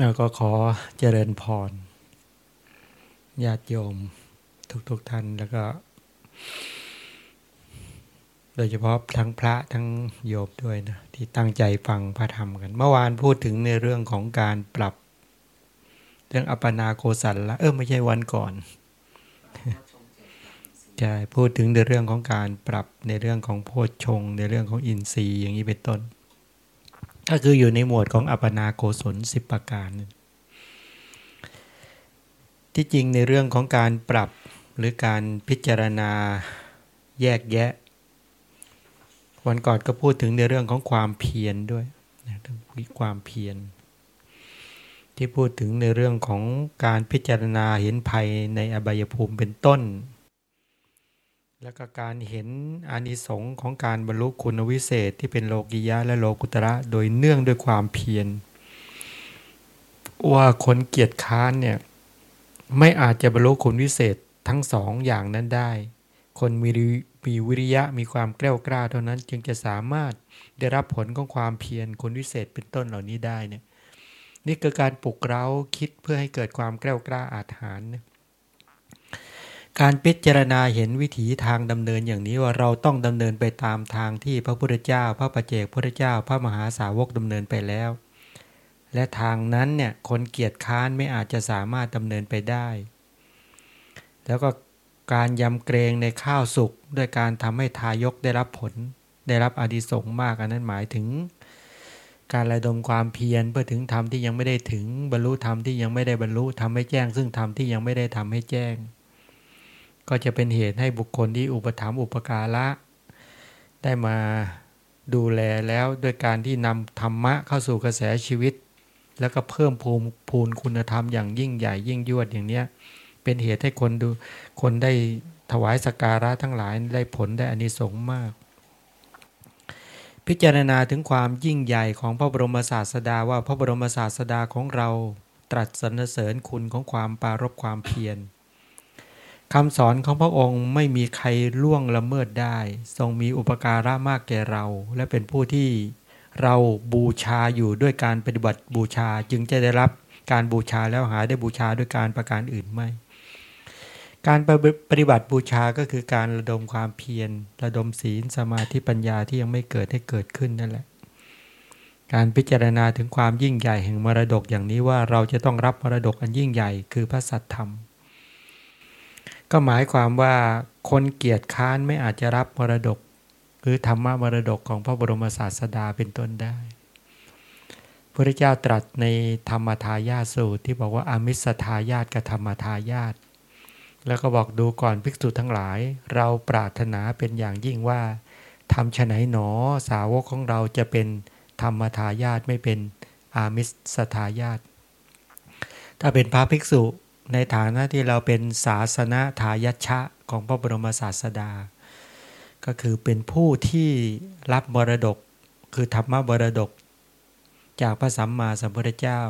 แล้วก็ขอเจริญพรญาติโยม ทุกๆทท่านแล้วก็ โดยเฉพาะทั้งพระทั้งโยมด้วยนะที่ตั้งใจฟังพระธรรมกัน เมื่อวานพูดถึงในเรื่องของการปรับ เรื่องอัปนาโกสัลละเออไม่ใช่วันก่อนใช่พูดถึงในเรื่องของการปรับในเรื่องของโพชฌงในเรื่องของอินทรีย์อย่างนี้เป็นต้น ก็คืออยู่ในหมวดของอัปนาโกศลสิบประการ ที่จริงในเรื่องของการปรับหรือการพิจารณาแยกแยะ วันก่อนก็พูดถึงในเรื่องของความเพียรด้วยนะความเพียรที่พูดถึงในเรื่องของการพิจารณาเห็นภัยในอบายภูมิเป็นต้น แล้วก็การเห็นอานิสงส์ของการบรรลุคุณวิเศษ ที่เป็นโลกิยะและโลกุตระ โดยเนื่องด้วยความเพียรว่าคนเกียจค้านเนี่ยไม่อาจจะบรรลุคุณวิเศษทั้งสองอย่างนั้นได้ คนมีมีวิริยะมีความกล้ากล้าเท่านั้นจึงจะสามารถได้รับผลของความเพียรคุณวิเศษเป็นต้นเหล่านี้ได้เนี่ยนี่คือการปลุกเร้าคิดเพื่อให้เกิดความกล้ากล้าอาถรรพ์ การพิจารณาเห็นวิถีทางดำเนินอย่างนี้ว่าเราต้องดำเนินไปตามทางที่พระพุทธเจ้า พระปัจเจกพุทธเจ้า พระมหาสาวกดำเนินไปแล้ว และทางนั้นเนี่ยคนเกียจค้านไม่อาจจะสามารถดำเนินไปได้ แล้วก็การยำเกรงในข้าวสุกด้วยการทำให้ทายกได้รับผล ได้รับอดิสงมากอันนั้นหมายถึง การระดมความเพียรเพื่อถึงธรรมที่ยังไม่ได้ถึงบรรลุธรรมที่ยังไม่ได้บรรลุทำให้แจ้ง ซึ่งธรรมที่ยังไม่ได้ทำให้แจ้ง ก็จะเป็นเหตุให้บุคคลที่อุปถัมภ์อุปการะ ได้มาดูแลแล้วด้วยการที่นำธรรมะเข้าสู่กระแสชีวิต แล้วก็เพิ่มภูมิพูนคุณธรรมอย่างยิ่งใหญ่ยิ่งยวดอย่างเนี้ยเป็นเหตุให้คนดูคนได้ถวายสการะทั้งหลายได้ผลได้อานิสงส์มาก พิจารณาถึงความยิ่งใหญ่ของพระบรมศาสดาว่าพระบรมศาสดาของเราตรัสสรรเสริญคุณของความปารบความเพียร คำสอนของพระองค์ไม่มีใครล่วงละเมิดได้ ทรงมีอุปการะมากแก่เรา และเป็นผู้ที่เราบูชาอยู่ด้วยการปฏิบัติบูชาจึงจะได้รับการบูชาแล้วหาได้บูชาด้วยการประการอื่นไม่ การปฏิบัติบูชาก็คือการระดมความเพียร ระดมศีลสมาธิปัญญาที่ยังไม่เกิดให้เกิดขึ้นนั่นแหละ การพิจารณาถึงความยิ่งใหญ่แห่งมรดกอย่างนี้ว่าเราจะต้องรับมรดกอันยิ่งใหญ่คือพระสัตธรรม ก็หมายความว่าคนเกียรติค้านไม่อาจจะรับมรดก หรือธรรมะมรดกของพระบรมศาสดาเป็นต้นได้พระเจ้าตรัสในธรรมทายาสูตรที่บอกว่าอามิสทายาตกับธรรมทายาตแล้วก็บอกดูก่อนภิกษุทั้งหลาย เราปรารถนาเป็นอย่างยิ่งว่าทำฉไหนหนอสาวกของเราจะเป็นธรรมทายาตไม่เป็นอามิสทายาตถ้าเป็นพระภิกษุ ในฐานะที่เราเป็นศาสนาทายชะของพระบรมศาสดา ก็คือเป็นผู้ที่รับมรดกคือธรรมบรดก จากพระสัมมาสัมพุทธเจ้า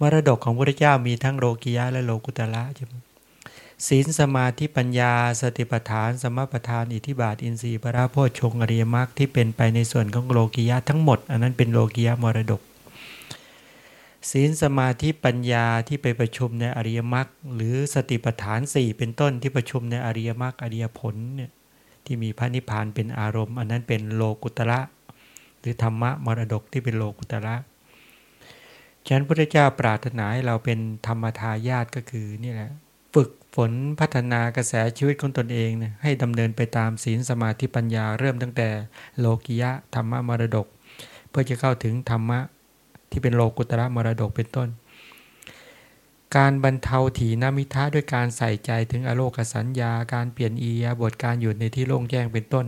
มรดกของพระพุทธเจ้ามีทั้งโลกิยะและโลกุตละใช่ไหมศีลสมาธิปัญญา สติปัฏฐาน สมปัฏฐาน อิทิบาท อินทรีย์พระโพชฌงอริยมรรคที่เป็นไปในส่วนของโลกิยะทั้งหมด อันนั้นเป็นโลกิยะมรดก ศีลสมาธิปัญญาที่ไปประชุมในอริยมรรคหรือสติปัฏฐานสี่เป็นต้นที่ประชุมในอริยมรรคอริยผลเนี่ยที่มีพระนิพพานเป็นอารมณ์ อันนั้นเป็นโลกุตระหรือธรรมะมรดกที่เป็นโลกุตระฉะนั้นพระเจ้าปรารถนาให้เราเป็นธรรมทายาทก็คือนี่แหละฝึกฝนพัฒนากระแสชีวิตของตนเองเนี่ยให้ดำเนินไปตามศีลสมาธิปัญญาเริ่มตั้งแต่โลกิยะธรรมะมรดก เพื่อจะเข้าถึงธรรมะ ที่เป็นโลกุตระมรดกเป็นต้น การบรรเทาถีนามิทะด้วยการใส่ใจถึงอโลกสัญญา การเปลี่ยนอียาบทการอยู่ในที่โล่งแจ้งเป็นต้น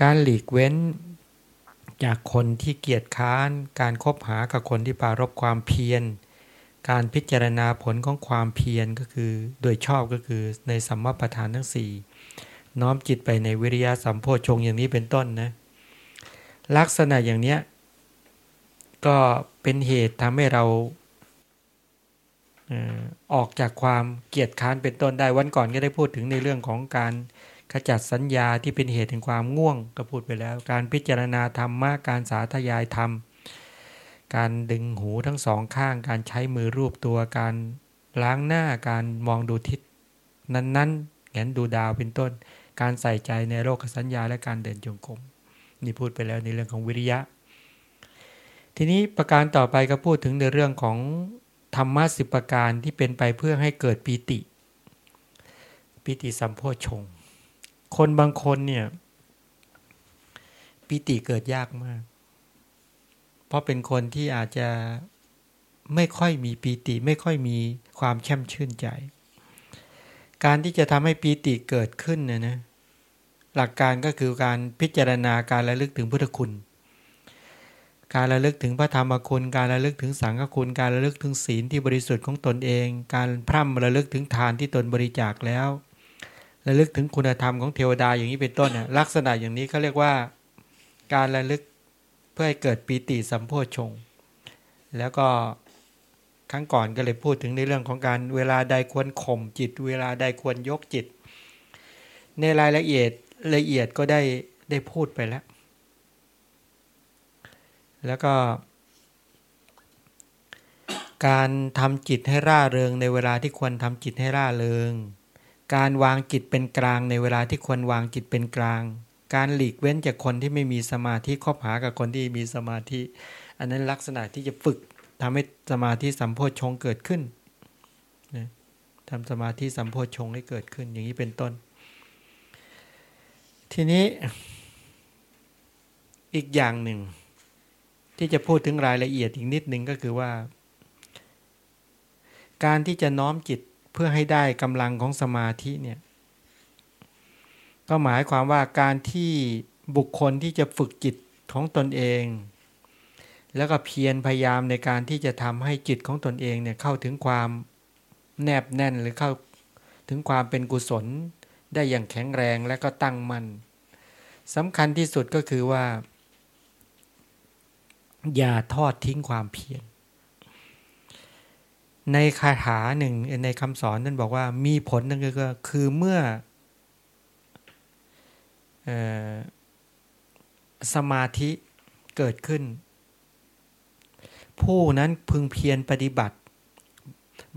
การหลีกเว้นจากคนที่เกียจค้าน การคบหากับคนที่ปารบความเพียร การพิจารณาผลของความเพียรก็คือโดยชอบก็คือในสัมมาประธานทั้ง 4 น้อมจิตไปในวิริยะสัมโพชงอย่างนี้เป็นต้นนะลักษณะอย่างเนี้ย ก็เป็นเหตุทำให้เราออกจากความเกียดค้านเป็นต้นได้วันก่อนก็ได้พูดถึงในเรื่องของการขจัดสัญญาที่เป็นเหตุแห่งความง่วงก็พูดไปแล้ว การพิจารณาธรรมะการสาธยายธรรม การดึงหูทั้งสองข้าง การใช้มือรูปตัวการล้างหน้าการมองดูทิศนั้นๆแงนดูดาวเป็นต้น การใส่ใจในโลกสัญญาและการเดินจงกรมนี่พูดไปแล้วในเรื่องของวิริยะ ทีนี้ประการต่อไปก็พูดถึงในเรื่องของธรรมะสิบประการที่เป็นไปเพื่อให้เกิดปีติ ปีติสัมโพชง คนบางคนเนี่ยปีติเกิดยากมาก เพราะเป็นคนที่อาจจะไม่ค่อยมีปีติ ไม่ค่อยมีความแช่มชื่นใจ การที่จะทำให้ปีติเกิดขึ้นเนี่ยนะหลักการก็คือการพิจารณาการระลึกถึงพุทธคุณ การระลึกถึงพระธรรมคุณ การระลึกถึงสังฆคุณ การระลึกถึงศีลที่บริสุทธิ์ของตนเอง การพร่ำระลึกถึงทานที่ตนบริจาคแล้ว ระลึกถึงคุณธรรมของเทวดาอย่างนี้เป็นต้นเนี่ยลักษณะอย่างนี้เขาเรียกว่า การระลึกเพื่อให้เกิดปีติสัมโพชง แล้วก็ครั้งก่อนก็เลยพูดถึงในเรื่องของการเวลาใดควรข่มจิต เวลาใดควรยกจิต ในรายละเอียดละเอียดก็ได้ได้พูดไปแล้ว แล้วก็ การทำจิตให้ร่าเริงในเวลาที่ควรทำจิตให้ร่าเริง การวางจิตเป็นกลางในเวลาที่ควรวางจิตเป็นกลาง การหลีกเว้นจากคนที่ไม่มีสมาธิคบหากับคนที่มีสมาธิ อันนั้นลักษณะที่จะฝึกทำให้สมาธิสัมโพชฌงเกิดขึ้นนะทำสมาธิสัมโพชฌงให้เกิดขึ้นอย่างนี้เป็นต้น ทีนี้อีกอย่างหนึ่ง ที่จะพูดถึงรายละเอียดอีกนิดหนึ่งก็คือว่า การที่จะน้อมจิตเพื่อให้ได้กำลังของสมาธิเนี่ย ก็หมายความว่าการที่บุคคลที่จะฝึกจิตของตนเอง แล้วก็เพียรพยายามในการที่จะทำให้จิตของตนเองเนี่ยเข้าถึงความแนบแน่นหรือเข้าถึงความเป็นกุศลได้อย่างแข็งแรงและก็ตั้งมัน่นสำคัญที่สุดก็คือว่า อย่าทอดทิ้งความเพียรในคาถาหนึ่งในคำสอนนั้นบอกว่ามีผลนั่นก็คือเมื่อสมาธิเกิดขึ้น ผู้นั้นพึงเพียรปฏิบัติ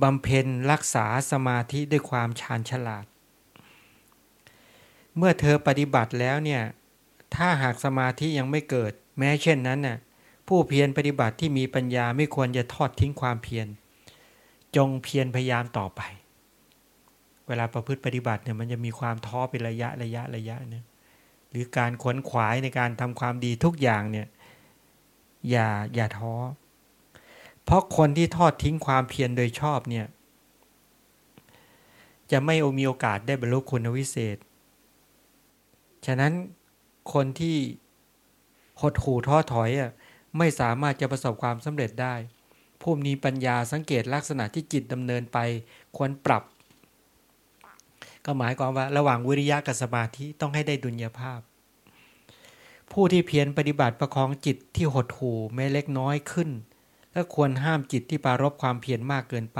บำเพ็ญรักษาสมาธิด้วยความชาญฉลาด เมื่อเธอปฏิบัติแล้วเนี่ย ถ้าหากสมาธิยังไม่เกิด แม้เช่นนั้นน่ะ ผู้เพียรปฏิบัติที่มีปัญญาไม่ควรจะทอดทิ้งความเพียร จงเพียรพยายามต่อไป เวลาประพฤติปฏิบัติเนี่ยมันจะมีความท้อเป็นระยะระยะระยะเนี่ยหรือการขวนขวายในการทำความดีทุกอย่างเนี่ยอย่าอย่าท้อ เพราะคนที่ทอดทิ้งความเพียรโดยชอบเนี่ยจะไม่มีโอกาสได้บรรลุคุณวิเศษ ฉะนั้นคนที่หดหู่ท้อถอยอะ ไม่สามารถจะประสบความสำเร็จได้ ผู้มีปัญญาสังเกตลักษณะที่จิตดำเนินไป ควรปรับ ก็หมายความว่าระหว่างวิริยะกับสมาธิต้องให้ได้ดุลยภาพ ผู้ที่เพียรปฏิบัติประคองจิตที่หดหู่แม้เล็กน้อยขึ้น และควรห้ามจิตที่ปารบความเพียรมากเกินไป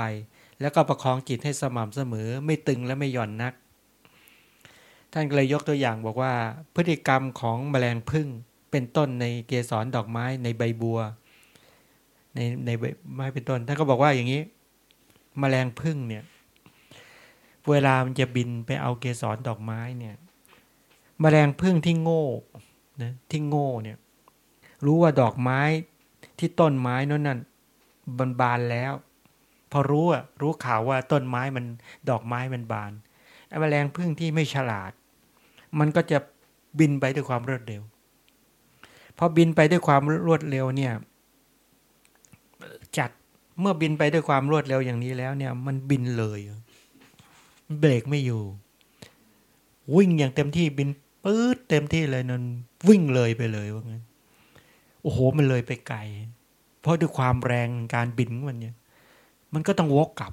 แล้วก็ประคองจิตให้สม่ำเสมอไม่ตึงและไม่หย่อนนัก ท่านก็เลยยกตัวอย่างบอกว่า พฤติกรรมของแมลงพึ่ง เป็นต้นในเกสรดอกไม้ในใบบัว ในในใบไม้เป็นต้นท่านก็บอกว่าอย่างนี้แมลงพึ่งเนี่ย เวลามันจะบินไปเอาเกสรดอกไม้เนี่ยมแมลงพึ่งที่โง่นะที่โง่เนี่ย รู้ว่าดอกไม้ที่ต้นไม้นั่นนั่นบานบานแล้ว พอรู้อะรู้ข่าวว่าต้นไม้มันดอกไม้มันบานไอ้แมลงพึ่งที่ไม่ฉลาด มันก็จะบินไปด้วยความรวดเร็ว พอบินไปด้วยความรวดเร็วเนี่ยจัดเมื่อบินไปด้วยความรวดเร็วอย่างนี้แล้วเนี่ย มันบินเลยเบรกไม่อยู่ วิ่งอย่างเต็มที่บินปื๊ดเต็มที่เลยนั่นวิ่งเลยไปเลยว่างั้นโอ้โหมันเลยไปไกล เพราะด้วยความแรงการบินมันเนี่ย มันก็ต้องวกกลับ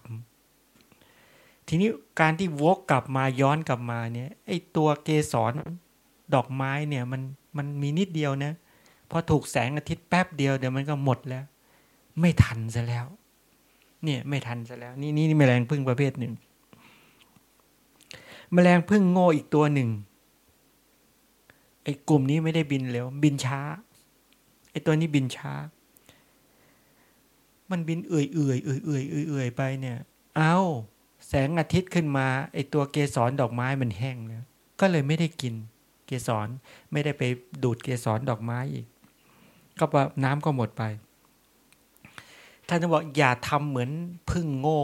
ทีนี้การที่วกกลับมาย้อนกลับมาเนี่ยไอตัวเกสรดอกไม้เนี่ย มันมันมีนิดเดียวนะ พอถูกแสงอาทิตย์แป๊บเดียวเดี๋ยวมันก็หมดแล้ว ไม่ทันซะแล้ว เนี่ยไม่ทันซะแล้ว นี่นี่แมลงพึ่งประเภทหนึ่ง แมลงพึ่งโง่อีกตัวหนึ่งไอ้กลุ่มนี้ไม่ได้บินเร็ว บินช้าไอ้ตัวนี้บินช้า มันบินเอื่อยเอื่อยเอื่อยเอื่อยเอื่อยไปเนี่ย เอาแสงอาทิตย์ขึ้นมาไอตัวเกสรดอกไม้มันแห้งแล้ว ก็เลยไม่ได้กิน เกสรไม่ได้ไปดูดเกสรดอกไม้อีก ก็น้ำก็หมดไปท่านจะบอกอย่าทำเหมือนพึ่งโง่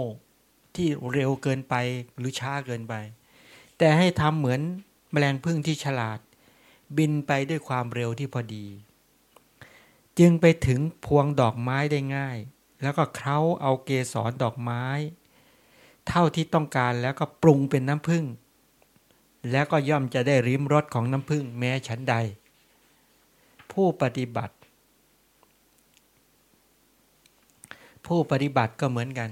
ที่เร็วเกินไปหรือช้าเกินไป แต่ให้ทำเหมือนแมลงพึ่งที่ฉลาด บินไปด้วยความเร็วที่พอดี จึงไปถึงพวงดอกไม้ได้ง่าย แล้วก็เคล้าเอาเกสรดอกไม้ เท่าที่ต้องการแล้วก็ปรุงเป็นน้ำผึ้งแล้วก็ย่อมจะได้ริมรสของน้ำผึ้งแม้ฉันใด ผู้ปฏิบัติ ผู้ปฏิบัติก็เหมือนกัน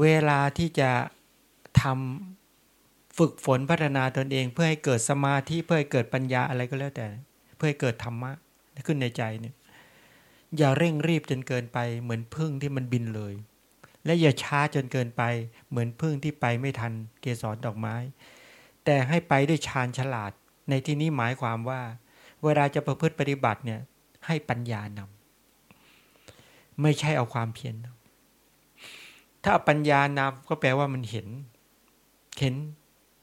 เวลาที่จะทำฝึกฝนพัฒนาตนเอง เพื่อให้เกิดสมาธิเพื่อให้เกิดปัญญาอะไรก็แล้วแต่ เพื่อให้เกิดธรรมะขึ้นในใจเนี่ยอย่าเร่งรีบจนเกินไป เหมือนพึ่งที่มันบินเลย และอย่าช้าจนเกินไป เหมือนพึ่งที่ไปไม่ทันเกสรดอกไม้ แต่ให้ไปด้วยชาญฉลาด ในที่นี้หมายความว่า เวลาจะประพฤติปฏิบัติเนี่ยให้ปัญญานำ ไม่ใช่เอาความเพียรถ้าปัญญานำก็แปลว่ามันเห็น เห็น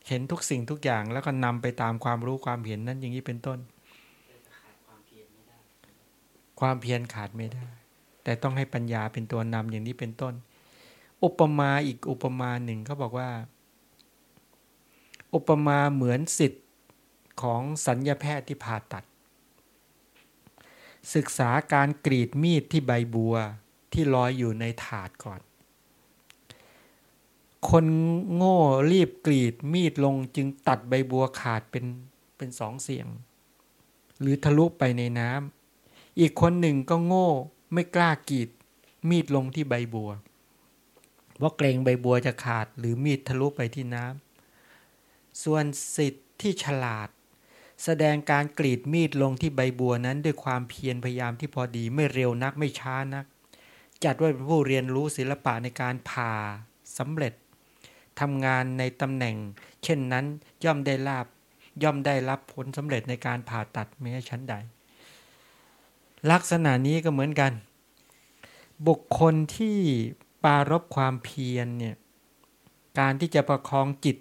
เห็นทุกสิ่งทุกอย่างแล้วก็นำไปตามความรู้ความเห็นนั้นอย่างนี้เป็นต้น ความเพียรขาดไม่ได้ แต่ต้องให้ปัญญาเป็นตัวนำอย่างนี้เป็นต้น อุปมาอีกอุปมาหนึ่งเขาบอกว่า อุปมาเหมือนสิทธิ์ของสัญญาแพทย์ที่ผ่าตัด ศึกษาการกรีดมีดที่ใบบัวที่ลอยอยู่ในถาดก่อน คนโง่รีบกรีดมีดลงจึงตัดใบบัวขาดเป็นเป็นสองเสียง หรือทะลุไปในน้ำอีกคนหนึ่งก็โง่ไม่กล้ากรีดมีดลงที่ใบบัวเพราะเกรงใบบัวจะขาดหรือมีดทะลุไปที่น้ำส่วนสิทธิ์ที่ฉลาด แสดงการกรีดมีดลงที่ใบบัวนั้นด้วยความเพียรพยายามที่พอดีไม่เร็วนักไม่ช้านัก จัดว่าเป็นผู้เรียนรู้ศิลปะในการผ่าสำเร็จทำงานในตำแหน่ง เช่นนั้นย่อมได้ลาบย่อมได้รับผลสำเร็จในการผ่าตัดแม้ชั้นใด ลักษณะนี้ก็เหมือนกัน บุคคลที่ปารบความเพียรเนี่ยการที่จะประคองจิต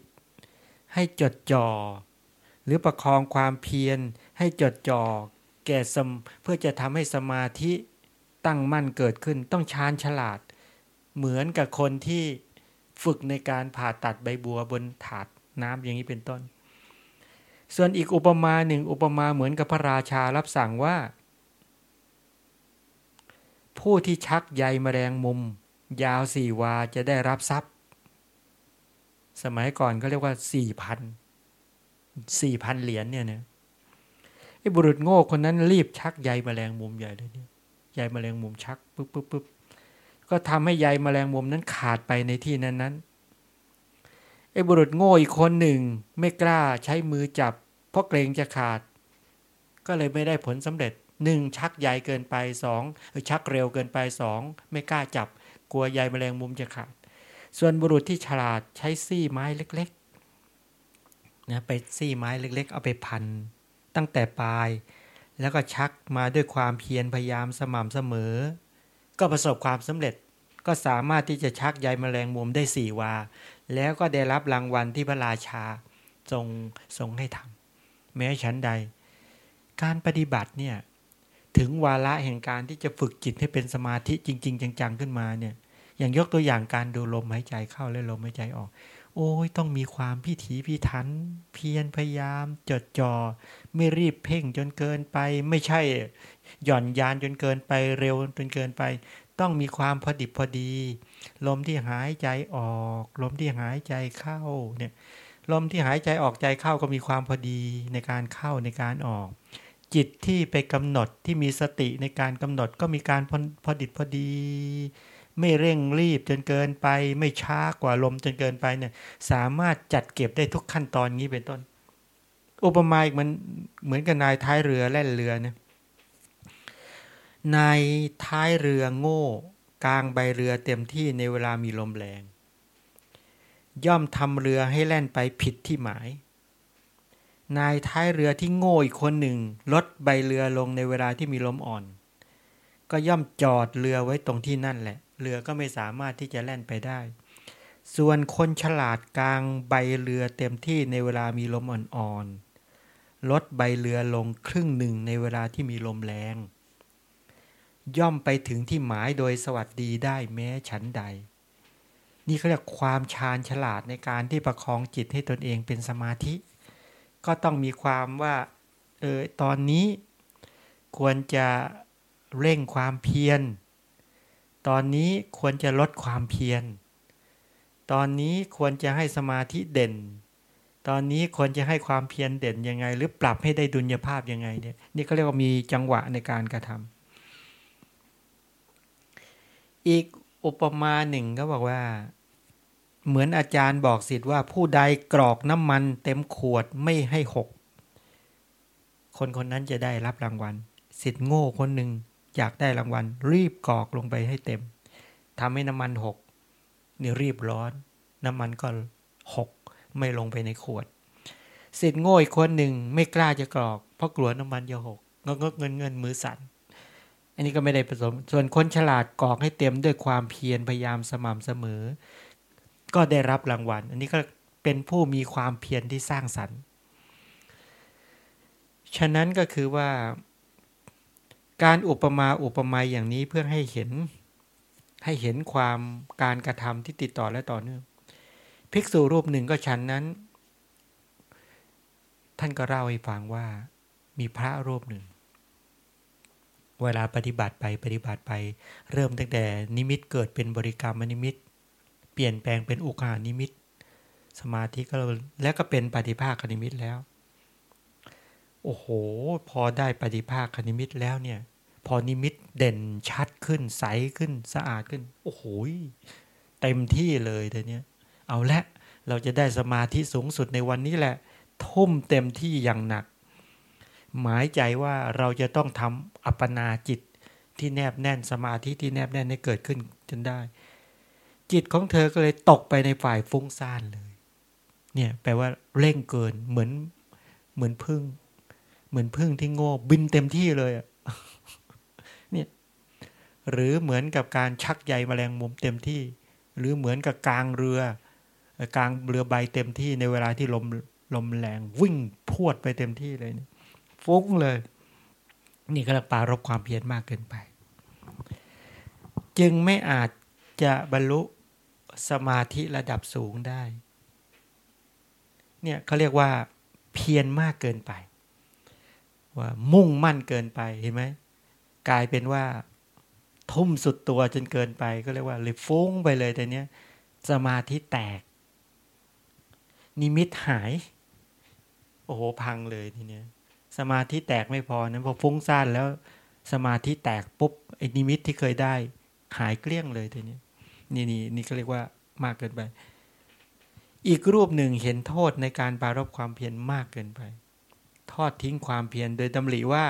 ให้จดจ่อ รือประคองความเพียรให้จดจ่อแก่สมเพื่อจะทำให้สมาธิตั้งมั่นเกิดขึ้นต้องชาญฉลาด เหมือนกับคนที่ฝึกในการผ่าตัดใบบัวบนถาดน้ำอย่างนี้เป็นต้น ส่วนอีกอุปมาหนึ่งอุปมาเหมือนกับพระราชารับสั่งว่า ผู้ที่ชักใยแมลงมุม ยาวสี่วาจะได้รับทรัพย์ สมัยก่อนเขาเรียกว่าสี่พัน สี่พันเหรียญเนี่ยนี่ยไอ้บุรุษโง่คนนั้นรีบชักใยแมลงมุมใหญ่เลยเนี่ยใยแมลงมุมชักปุ๊บปุ๊บปุ๊บก็ทำให้ใยแมลงมุมนั้นขาดไปในที่นั้นนั้นไอ้บุรุษโง่อีกคนหนึ่ง ไม่กล้าใช้มือจับ เพราะเกรงจะขาด ก็เลยไม่ได้ผลสำเร็จหนึ่งชักใหญ่เกินไปสองชักเร็วเกินไปสองไม่กล้าจับ กลัวใยแมลงมุมจะขาด ส่วนบุรุษที่ฉลาดใช้ซี่ไม้เล็ก นะไปซี่ไม้เล็ก ๆ เอาไปพัน ตั้งแต่ปลาย แล้วก็ชักมาด้วยความเพียรพยายามสม่ำเสมอ ก็ประสบความสำเร็จก็สามารถที่จะชักใยแมลงมุมได้สี่วา แล้วก็ได้รับรางวัลที่พระราชาทรงทรงให้ทำแม้ชั้นใด การปฏิบัติเนี่ยถึงวาระแห่งการที่จะฝึกจิตให้เป็นสมาธิจริง ๆ จังๆขึ้นมาเนี่ยอย่างยกตัวอย่างการดูลมหายใจเข้าและลมหายใจออก โอ้ยต้องมีความพิถีพิถัน เพียรพยายามจดจอ่อไม่รีบเพ่งจนเกินไป ไม่ใช่ หย่อนยานจนเกินไปเร็วจนเกินไป ต้องมีความพอดิบพอดี ลมที่หายใจออก ลมที่หายใจเข้าเนี่ยลมที่หายใจออกใจเข้าก็มีความพอดีในการเข้าในการออก จิตที่ไปกำหนดที่มีสติในการกำหนดก็มีการพอพอดิบพอดี ไม่เร่งรีบจนเกินไป ไม่ช้ากว่าลมจนเกินไปเนี่ยสามารถจัดเก็บได้ทุกขั้นตอนนี้เป็นต้น อุปมาอีกมันเหมือนกับนายท้ายเรือแล่นเรือเนี่ยนายท้ายเรือโง่ กลางใบเรือเต็มที่ในเวลามีลมแรง ย่อมทำเรือให้แล่นไปผิดที่หมาย นายท้ายเรือที่โง่อีกคนหนึ่ง ลดใบเรือลงในเวลาที่มีลมอ่อน ก็ย่อมจอดเรือไว้ตรงที่นั่นแหละ เรือก็ไม่สามารถที่จะแล่นไปได้ ส่วนคนฉลาดกลางใบเรือเต็มที่ในเวลามีลมอ่อนๆลดใบเรือลงครึ่งหนึ่งในเวลาที่มีลมแรง ย่อมไปถึงที่หมายโดยสวัสดีได้แม้ฉันใด นี่เขาเรียกความชาญฉลาดในการที่ประคองจิตให้ตนเองเป็นสมาธิ ก็ต้องมีความว่าเออตอนนี้ควรจะเร่งความเพียร ตอนนี้ควรจะลดความเพียร ตอนนี้ควรจะให้สมาธิเด่น ตอนนี้ควรจะให้ความเพียรเด่นยังไง หรือปรับให้ได้ดุลยภาพยังไงเนี่ยนี่เขาเรียกว่ามีจังหวะในการกระทำอีกอุปมาหนึ่งก็บอกว่า เหมือนอาจารย์บอกสิทธิ์ว่าผู้ใดกรอกน้ำมันเต็มขวดไม่ให้หก คนคนนั้นจะได้รับรางวัลสิทธิ์โง่คนหนึ่ง อยากได้รางวัล รีบกรอกลงไปให้เต็มทำให้น้ำมันหกนี่รีบร้อน น้ำมันก็หกไม่ลงไปในขวดสิทธิ์โง่อีกคนหนึ่งไม่กล้าจะกรอก เพราะกลัวน้ำมันจะหกงกเงินเงินมือสั่นอันนี้ก็ไม่ได้ผสม ส่วนคนฉลาดกรอกให้เต็มด้วยความเพียรพยายามสม่ำเสมอ ก็ได้รับรางวัล อันนี้ก็เป็นผู้มีความเพียรที่สร้างสรรค์ ฉะนั้นก็คือว่า การอุปมาอุปไมยอย่างนี้เพื่อให้เห็นให้เห็นความการกระทำที่ติดต่อและต่อเนื่อง ภิกษุรูปหนึ่งก็ฉันนั้น ท่านก็เล่าให้ฟังว่า มีพระรูปหนึ่ง เวลาปฏิบัติไปปฏิบัติไป เริ่มตั้งแต่นิมิตเกิดเป็นบริกรรมนิมิต เปลี่ยนแปลงเป็นอุคานิมิต สมาธิก็แล้วก็เป็นปฏิภาคนิมิตแล้ว โอ้โห พอได้ปฏิภาคนิมิตแล้วเนี่ย พอนิมิตเด่นชัดขึ้นใสขึ้นสะอาดขึ้น โอ้โหเต็มที่เลยแต่เนี้เอาละเราจะได้สมาธิสูงสุดในวันนี้แหละ ทุ่มเต็มที่อย่างหนัก หมายใจว่าเราจะต้องทำอัปปนาจิตที่แนบแน่นสมาธิที่แนบแน่นให้เกิดขึ้นจนได้ จิตของเธอก็เลยตกไปในฝ่ายฟุ้งซ่านเลย เนี่ยแปลว่าเร่งเกินเหมือนเหมือนพึ่ง เหมือนพึ่งที่โง่บินเต็มที่เลยอะ หรือเหมือนกับการชักใยแมลงมุมเต็มที่ หรือเหมือนกับกลางเรือกลางเรือใบเต็มที่ในเวลาที่ลมลมแรงวิ่งพวดไปเต็มที่เลยฟุ้งเลย นี่ก็ปารบความเพียรมากเกินไป จึงไม่อาจจะบรรลุสมาธิระดับสูงได้ เนี่ยเขาเรียกว่าเพียรมากเกินไป ว่ามุ่งมั่นเกินไปเห็นไหมกลายเป็นว่า ทุ่มสุดตัวจนเกินไปก็เรียกว่าเลยฟุ้งไปเลยแต่เนี้ยสมาธิแตก นิมิตหาย โอ้โหพังเลยทีเนี้ยสมาธิแตกไม่พอนะพอฟุ้งซ่านแล้ว สมาธิแตกปุ๊บไอ้นิมิตที่เคยได้หายเกลี้ยงเลยทีนี้นี่นี่นี่ก็เรียกว่ามากเกินไป อีกรูปหนึ่งเห็นโทษในการปารบความเพียรมากเกินไป ทอดทิ้งความเพียรโดยดำริว่า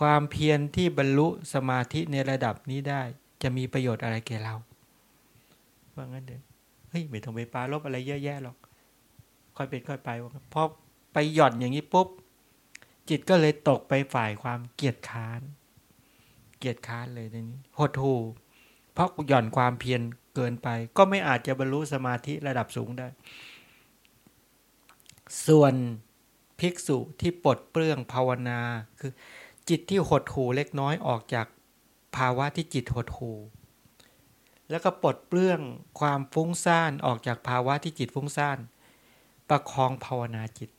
ความเพียรที่บรรลุสมาธิในระดับนี้ได้ จะมีประโยชน์อะไรแก่เราว่างั้นเด้อเฮ้ยไม่ต้องไปปาลบอะไรเยอะแยะหรอกค่อยเป็นค่อยไปว่าพอไปหย่อนอย่างนี้ปุ๊บ จิตก็เลยตกไปฝ่ายความเกียดค้าน เกียดค้านเลยในนี้หดหูเพราะหย่อนความเพียรเกินไป ก็ไม่อาจจะบรรลุสมาธิระดับสูงได้ ส่วนภิกษุที่ปลดเปลื้องภาวนาคือ จิตที่หดหูเล็กน้อยออกจากภาวะที่จิตหดหูแล้วก็ปลดเปลื้องความฟุ้งซ่านออกจากภาวะที่จิตฟุ้งซ่าน ประคองภาวนาจิต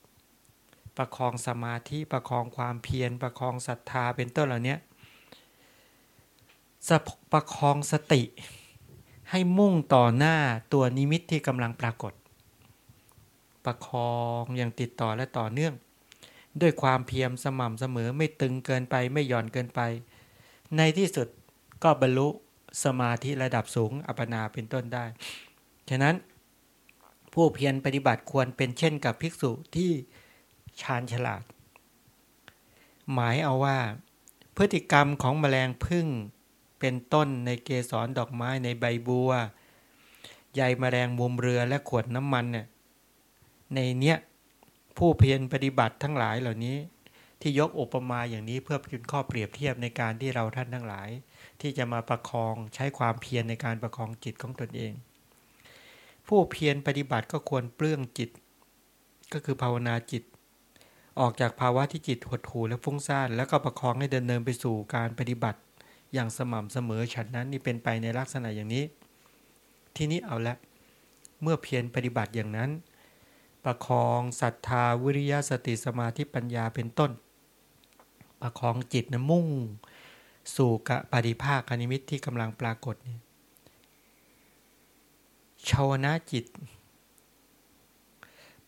ประคองสมาธิ ประคองความเพียร ประคองศรัทธาเป็นต้นเหล่านี้ประคองสติ ให้มุ่งต่อหน้าตัวนิมิตที่กำลังปรากฏ ประคองอย่างติดต่อและต่อเนื่อง ด้วยความเพียรสม่ำเสมอไม่ตึงเกินไปไม่หย่อนเกินไป ในที่สุดก็บรรลุสมาธิระดับสูงอัปนาเป็นต้นได้ ฉะนั้นผู้เพียรปฏิบัติควรเป็นเช่นกับภิกษุที่ชาญฉลาด หมายเอาว่า พฤติกรรมของแมลงพึ่งเป็นต้นในเกสรดอกไม้ในใบบัวใยแมลงมุมเรือและขวดน้ำมันเนี่ยในเนี้ย ผู้เพียรปฏิบัติทั้งหลายเหล่านี้ ที่ยกอุปมาอย่างนี้เพื่อเป็นข้อเปรียบเทียบในการที่เราท่านทั้งหลาย ที่จะมาประคองใช้ความเพียรในการประคองจิตของตนเอง ผู้เพียรปฏิบัติก็ควรเปลื้องจิต ก็คือภาวนาจิต ออกจากภาวะที่จิตหดหู่และฟุ้งซ่านแล้วก็ประคองให้เดินเนินไปสู่การปฏิบัติอย่างสม่ำเสมอฉันนั้นนี่เป็นไปในลักษณะอย่างนี้ ทีนี้เอาละเมื่อเพียรปฏิบัติอย่างนั้น ประคองศรัทธาวิริยะสติสมาธิปัญญาเป็นต้น ประคองจิตนะมุ่ง สู่กะปฏิภาคนิมิตที่กำลังปรากฏเนี่ยชาวนะจิต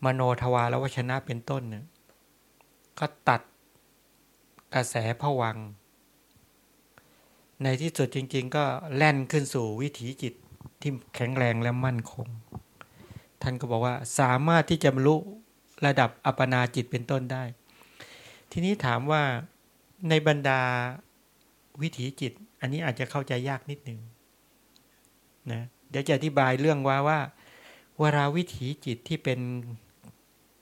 มโนทวารวชนะเป็นต้นเนี่ยก็ตัดกระแสผวัง ในที่สุดจริง ๆ ก็แล่นขึ้นสู่วิถีจิตที่แข็งแรงและมั่นคง ท่านก็บอกว่าสามารถที่จะบรรลุระดับอัปปนาจิตเป็นต้นได้ ทีนี้ถามว่าในบรรดาวิถีจิต อันนี้อาจจะเข้าใจยากนิดหนึ่งนะเดี๋ยวจะอธิบายเรื่องว่าว่าเวลาวิถีจิตที่เป็น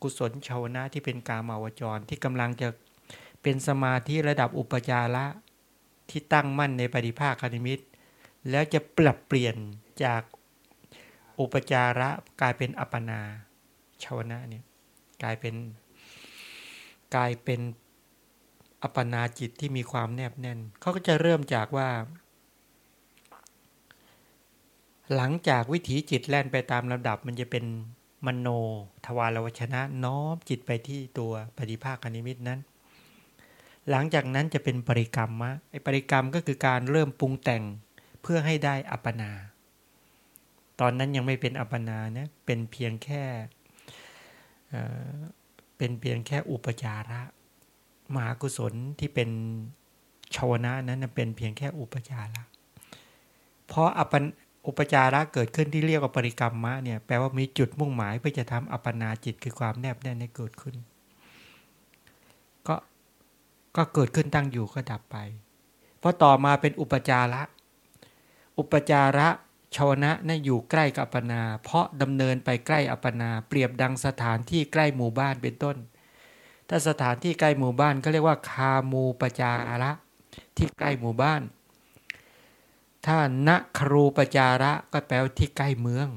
กุศลชาวนะที่เป็นกามาวจรที่กำลังจะเป็นสมาธิระดับอุปจาระที่ตั้งมั่นในปฏิภาคานิมิตแล้วจะปรับเปลี่ยนจาก อุปจาระกลายเป็นอัปปนาชาวนะเนี่ยกลายเป็นกลายเป็นอัปปนาจิตที่มีความแนบแน่นเขาก็จะเริ่มจากว่า หลังจากวิถีจิตแล่นไปตามลำดับมันจะเป็นมโนทวารวชนะน้อมจิตไปที่ตัวปฏิภาคานิมิตนั้น หลังจากนั้นจะเป็นปริกรรมมะไอปริกรรมก็คือการเริ่มปรุงแต่งเพื่อให้ได้อัปปนา ตอนนั้นยังไม่เป็นอัปปนานะเป็นเพียงแค่เป็นเพียงแค่อุปจาระมหากุศลที่เป็นชาวนะนั้นเป็นเพียงแค่อุปจาระเพราะอัปอุปจาระเกิดขึ้นที่เรียกว่าปริกรรมมะเนี่ยแปลว่ามีจุดมุ่งหมายเพื่อจะทำอัปปนาจิตคือความแนบแน่นให้เกิดขึ้นก็เกิดขึ้นตั้งอยู่ก็ดับไป เพราะต่อมาเป็นอุปจาระ อุปจาระ ชาวนะนั่นอยู่ใกล้กับอัปนา เพราะดำเนินไปใกล้อัปนา เปรียบดังสถานที่ใกล้หมู่บ้านเป็นต้น ถ้าสถานที่ใกล้หมู่บ้านก็เรียกว่าคามูปจาระที่ใกล้หมู่บ้าน ถ้าณครูปจาระก็แปลว่าที่ใกล้เมือง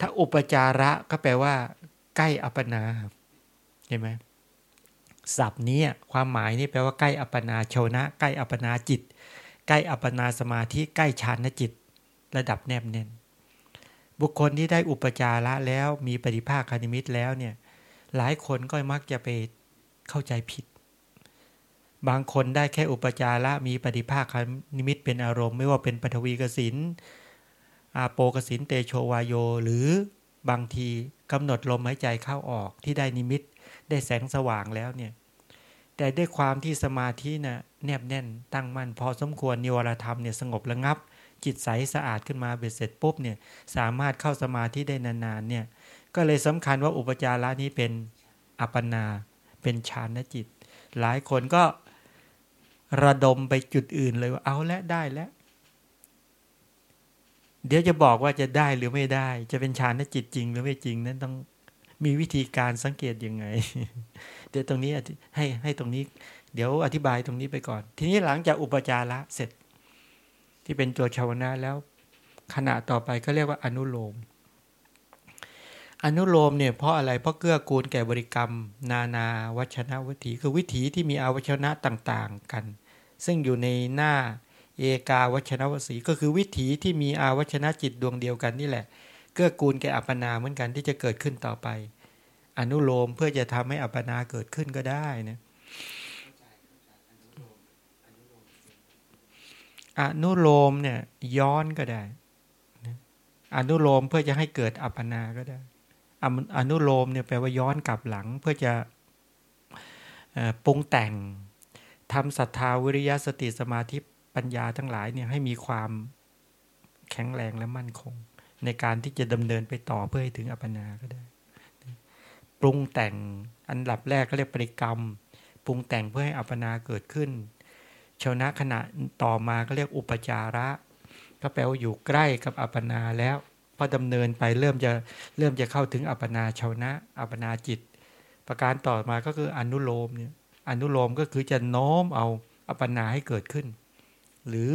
ถ้าอุปจาระก็แปลว่า ใกล้อัปนาเห็นไหมศัพท์นี้ความหมายนี่แปลว่าใกล้อัปปนาโชนะ ใกล้อัปปนาจิต ใกล้อัปปนาสมาธิใกล้ฌานจิต ระดับแนบแน่น บุคคลที่ได้อุปจาระแล้วมีปฏิภาคคณิมิตแล้วเนี่ย หลายคนก็มักจะไปเข้าใจผิด บางคนได้แค่อุปจาระมีปฏิภาคนิมิตเป็นอารมณ์ ไม่ว่าเป็นปฐวีกสินอาโปกสินเตโชวายโย หรือบางทีกำหนดลมหายใจเข้าออกที่ได้นิมิตได้แสงสว่างแล้วเนี่ยแต่ด้วยความที่สมาธิน่ะแนบแน่นตั้งมั่นพอสมควรนิวรธรรมเนี่ยสงบระงับ จิตใสสะอาดขึ้นมาเบ็ดเสร็จปุ๊บเนี่ยสามารถเข้าสมาธิได้นานๆเนี่ยก็เลยสำคัญว่าอุปจาระนี้เป็นอัปปนา เป็นฌานจิต หลายคนก็ระดมไปจุดอื่นเลยว่าเอาและได้แล้ว เดี๋ยวจะบอกว่าจะได้หรือไม่ได้ จะเป็นฌานจิตจริง หรือไม่จริงนั้นต้องมีวิธีการสังเกตยังไง เดี๋ยวตรงนี้ให้ให้ตรงนี้ เดี๋ยวอธิบายตรงนี้ไปก่อน ทีนี้หลังจากอุปจาระเสร็จ ที่เป็นตัวชาวนะแล้ว ขณะต่อไปก็เรียกว่าอนุโลม อนุโลมเนี่ยเพราะอะไรเพราะเกื้อกูลแก่บริกรรม นานาวัชนะวิถีคือวิถีที่มีอวัชนะต่างๆกัน ซึ่งอยู่ในหน้าเอกาวัชนะวสีก็คือวิถีที่มีอาวัชนะจิตดวงเดียวกันนี่แหละ เกื้อกูลแก่อัปปนาเหมือนกันที่จะเกิดขึ้นต่อไป อนุโลมเพื่อจะทำให้อัปปนาเกิดขึ้นก็ได้นะ อนุโลมเนี่ยย้อนก็ได้อนุโลมเพื่อจะให้เกิดอัปปนาก็ได้ อนุโลมเนี่ยแปลว่าย้อนกลับหลังเพื่อจะปรุงแต่งทำศรัทธาวิริยะสติสมาธิปัญญาทั้งหลายเนี่ยให้มีความแข็งแรงและมั่นคง ในการที่จะดำเนินไปต่อเพื่อให้ถึงอัปปนาก็ได้ ปรุงแต่งอันดับแรกก็เรียกปริกรรม ปรุงแต่งเพื่อให้อัปปนาเกิดขึ้น ชาวนะขณะต่อมาก็เรียกอุปจาระ ก็แปลว่าอยู่ใกล้กับอัปปนาแล้วพอดำเนินไปเริ่มจะเริ่มจะเข้าถึงอัปปนาชาวนะ อัปปนาจิต ประการต่อมาก็คืออนุโลมเนี่ยอนุโลมก็คือจะโน้มเอาอัปปนาให้เกิดขึ้น หรือ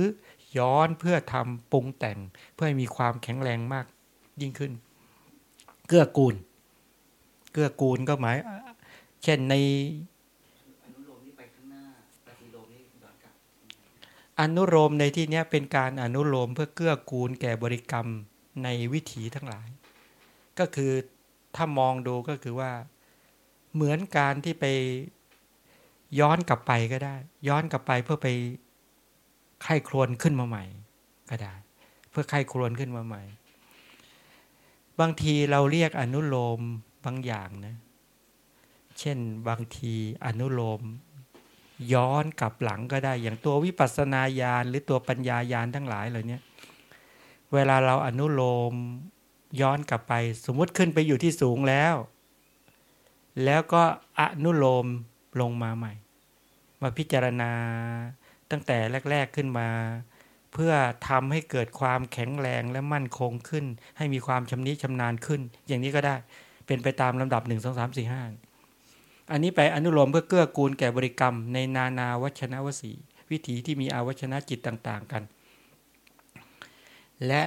ย้อนเพื่อทำปรุงแต่งเพื่อให้มีความแข็งแรงมากยิ่งขึ้น เกื้อกูล เกื้อกูลก็หมาย เช่นใน อนุโลมในที่นี้เป็นการอนุโลมเพื่อเกื้อกูลแก่บริกรรมในวิถีทั้งหลาย ก็คือถ้ามองดูก็คือว่าเหมือนการที่ไปย้อนกลับไปก็ได้ ย้อนกลับไปเพื่อไปไข้ครวนขึ้นมาใหม่ ก็ได้ เพื่อไข้ครวนขึ้นมาใหม่ บางทีเราเรียกอนุโลมบางอย่างนะ เช่นบางทีอนุโลม ย้อนกลับหลังก็ได้ อย่างตัววิปัสสนาญาณหรือตัวปัญญาญาณทั้งหลายเหล่านี้เวลาเราอนุโลมย้อนกลับไป สมมติขึ้นไปอยู่ที่สูงแล้ว แล้วก็อนุโลมลงมาใหม่ มาพิจารณาตั้งแต่แรก ๆขึ้นมา เพื่อทำให้เกิดความแข็งแรงและมั่นคงขึ้น ให้มีความชำนิชำนาญขึ้น อย่างนี้ก็ได้เป็นไปตามลำดับ1 2 3 4 5อั อันนี้ไปอนุโลมเพื่อเกื้อกูลแก่บริกรรม ในนานาวัชนวสี วิถีที่มีอาวัชนะจิตต่างๆกัน และ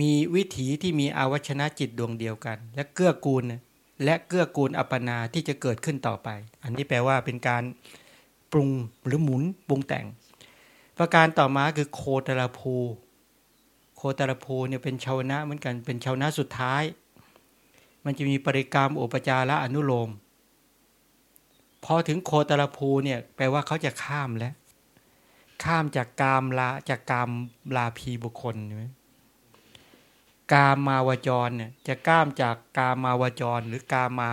มีวิถีที่มีอาวัชนะจิตดวงเดียวกัน และเกื้อกูล และเกื้อกูลอัปปนาที่จะเกิดขึ้นต่อไป อันนี้แปลว่าเป็นการปรุงหรือหมุนปรุงแต่ง ประการต่อมาคือโคตรภู โคตรภูเนี่ยเป็นชาวนะเหมือนกันเป็นชาวนะสุดท้าย มันจะมีปริกรรมอุปจาระอนุโลม พอถึงโคตรภูเนี่ยแปลว่าเขาจะข้ามแล้ว ข้ามจากกามลาจากกามลาพีบุคคลใช่ไหมกามมาวจรเนี่ยจะก้ามจากกามมาวจร หรือกามา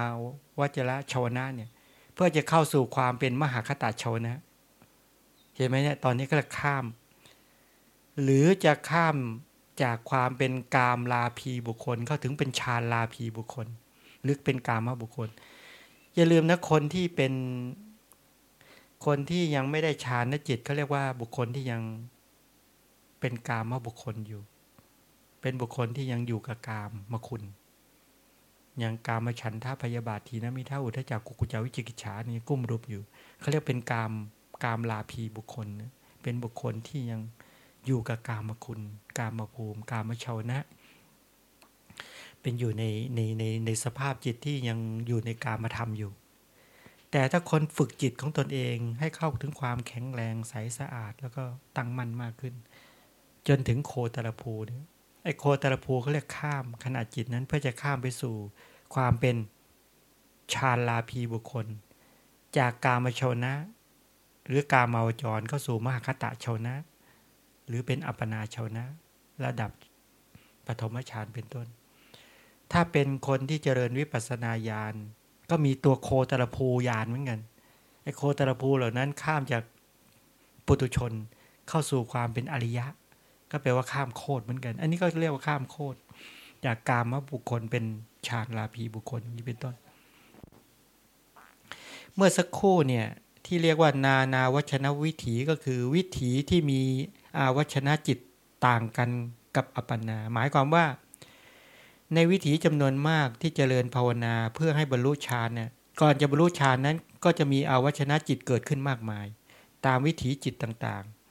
วจระชาวนะเนี่ย เพื่อจะเข้าสู่ความเป็นมหาคตาชาวนะ เห็นไหมเนี่ยตอนนี้ก็จะข้าม หรือจะข้ามจากความเป็นกามลาพีบุคคล เข้าถึงเป็นฌานลาพีบุคคล หรือเป็นกามบุคคล อย่าลืมนะคนที่เป็นคนที่ยังไม่ได้ฌานนจิตเขาเรียกว่าบุคคลที่ยังเป็นกามบุคคลอยู่ เป็นบุคคลที่ยังอยู่กับกามมคุณ ยังกามฉันท่าพยาบาททีนะมีท่าอุทจักกุกุจาวิจิกิจฉานี่กุ้มรูปอยู่เขาเรียกเป็นกามกามลาภีบุคคล เป็นบุคคลที่ยังอยู่กับกามคุณ กามภูมิ กามชาวนะ เป็นอยู่ในในในในสภาพจิตที่ยังอยู่ในการมาทำอยู่ แต่ถ้าคนฝึกจิตของตนเองให้เข้าถึงความแข็งแรงใสสะอาด แล้วก็ตั้งมั่นมากขึ้น จนถึงโคตรภูเนี่ยไอโคตรภูเขาเรียกข้ามขนาดจิตนั้นเพื่อจะข้ามไปสู่ความเป็นฌานลาภีบุคคล จากกามชาวนะ หรือกามาวจรเข้าสู่มหคตะชาวนะ หรือเป็นอัปปนาชาวนะ ระดับปฐมฌานเป็นต้น ถ้าเป็นคนที่เจริญวิปัสนาญาณก็มีตัวโคตรภูญาณเหมือนกันไอ้โคตรภูเหล่านั้นข้ามจากปุตุชนเข้าสู่ความเป็นอริยะ ก็แปลว่าข้ามโคตรเหมือนกัน อันนี้ก็เรียกว่าข้ามโคตรจากกามบุคคลเป็นฌานลาภีบุคคลนี้เป็นต้น เมื่อสักครู่เนี่ยที่เรียกว่านานาวัชนวิถีก็คือวิถีที่มีอาวัชนะจิตต่างกันกับอัปปนา หมายความว่า ในวิถีจำนวนมากที่เจริญภาวนาเพื่อให้บรรลุฌานเนี่ยก่อนจะบรรลุฌานนั้นก็จะมีอาวชนะจิตเกิดขึ้นมากมาย ตามวิถีจิตต่างๆ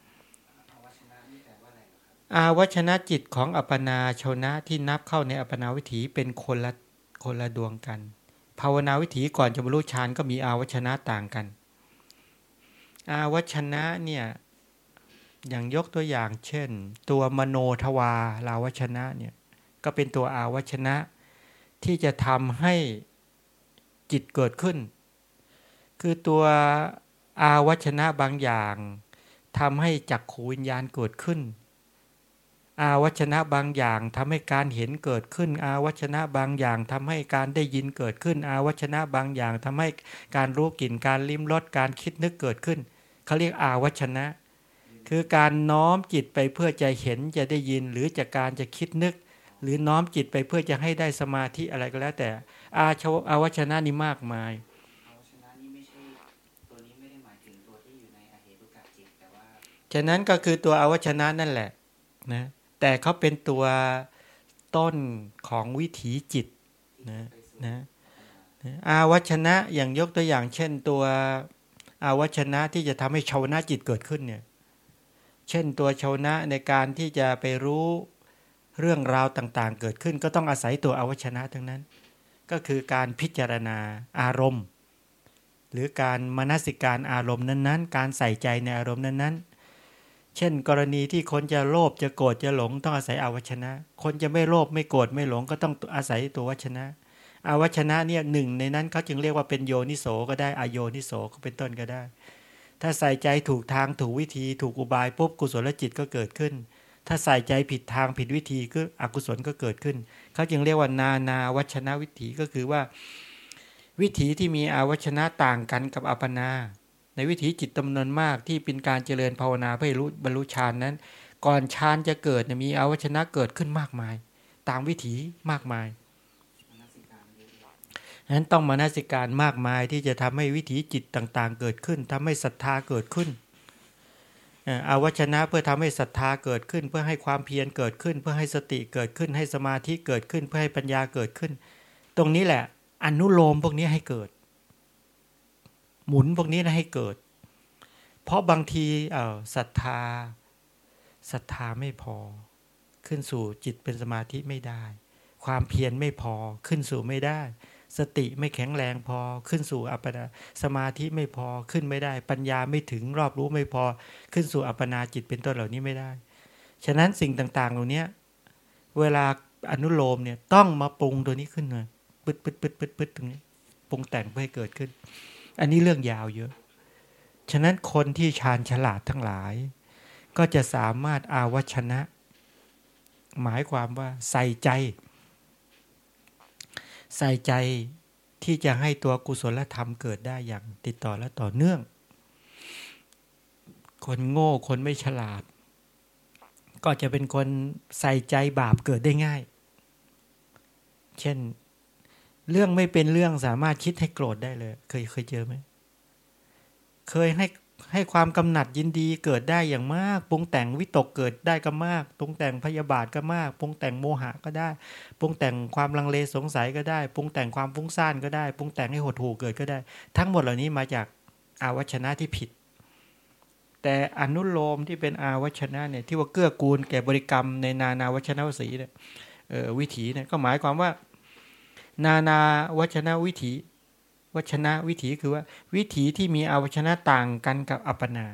อาวชนะจิตของอัปปนาชนะที่นับเข้าในอัปปนาวิถีเป็นคนละคนละดวงกัน ภาวนาวิถีก่อนจะบรรลุฌานก็มีอาวชนะต่างกัน อาวชนะเนี่ยอย่างยกตัวอย่างเช่น ตัวมโนทวาลาวชนะเนี่ย ก็เป็นตัวอาวัชนะ ที่จะทำให้จิตเกิดขึ้น คือตัวอาวัชนะบางอย่างทำให้จักขูวิญญาณเกิดขึ้น อาวัชนะบางอย่างทำให้การเห็นเกิดขึ้น อาวัชนะบางอย่างทำให้การได้ยินเกิดขึ้น อาวัชนะบางอย่างทำให้การรู้กลิ่นการลิ้มรสการคิดนึกเกิดขึ้นเขาเรียกอาวัชนะ คือการน้อมจิตไปเพื่อจะเห็นจะได้ยินหรือจากการจะคิดนึก หรือน้อมจิตไปเพื่อจะให้ได้สมาธิอะไรก็แล้วแต่ อาชวอาวชนะนี่มากมายฉะนั้นก็คือตัวอวชนะนั่นแหละนะแต่เขาเป็นตัวต้นของวิถีจิตนะนะอาวัชนะอย่างยกตัวอย่าง เช่นตัวอาวัชนะที่จะทำให้ชาวนะจิตเกิดขึ้นเนี่ย เช่นตัวชาวนะในการที่จะไปรู้ เรื่องราวต่างๆ เกิดขึ้นก็ต้องอาศัยตัวอวัชนะทั้งนั้น ก็คือการพิจารณาอารมณ์ หรือการมนสิการอารมณ์นั้นๆ การใส่ใจในอารมณ์นั้นๆ เช่น กรณีที่คนจะโลภจะโกรธจะหลงต้องอาศัยอวัชนะ คนจะไม่โลภไม่โกรธไม่หลงก็ต้องอาศัยตัววัชนะอวัชนะเนี่ยหนึ่งในนั้นเขาจึงเรียกว่าเป็นโยนิโสก็ได้อโยนิโสก็เป็นต้นก็ได้ ถ้าใส่ใจถูกทางถูกวิธีถูกอุบายปุ๊บกุศลจิตก็เกิดขึ้น ถ้าใส่ใจผิดทางผิดวิธีก็อกุศลก็เกิดขึ้น เขาจึงเรียกว่านานาวัชนะวิถีก็คือว่า วิถีที่มีอาวัชนะต่างกันกับอัปนา ในวิถีจิตจำนวนมากที่เป็นการเจริญภาวนาเพื่อรู้บรรลุฌานนั้น ก่อนฌานจะเกิดมีอาวัชนะเกิดขึ้นมากมาย ตามวิถีมากมายนั้นต้องมานาสิการมากมายที่จะทำให้วิถีจิตต่างๆ เกิดขึ้นทำให้ศรัทธาเกิดขึ้น อาวัชนะเพื่อทำให้ศรัทธาเกิดขึ้น เพื่อให้ความเพียรเกิดขึ้น เพื่อให้สติเกิดขึ้น ให้สมาธิเกิดขึ้น เพื่อให้ปัญญาเกิดขึ้น ตรงนี้แหละ อนุโลมพวกนี้ให้เกิด หมุนพวกนี้นะให้เกิด เพราะบางทีศรัทธาศรัทธาไม่พอ ขึ้นสู่จิตเป็นสมาธิไม่ได้ ความเพียรไม่พอขึ้นสู่ไม่ได้ สติไม่แข็งแรงพอขึ้นสู่อัปปนาสมาธิไม่พอขึ้นไม่ได้ ปัญญาไม่ถึงรอบรู้ไม่พอ ขึ้นสู่อัปปนาจิตเป็นต้นเหล่านี้ไม่ได้ ฉะนั้นสิ่งต่างๆ เหล่านี้เวลาอนุโลมเนี่ยต้องมาปรุงตัวนี้ขึ้นมาปึ๊ดปึ๊ดปึ๊ดปึ๊ดปึ๊ดตรงนี้ปรุงแต่งเพื่อให้เกิดขึ้น อันนี้เรื่องยาวเยอะ ฉะนั้นคนที่ชาญฉลาดทั้งหลาย ก็จะสามารถอาวัชนะ หมายความว่าใส่ใจ ใส่ใจที่จะให้ตัวกุศลธรรมเกิดได้อย่างติดต่อและต่อเนื่อง คนโง่คนไม่ฉลาด ก็จะเป็นคนใส่ใจบาปเกิดได้ง่าย เช่น เรื่องไม่เป็นเรื่องสามารถคิดให้โกรธได้เลย เคยเคยเจอไหม เคยให้ ให้ความกำหนัดยินดีเกิดได้อย่างมากปรุงแต่งวิตกเกิดได้ก็มากปรุงแต่งพยาบาทก็มากปรุงแต่งโมหะก็ได้ปรุงแต่งความลังเลสงสัยก็ได้ปรุงแต่งความฟุ้งซ่านก็ได้ปรุงแต่งให้หดหู่เกิดก็ได้ ทั้งหมดเหล่านี้มาจากอาวัชนะที่ผิด แต่อนุโลมที่เป็นอาวัชนะเนี่ยที่ว่าเกื้อกูลแก่บริกรรมในนานาวัชนะวสีเนี่ยวิถีเนี่ยก็หมายความว่า นานาวัชนะวิถี วัชนะวิถีคือว่าวิถีที่มีอวัชนะต่างกันกับอัปปนา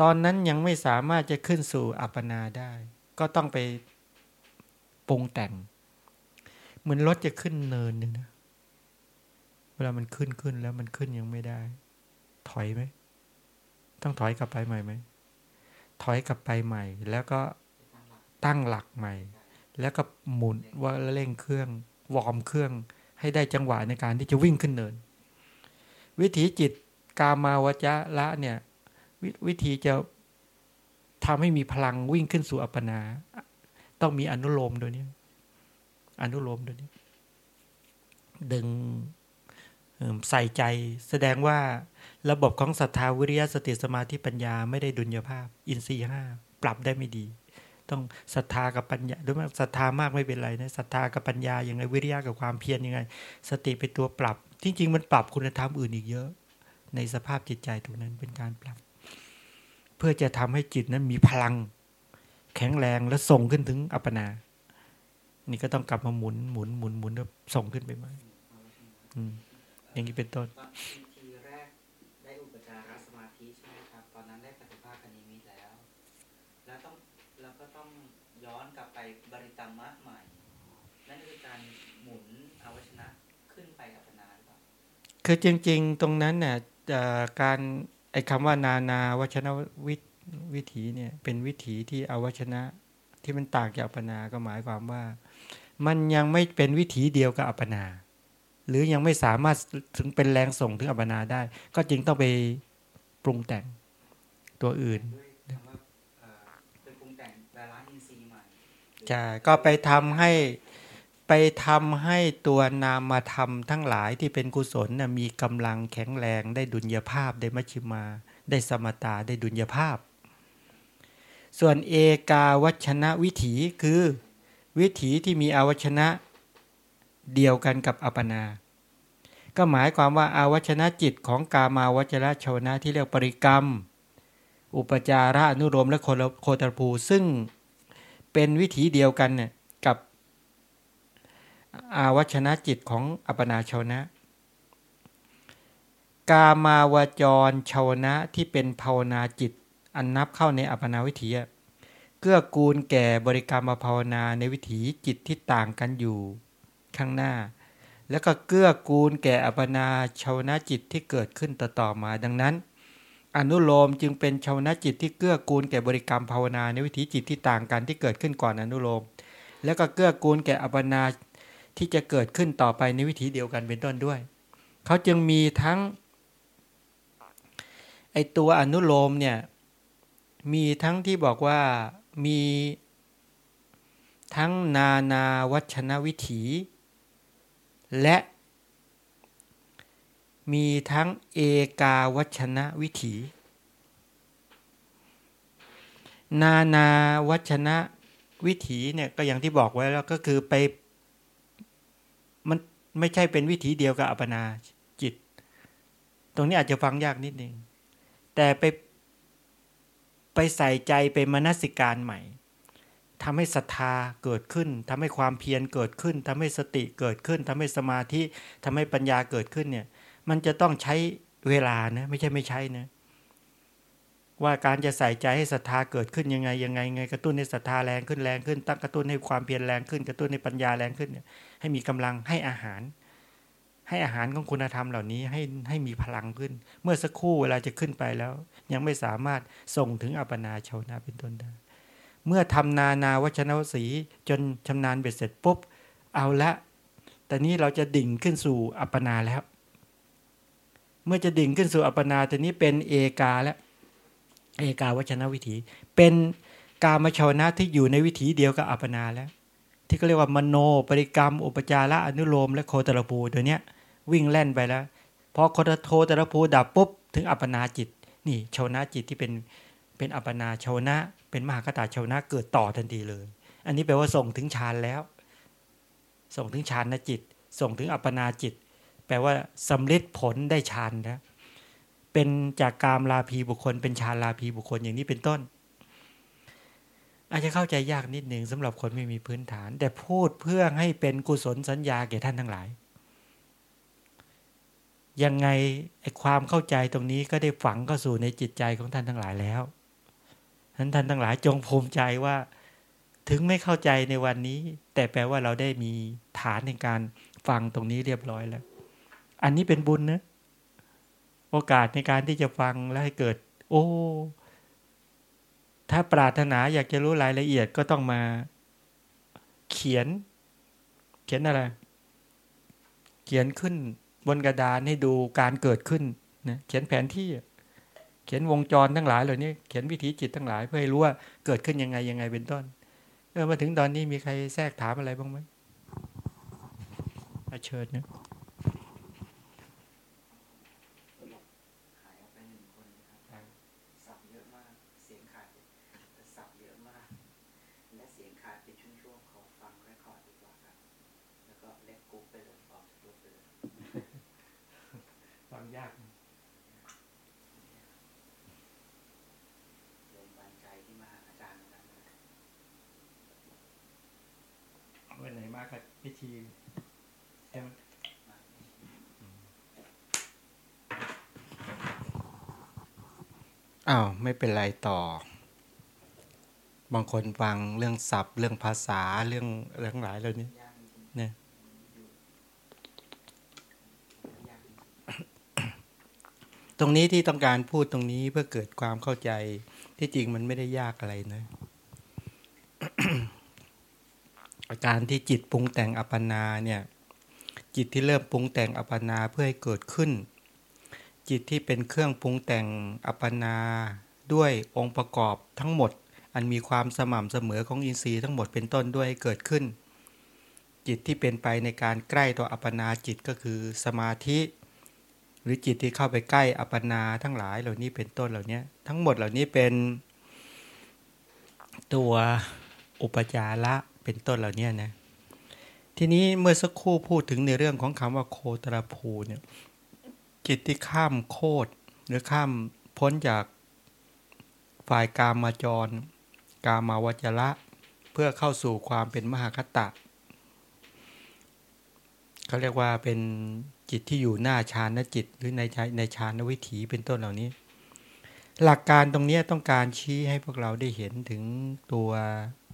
ตอนนั้นยังไม่สามารถจะขึ้นสู่อัปปนาได้ ก็ต้องไปปรุงแต่ง เหมือนรถจะขึ้นเนินหนึ่งนะ เวลามันขึ้นขึ้นแล้วมันขึ้นยังไม่ได้ ถอยไหม ต้องถอยกลับไปใหม่ไหม ถอยกลับไปใหม่ แล้วก็ตั้งหลักใหม่ แล้วก็หมุนว่าเร่งเครื่อง วอร์มเครื่อง ให้ได้จังหวะในการที่จะวิ่งขึ้นเนิน วิถีจิตกามาวจละเนี่ยววิธีจะทำให้มีพลังวิ่งขึ้นสู่อัปปนา ต้องมีอนุโลมโดยนี้อนุโลมโดยนี้ ดึงใส่ใจแสดงว่าระบบของศรัทธาวิริยะสติสมาธิปัญญาไม่ได้ดุลยภาพ อินทรีย์ห้าปรับได้ไม่ดี ต้องศรัทธากับปัญญาด้วยศรัทธามากไม่เป็นไรนะศรัทธากับปัญญาอย่างไรวิริยะกับความเพียรยังไง สติเป็นตัวปรับจริงๆมันปรับคุณธรรมอื่นอีกเยอะ ในสภาพจิตใจตรงนั้นเป็นการปรับ เพื่อจะทำให้จิตนั้นมีพลัง แข็งแรงและส่งขึ้นถึงอัปปนา นี่ก็ต้องกลับมาหมุนหมุนหมุนหมุนแล้วส่งขึ้นไปไหมอย่างนี้เป็นต้น คือจริง ๆ ตรงนั้นเนี่ยการไอ้คำว่านานาวัชนะวิวิถีเนี่ยเป็นวิถีที่อวัชนะที่มันต่างจากอัปนาก็หมายความว่า มันยังไม่เป็นวิถีเดียวกับอัปนา หรือยังไม่สามารถถึงเป็นแรงส่งถึงอัปนาได้ ก็จึงต้องไปปรุงแต่งตัวอื่นใช่ก็ไปทำให้ ไปทำให้ตัวนามธรรมทั้งหลายที่เป็นกุศลนะมีกำลังแข็งแรงได้ดุลยภาพได้มัชฌิมา ได้สมตาได้ดุลยภาพ ส่วนเอกาวัชนะวิถีคือวิถีที่มีอวัชนะเดียวกันกับอัปนา ก็หมายความว่าอาวัชนะจิตของกามาวจระชวนะที่เรียกปริกรรม อุปจาระอนุโลมและโคตรภูซึ่งเป็นวิถีเดียวกันเนี่ย อาวัชนะจิตของอัปนาชาวนะ กามาวจรชาวนะที่เป็นภาวนาจิต อันนับเข้าในอัปนาวิถีเกื้อกูลแก่บริกรรมภาวนาในวิถีจิตที่ต่างกันอยู่ข้างหน้า แล้วก็เกื้อกูลแก่อัปนาชาวนะจิตที่เกิดขึ้นต่อๆมาดังนั้น อนุโลมจึงเป็นชาวนะจิตที่เกื้อกูลแก่บริกรรมภาวนาในวิถีจิตที่ต่างกันที่เกิดขึ้นก่อนอนุโลมแล้วก็เกื้อกูลแก่อัปนา ที่จะเกิดขึ้นต่อไปในวิถีเดียวกันเป็นต้นด้วย เขาจึงมีทั้งไอตัวอนุโลมเนี่ยมีทั้งที่บอกว่ามีทั้งนานาวัชนวิถี และมีทั้งเอกาวัชนะวิถี นานาวัชนะวิถีเนี่ยก็อย่างที่บอกไว้แล้วก็คือไป ไม่ใช่เป็นวิถีเดียวกับอัปนาจิต ตรงนี้อาจจะฟังยากนิดนึงแต่ไปไปใส่ใจเป็นมนสิการใหม่ทำให้ศรัทธาเกิดขึ้นทำให้ความเพียรเกิดขึ้นทำให้สติเกิดขึ้นทำให้สมาธิทำให้ปัญญาเกิดขึ้นเนี่ย มันจะต้องใช้เวลานะไม่ใช่ไม่ใช่นะว่าการจะใส่ใจให้ศรัทธาเกิดขึ้นยังไงยังไงไงกระตุ้นให้ศรัทธาแรงขึ้นแรงขึ้น ตั้งกระตุ้นให้ความเพียรแรงขึ้น กระตุ้นให้ปัญญาแรงขึ้นเนี่ย ให้มีกำลังให้อาหาร ให้อาหารของคุณธรรมเหล่านี้ให้ให้มีพลังขึ้น เมื่อสักครู่เวลาจะขึ้นไปแล้ว ยังไม่สามารถส่งถึงอัปนาชาวนาเป็นต้นได้ เมื่อทำนานาวัชนวสีจนชำนาญเบ็ดเสร็จปุ๊บ เอาละแต่นี้เราจะดิ่งขึ้นสู่อัปนาแล้ว เมื่อจะดิ่งขึ้นสู่อัปนาแต่นี้เป็นเอกาแล้วเอกาวัชนวิถี เป็นกามชาวนะที่อยู่ในวิถีเดียวกับอัปนาแล้ว ที่เขาเรียกว่ามโนปริกรรม อุปจาระอนุโลม และโคตรภูตัวเนี้ยวิ่งแล่นไปแล้วพอโคตรโทตรภูดับปุ๊บ ถึงอัปนาจิต นี่ชาวนะจิตที่เป็นเป็นอัปนาชาวนะ เป็นมหากตาชาวนะเกิดต่อทันทีเลย อันนี้แปลว่าส่งถึงฌานแล้ว ส่งถึงฌานจิต ส่งถึงอัปนาจิต แปลว่าสำเร็จผลได้ฌานนะเป็นจากกามลาภีบุคคล เป็นฌานลาภีบุคคลอย่างนี้เป็นต้น อาจจะเข้าใจยากนิดหนึ่งสำหรับคนไม่มีพื้นฐาน แต่พูดเพื่อให้เป็นกุศลสัญญาแก่ท่านทั้งหลาย ยังไงไอ้ความเข้าใจตรงนี้ก็ได้ฝังเข้าสู่ในจิตใจของท่านทั้งหลายแล้วท่านท่านทั้งหลายจงภูมิใจว่า ถึงไม่เข้าใจในวันนี้ แต่แปลว่าเราได้มีฐานในการฟังตรงนี้เรียบร้อยแล้ว อันนี้เป็นบุญนะโอกาสในการที่จะฟังและให้เกิด โอ้ ถ้าปรารถนาอยากจะรู้รายละเอียดก็ต้องมา เขียน เขียนอะไร เขียนขึ้นบนกระดานให้ดูการเกิดขึ้นนะเขียนแผนที่ เขียนวงจรทั้งหลายเหล่านี้เขียนวิถีจิตทั้งหลายเพื่อให้รู้ว่าเกิดขึ้นยังไงยังไงเป็นต้นเออมาถึงตอนนี้มีใครแทรกถามอะไรบ้างไหมเชิญนะ พิธีใช่ไหมอ้าวไม่เป็นไรต่อ บางคนฟังเรื่องศัพท์ เรื่องภาษาเรื่องเรื่องหลายเลยนี่เนี่ยตรงนี้ที่ต้องการพูดตรงนี้เพื่อเกิดความเข้าใจที่จริงมันไม่ได้ยากอะไรนะ อาการที่จิตปรุงแต่งอัปปนาเนี่ยจิตที่เริ่มปรุงแต่งอัปปนาเพื่อให้เกิดขึ้น จิตที่เป็นเครื่องปรุงแต่งอัปปนาด้วยองค์ประกอบทั้งหมด อันมีความสม่ำเสมอของอินทรีย์ทั้งหมดเป็นต้นด้วยเกิดขึ้น จิตที่เป็นไปในการใกล้ตัวอัปปนาจิตก็คือสมาธิ หรือจิตที่เข้าไปใกล้อัปปนาทั้งหลายเหล่านี้เป็นต้นเหล่านี้ทั้งหมดเหล่านี้เป็นตัวอุปจาระ เป็นต้นเหล่านี้นะทีนี้เมื่อสักครู่พูดถึงในเรื่องของคำว่าโคตรภูเนี่ยจิตที่ข้ามโคตรหรือข้ามพ้นจากฝ่ายกามาจร กามาวจระ เพื่อเข้าสู่ความเป็นมหาคตะเขาเรียกว่าเป็นจิตที่อยู่หน้าฌานจิต หรือในในฌานวิถีเป็นต้นเหล่านี้ หลักการตรงนี้ต้องการชี้ให้พวกเราได้เห็นถึงตัว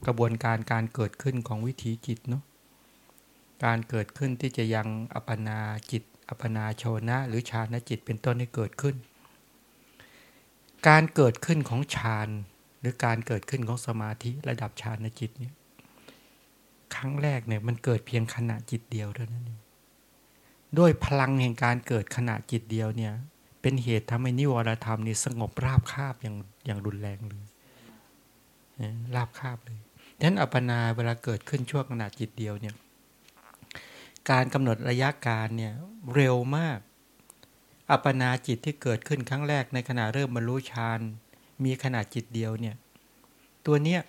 กระบวนการการเกิดขึ้นของวิถีจิตเนาะการเกิดขึ้นที่จะยังอัปนาจิต อัปนาโชนะ หรือฌานจิตเป็นต้นให้เกิดขึ้น การเกิดขึ้นของฌานหรือการเกิดขึ้นของสมาธิระดับฌานจิตเนี่ยครั้งแรกเนี่ยมันเกิดเพียงขณะจิตเดียวเท่านั้นเองด้วยพลังแห่งการเกิดขณะจิตเดียวเนี่ยเป็นเหตุทำให้นิวรธรรมนี่สงบราบคาบอย่างอย่างรุนแรงเลยราบคาบเลย ดังนั้นอัปปนาเวลาเกิดขึ้นช่วงขณะจิตเดียวเนี่ยการกำหนดระยะการเนี่ยเร็วมาก อัปปนาจิตที่เกิดขึ้นครั้งแรกในขณะเริ่มบรรลุฌานมีขนาดจิตเดียวเนี่ยตัวเนี้ย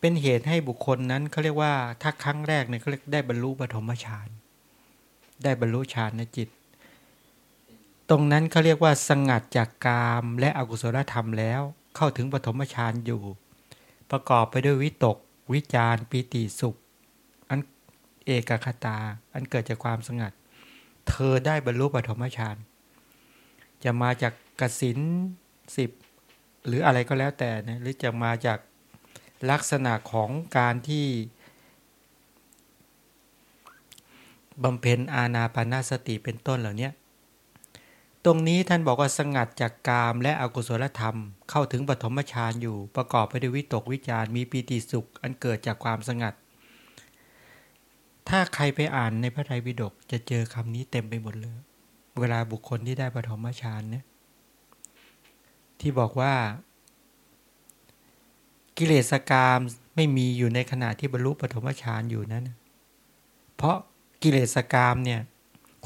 เป็นเหตุให้บุคคลนั้นเขาเรียกว่าถ้าครั้งแรกเนี่ยเขาเรียกได้บรรลุปฐมฌานได้บรรลุฌานในจิต ตรงนั้นเขาเรียกว่าสงัดจากกามและอกุศลธรรมแล้ว เข้าถึงปฐมฌานอยู่ ประกอบไปด้วยวิตก วิจารปีติสุข อันเอกคตา อันเกิดจากความสงัด เธอได้บรรลุปฐมฌานจะมาจากกสินสิบหรืออะไรก็แล้วแต่นะหรือจะมาจากลักษณะของการที่บำเพ็ญอาณาปณสติเป็นต้นเหล่านี้ ตรงนี้ท่านบอกว่าสงัดจากกามและอกุศลธรรม เข้าถึงปฐมฌานอยู่ ประกอบไปด้วยวิตกวิจารมีปีติสุข อันเกิดจากความสงัด ถ้าใครไปอ่านในพระไตรปิฎกจะเจอคำนี้เต็มไปหมดเลย เวลาบุคคลที่ได้ปฐมฌานเนี่ยที่บอกว่า กิเลสกามไม่มีอยู่ในขณะที่บรรลุปฐมฌานอยู่นั้น เพราะกิเลสกามเนี่ย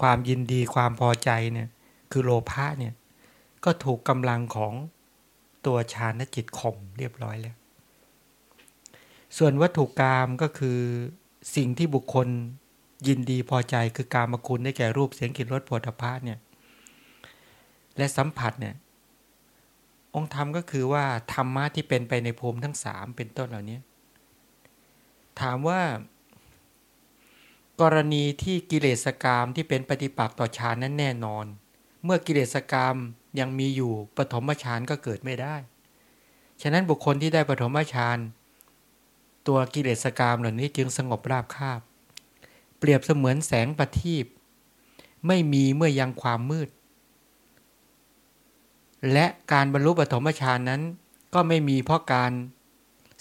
ความยินดีความพอใจเนี่ย คือโลภะเนี่ย ก็ถูกกำลังของตัวฌานจิตข่มเรียบร้อยแล้ว ส่วนวัตถุกรรมก็คือสิ่งที่บุคคลยินดีพอใจคือการมคุณได้แก่รูปเสียงกลิ่นรสผลิตภัณฑ์เนี่ยและสัมผัสเนี่ยองค์ธรรมก็คือว่าธรรมะที่เป็นไปในภูมิทั้งสามเป็นต้นเหล่านี้ถามว่ากรณีที่กิเลสกรรมที่เป็นปฏิปักษ์ต่อฌานนั้นแน่นอน เมื่อกิเลสกรรมยังมีอยู่ปฐมฌานก็เกิดไม่ได้ ฉะนั้นบุคคลที่ได้ปฐมฌานตัวกิเลสกรรมเหล่านี้จึงสงบราบคาบ เปรียบเสมือนแสงประทีปไม่มีเมื่อยังความมืด และการบรรลุปฐมฌานนั้น ก็ไม่มีเพราะการ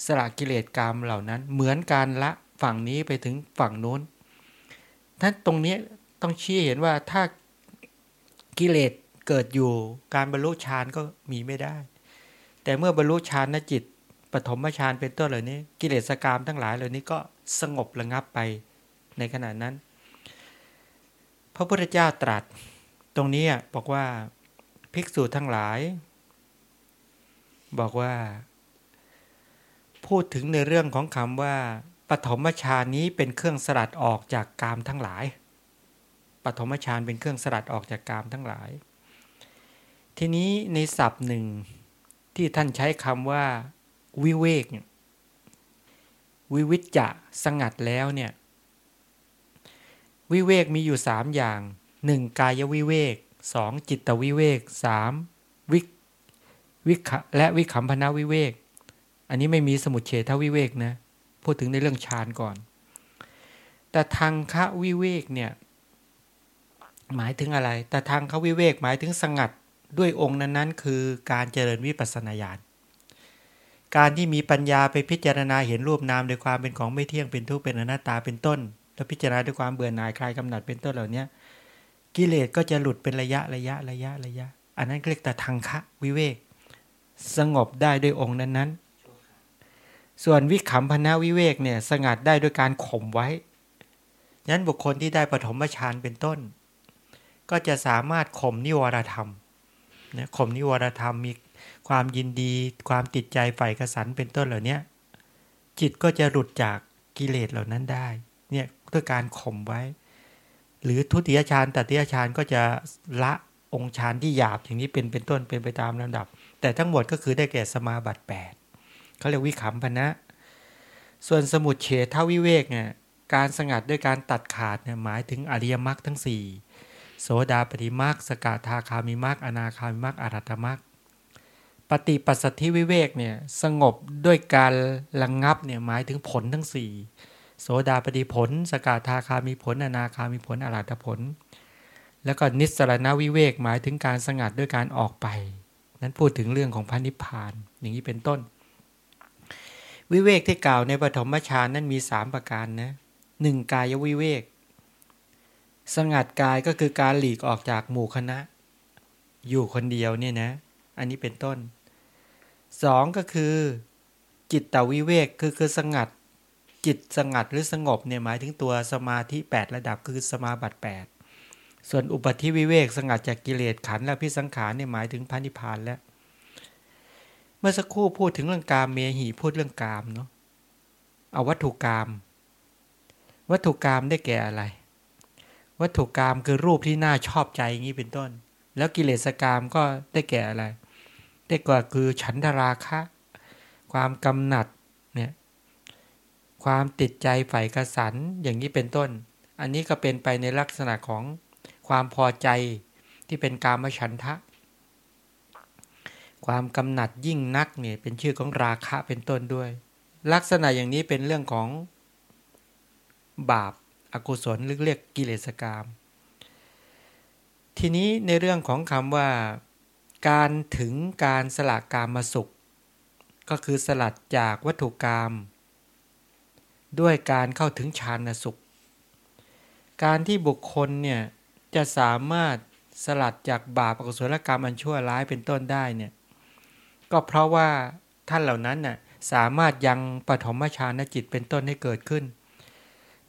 สละกิเลสกรรมเหล่านั้น เหมือนการละฝั่งนี้ไปถึงฝั่งโน้นท่านตรงนี้ต้องชี้เห็นว่าถ้า กิเลสเกิดอยู่การบรรลุฌานก็มีไม่ได้ แต่เมื่อบรรลุฌานนจิตปฐมฌานเป็นต้นเหล่านี้ กิเลสกรรมทั้งหลายเหล่านี้ก็สงบระงับไปในขณะนั้น พระพุทธเจ้าตรัส ตรงนี้บอกว่าภิกษุทั้งหลาย บอกว่า พูดถึงในเรื่องของคำว่าปฐมฌานนี้เป็นเครื่องสลัดออกจากกามทั้งหลาย ปฐมฌานเป็นเครื่องสลัดออกจากกามทั้งหลาย ทีนี้ในศัพท์หนึ่งที่ท่านใช้คำว่า วิเวกวิวิจจะสงัดแล้วเนี่ย วิเวกมีอยู่สามอย่างหนึ่งกายวิเวกสองจิตวิเวกสามวิวิและวิขำพนาวิเวก อันนี้ไม่มีสมุดเฉทวิเวกนะ พูดถึงในเรื่องฌานก่อน แต่ทางคะวิเวกเนี่ย หมายถึงอะไร แต่ทางเขาวิเวกหมายถึงสงัดด้วยองค์นั้นๆ คือการเจริญวิปัสสนาญาณการที่มีปัญญาไปพิจารณาเห็นรูปนามโดยความเป็นของไม่เที่ยงเป็นทุกข์เป็นอนัตตาเป็นต้น แล้วพิจารณาด้วยความเบื่อหน่ายคลายกำหนัดเป็นต้นเหล่านี้กิเลสก็จะหลุดเป็นระยะระยะระยะระยะ อันนั้นเรียกแต่ทางคะวิเวก สงบได้ด้วยองค์นั้นๆ ส่วนวิขำพนาวิเวกเนี่ยสงัดได้ด้วยการข่มไว้นั้นบุคคลที่ได้ปฐมฌานเป็นต้น ก็จะสามารถข่มนิวรธรรมนะข่มนิวรธรรมมีความยินดี ความติดใจใฝ่กระสันเป็นต้นเหล่านี้จิตก็จะหลุดจากกิเลสเหล่านั้นได้เนี่ยด้วยการข่มไว้ หรือทุติยฌานตติยฌานก็จะละองค์ฌานที่หยาบอย่างนี้เป็นเป็นต้นเป็นไปตามลำดับ แต่ทั้งหมดก็คือได้แก่สมาบัติ8เขาเรียกวิขำพนะ ส่วนสมุดเฉทวิเวกเนี่ยการสงัดด้วยการตัดขาดเนี่ยหมายถึงอริยมรรคทั้ง4 โสดาปฏิมรรคสกทาคามิมรรคอนาคามิมรรคอรัตมรรคปฏิปัสสธิวิเวกเนี่ยสงบด้วยการระงงับเนี่ยหมายถึงผลทั้ง4โสดาปฏิผล สกทาคามีผลอนาคามีผลอรัตผล แล้วก็นิสรณวิเวกหมายถึงการสงัดด้วยการออกไป นั้นพูดถึงเรื่องของพระนิพพานอย่างนี้เป็นต้น วิเวกที่กล่าวในปฐมฌานนั้นมี 3 ประการนะหนึ่งกายวิเวก สงัดกายก็คือการหลีกออกจากหมู่คณะ อยู่คนเดียวเนี่ยนะ อันนี้เป็นต้นสองก็คือ จิตตวิเวกคือคือสงัด จิตสงัดหรือสงบเนี่ยหมายถึงตัวสมาธิ 8 ระดับคือสมาบัติ 8 ส่วนอุปธิวิเวกสงัดจากกิเลสขันและพิสังขารเนี่ยหมายถึงพระนิพานแล้ว เมื่อสักครู่พูดถึงเรื่องกามเมหีพูดเรื่องกามเนาะเอาวัตถุกรรมวัตถุกรรมได้แก่อะไร วัตถุกรรมคือรูปที่น่าชอบใจอย่างนี้เป็นต้น แล้วกิเลสกรรมก็ได้แก่อะไร ได้กว่าคือฉันทราคะ ความกำหนัดเนี่ยความติดใจใฝ่กระสันอย่างนี้เป็นต้น อันนี้ก็เป็นไปในลักษณะของความพอใจที่เป็นกามฉันทะ ความกำหนัดยิ่งนักเนี่ยเป็นชื่อของราคะเป็นต้นด้วย ลักษณะอย่างนี้เป็นเรื่องของบาป อกุศลหรือเรียกกิเลสกรรมทีนี้ในเรื่องของคำว่า การถึงการสละกามมาสุข ก็คือสลัดจากวัตถุกรรมด้วยการเข้าถึงฌานสุข การที่บุคคลเนี่ยจะสามารถสลัดจากบาปอกุศลกรรมอันชั่วร้ายเป็นต้นได้เนี่ยก็เพราะว่าท่านเหล่านั้นน่ะสามารถยังปฐมฌานจิตเป็นต้นให้เกิดขึ้น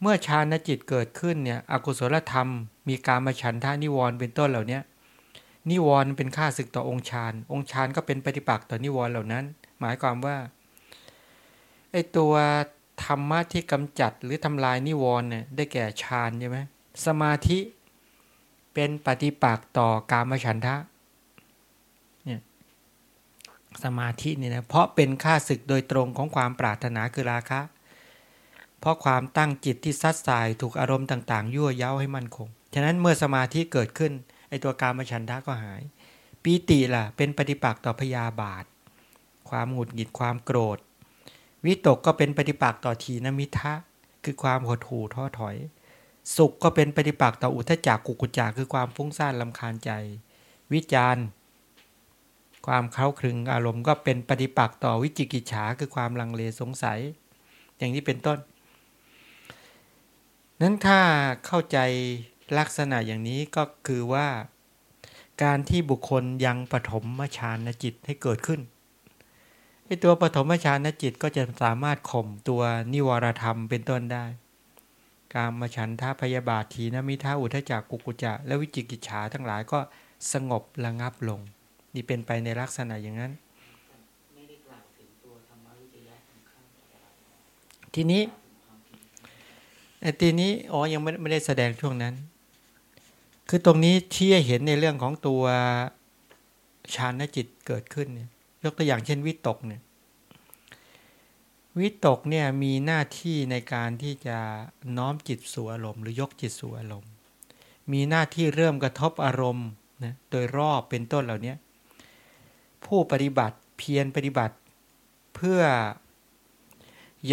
เมื่อฌานจิตเกิดขึ้นเนี่ยอกุศลธรรม มีการมาฉันทานิวรณ์เป็นต้นเหล่านี้นิวรณ์เป็นค่าศึกต่อองค์ฌานองค์ฌานก็เป็นปฏิปักษ์ต่อนิวรณ์เหล่านั้น หมายความว่าไอตัวธรรมะที่กำจัดหรือทำลายนิวรณ์เนี่ยได้แก่ฌานใช่ไหมสมาธิเป็นปฏิปักษ์ต่อกามฉันทะเนี่ยสมาธิเนี่ยนะเพราะเป็นค่าศึกโดยตรงของความปรารถนาคือราคะ เพราะความตั้งจิตที่ซัดสายถูกอารมณ์ต่างๆ ยั่วเย้าให้มั่นคง ฉะนั้นเมื่อสมาธิเกิดขึ้นไอตัวการมฉันทะก็หาย ปีติล่ะ เป็นปฏิปักษ์ต่อพยาบาท ความหงุดหงิดความโกรธ วิตกก็เป็นปฏิปักษ์ต่อทีนมิทะ คือความหดหู่ท้อถอย สุขก็เป็นปฏิปักษ์ต่ออุทจักกุกุจักคือความฟุ้งซ่านลำคาญใจ วิจารความเข้าคลึงอารมณ์ก็เป็นปฏิปักษ์ต่อวิจิกิจฉาคือความลังเลสงสัย อย่างนี้เป็นต้น นั้นถ้าเข้าใจลักษณะอย่างนี้ก็คือว่า การที่บุคคลยังปฐมฌานจิตให้เกิดขึ้นไอตัวปฐมฌานจิตก็จะสามารถข่มตัวนิวรธรรมเป็นต้นได้ การมาฉันท่าพยาบาททีนมิท่าอุทจักกุกุจะและวิจิกิจฉาทั้งหลายก็สงบระงับลง นี่เป็นไปในลักษณะอย่างนั้น ทีนี้แต่ ทีนี้อ๋อยังไม่ไม่ได้แสดงช่วงนั้น คือตรงนี้ที่เห็นในเรื่องของตัวฌานจิตเกิดขึ้นเนี่ยยกตัวอย่างเช่นวิตกเนี่ยวิตกเนี่ยมีหน้าที่ในการที่จะน้อมจิตสู่อารมณ์หรือยกจิตสู่อารมณ์ มีหน้าที่เริ่มกระทบอารมณ์นะโดยรอบเป็นต้นเหล่านี้ผู้ปฏิบัติเพียรปฏิบัติเพื่อ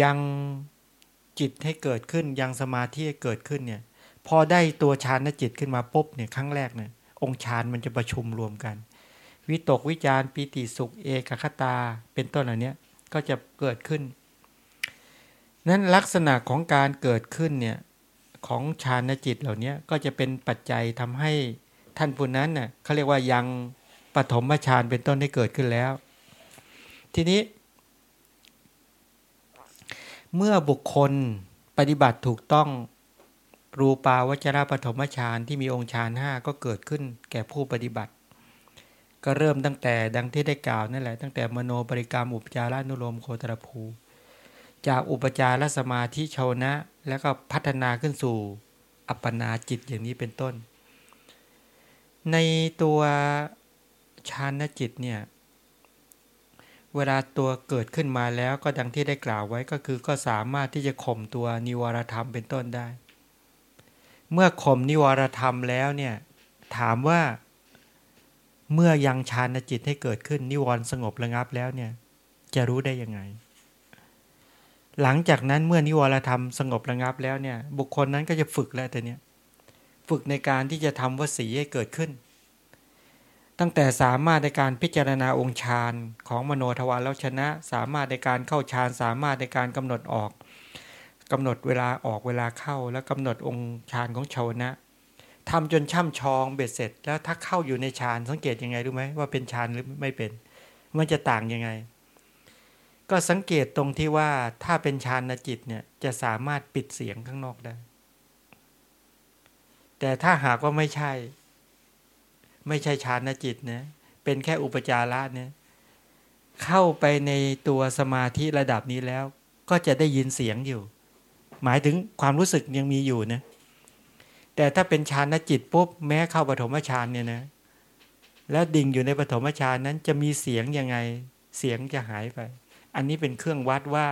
ยัง จิตให้เกิดขึ้นยังสมาธิให้เกิดขึ้นเนี่ย พอได้ตัวฌานจิตขึ้นมาปุ๊บเนี่ยครั้งแรกเนี่ยองค์ฌานมันจะประชุมรวมกัน วิตกวิจารปีติสุขเอกคตา เป็นต้นเหล่านี้ก็จะเกิดขึ้น นั้นลักษณะของการเกิดขึ้นเนี่ยของฌานจิตเหล่านี้ก็จะเป็นปัจจัยทำให้ท่านผู้นั้นเน่ยเขาเรียกว่ายังปฐมฌานเป็นต้นให้เกิดขึ้นแล้ว ทีนี้ เมื่อบุคคลปฏิบัติถูกต้องรูปาวจรปฐมฌานที่มีองค์ฌานห้าก็เกิดขึ้นแก่ผู้ปฏิบัติ ก็เริ่มตั้งแต่ดังที่ได้กล่าวนั่นแหละ ตั้งแต่มโนบริกรรมอุปจาระนุโลมโคตรภู จากอุปจารสมาธิชาวนะ แล้วก็พัฒนาขึ้นสู่อัปปนาจิตอย่างนี้เป็นต้น ในตัวฌานจิตเนี่ย เวลาตัวเกิดขึ้นมาแล้วก็ดังที่ได้กล่าวไว้ก็คือก็สามารถที่จะข่มตัวนิวรธรรมเป็นต้นได้ เมื่อข่มนิวรธรรมแล้วเนี่ยถามว่าเมื่อยังฌานจิตให้เกิดขึ้นนิวรณ์สงบระงับแล้วเนี่ยจะรู้ได้ยังไง หลังจากนั้นเมื่อนิวรธรรมสงบระงับแล้วเนี่ยบุคคลนั้นก็จะฝึกแล้วแต่เนี้ยฝึกในการที่จะทำวสีให้เกิดขึ้น ตั้งแต่สามารถในการพิจารณาองค์ฌานของมโนทวารแล้วชนะ สามารถในการเข้าฌานสามารถในการกำหนดออกกำหนดเวลาออกเวลาเข้า แล้วกำหนดองค์ฌานของชาวนะทำจนช่ำชองเบ็ดเสร็จ แล้วถ้าเข้าอยู่ในฌานสังเกตยังไงรู้ไหมว่าเป็นฌานหรือไม่เป็น มันจะต่างยังไง ก็สังเกตตรงที่ว่าถ้าเป็นฌานจิตเนี่ยจะสามารถปิดเสียงข้างนอกได้ แต่ถ้าหากว่าไม่ใช่ ไม่ใช่ฌานจิตนะเป็นแค่อุปจาระเนี่ยเข้าไปในตัวสมาธิระดับนี้แล้ว ก็จะได้ยินเสียงอยู่ หมายถึงความรู้สึกยังมีอยู่นะแต่ถ้าเป็นฌานจิตปุ๊บแม้เข้าปฐมฌานเนี่ยนะแล้วดิ่งอยู่ในปฐมฌานนั้นจะมีเสียงยังไงเสียงจะหายไป อันนี้เป็นเครื่องวัดว่า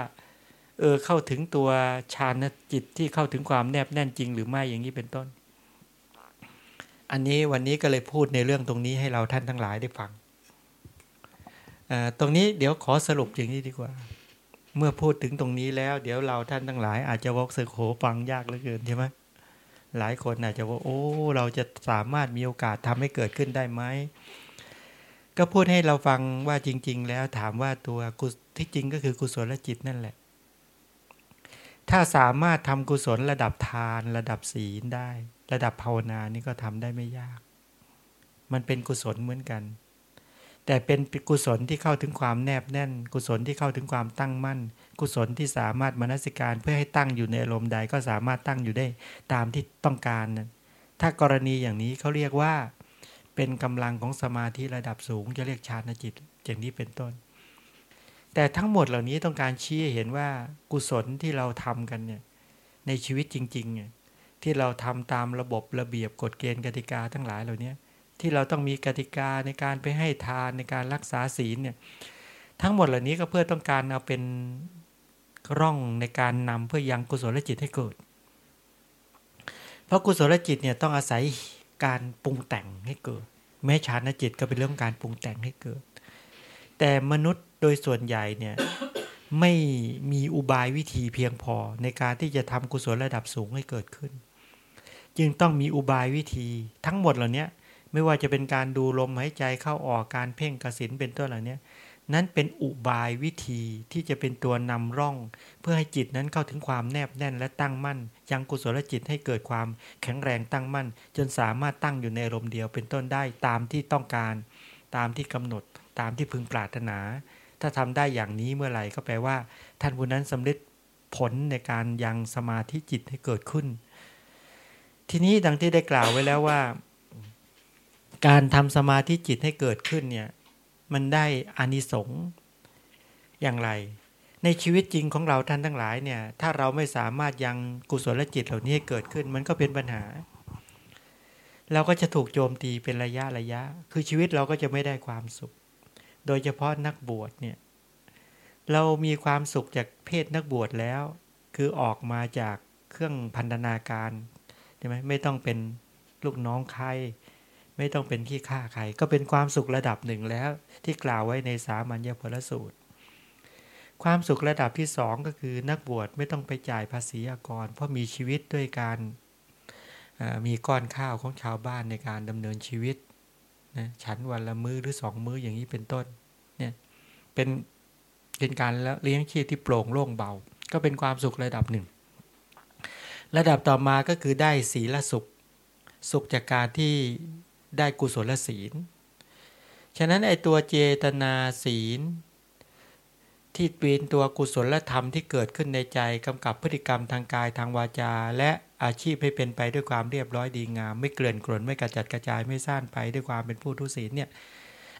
เออเข้าถึงตัวฌานจิตที่เข้าถึงความแนบแน่นจริงหรือไม่อย่างนี้เป็นต้น อันนี้วันนี้ก็เลยพูดในเรื่องตรงนี้ให้เราท่านทั้งหลายได้ฟัง ตรงนี้เดี๋ยวขอสรุปอย่างนี้ดีกว่า เมื่อพูดถึงตรงนี้แล้ว เดี๋ยวเราท่านทั้งหลาย อาจจะวอกเสึกโหฟังยากเหลือเกินใช่ไหมหลายคนอาจจะว่าโอ้ เราจะสามารถมีโอกาสทำให้เกิดขึ้นได้ไหมก็พูดให้เราฟังว่าจริง ๆ แล้วถามว่าตัวกุที่จริงก็คือกุศลจิตนั่นแหละ ถ้าสามารถทำกุศลระดับทานระดับศีลได้ ระดับภาวนานี่ก็ทำได้ไม่ยาก มันเป็นกุศลเหมือนกัน แต่เป็นกุศลที่เข้าถึงความแนบแน่น กุศลที่เข้าถึงความตั้งมั่น กุศลที่สามารถมนสิการเพื่อให้ตั้งอยู่ในอารมณ์ใดก็สามารถตั้งอยู่ได้ตามที่ต้องการนั้นถ้ากรณีอย่างนี้เขาเรียกว่า เป็นกำลังของสมาธิระดับสูง จะเรียกฌานจิตอย่างนี้เป็นต้น แต่ทั้งหมดเหล่านี้ต้องการชี้เห็นว่ากุศลที่เราทำกันเนี่ยในชีวิตจริงๆเนี่ย ที่เราทำตามระบบระเบียบกฎเกณฑ์กติกาทั้งหลายเหล่านี้ที่เราต้องมีกติกาในการไปให้ทานในการรักษาศีลเนี่ยทั้งหมดเหล่านี้ก็เพื่อต้องการเอาเป็นร่องในการนำเพื่อยังกุศลจิตให้เกิด เพราะกุศลจิตเนี่ยต้องอาศัยการปรุงแต่งให้เกิด แม้ฌานจิตก็เป็นเรื่องการปรุงแต่งให้เกิด แต่มนุษย์โดยส่วนใหญ่เนี่ยไม่มีอุบายวิธีเพียงพอในการที่จะทำกุศลระดับสูงให้เกิดขึ้น จึงต้องมีอุบายวิธี ทั้งหมดเหล่านี้ไม่ว่าจะเป็นการดูลมหายใจเข้าออกการเพ่งกสินเป็นต้นเหล่านี้นั้นเป็นอุบายวิธีที่จะเป็นตัวนำร่อง เพื่อให้จิตนั้นเข้าถึงความแนบแน่นและตั้งมั่น ยังกุศลจิตให้เกิดความแข็งแรงตั้งมั่น จนสามารถตั้งอยู่ในลมเดียวเป็นต้นได้ตามที่ต้องการ ตามที่กำหนด ตามที่พึงปรารถนา ถ้าทำได้อย่างนี้เมื่อไหร่ก็แปลว่า ท่านผู้นั้นสำเร็จผลในการยังสมาธิจิตให้เกิดขึ้น ทีนี้ดังที่ได้กล่าวไว้แล้วว่า การทำสมาธิจิตให้เกิดขึ้นเนี่ย มันได้อานิสงส์อย่างไร ในชีวิตจริงของเราท่านทั้งหลายเนี่ย ถ้าเราไม่สามารถยังกุศลจิตเหล่านี้ให้เกิดขึ้น มันก็เป็นปัญหา เราก็จะถูกโจมตีเป็นระยะระยะ คือชีวิตเราก็จะไม่ได้ความสุข โดยเฉพาะนักบวชเนี่ย เรามีความสุขจากเพศนักบวชแล้ว คือออกมาจากเครื่องพันธนาการ ช่ไหมไม่ต้องเป็นลูกน้องใคร ไม่ต้องเป็นขี้ข้าใคร ก็เป็นความสุขระดับหนึ่งแล้ว ที่กล่าวไว้ในสามัญญผลสูตร ความสุขระดับที่สองก็คือนักบวชไม่ต้องไปจ่ายภาษีอากร เพราะมีชีวิตด้วยการมีก้อนข้าวของชาวบ้านในการดำเนินชีวิตนะฉันวันละมือ้อหรือสองมื้ออย่างนี้เป็นต้นเนี่ยเป็นเป็นการเลี้ยงชีพที่โปร่งโล่งเบา ก็เป็นความสุขระดับหนึ่ง ระดับต่อมาก็คือได้ศีลสุข สุขจากการที่ได้กุศลศีล ฉะนั้นไอตัวเจตนาศีล ที่เป็นตัวกุศลธรรมที่เกิดขึ้นในใจกำกับพฤติกรรมทางกายทางวาจา และอาชีพให้เป็นไปด้วยความเรียบร้อยดีงาม ไม่เกลื่อนกลนไม่กระจัดกระจายไม่ซ่านไปด้วยความเป็นผู้ทุศีลเนี่ย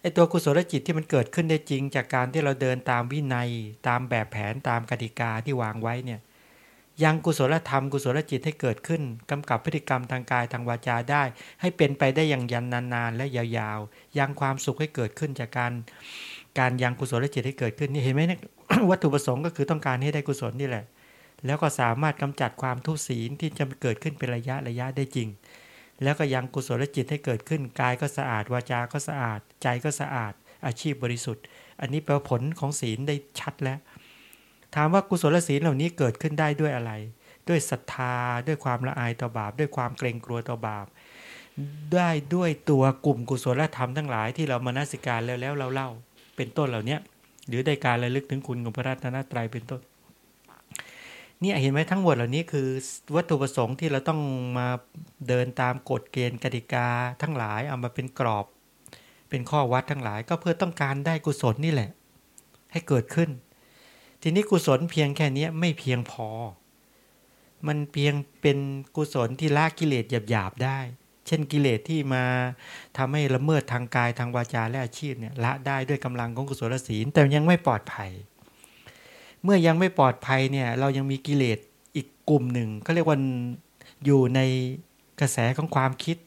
ไอตัวกุศลจิตที่มันเกิดขึ้นได้จริง จากการที่เราเดินตามวินัย ตามแบบแผนตามกติกาที่วางไว้เนี่ย ยังกุศลธรรมกุศลจิตให้เกิดขึ้นกำกับพฤติกรรมทางกายทางวาจาได้ ให้เป็นไปได้อย่างยันนานๆ และยาวๆ ยังความสุขให้เกิดขึ้นจากการการยังกุศลจิตให้เกิดขึ้นนี่เห็นไหมนี่ยวัตถุประสงค์ก็คือต้องการให้ได้กุศลนี่แหละ แล้วก็สามารถกำจัดความทุศีลที่จะเกิดขึ้นเป็นระยะระยะได้จริง แล้วก็ยังกุศลจิตให้เกิดขึ้นกายก็สะอาดวาจาก็สะอาด ใจก็สะอาด อาชีพบริสุทธิ์ อันนี้แปลผลของศีลได้ชัดแล้ว ถามว่ากุศลศีลเหล่านี้เกิดขึ้นได้ด้วยอะไร ด้วยศรัทธา ด้วยความละอายต่อบาป ด้วยความเกรงกลัวต่อบาป ได้ด้วยตัวกลุ่มกุศลธรรมทั้งหลายที่เรามานาสิการแล้วแล้วเราเล่า เป็นต้นเหล่านี้หรือได้การระลึกถึงคุณของพระรัตนตรัยเป็นต้นนี่เห็นไหมทั้งหมดเหล่านี้คือวัตถุประสงค์ที่เราต้องมาเดินตามกฎเกณฑ์กติกาทั้งหลายเอามาเป็นกรอบ เป็นข้อวัดทั้งหลาย ก็เพื่อต้องการได้กุศลนี่แหละ ให้เกิดขึ้น ทีนี้กุศลเพียงแค่นี้ไม่เพียงพอ มันเพียงเป็นกุศลที่ละกิเลสหยาบๆได้ เช่นกิเลสที่มาทำให้ละเมิดทางกายทางวาจาและอาชีพเนี่ยละได้ด้วยกำลังของกุศลศีลแต่ยังไม่ปลอดภัย เมื่อยังไม่ปลอดภัยเนี่ยเรายังมีกิเลสอีกกลุ่มหนึ่งเขาเรียกว่าอยู่ในกระแสของความคิด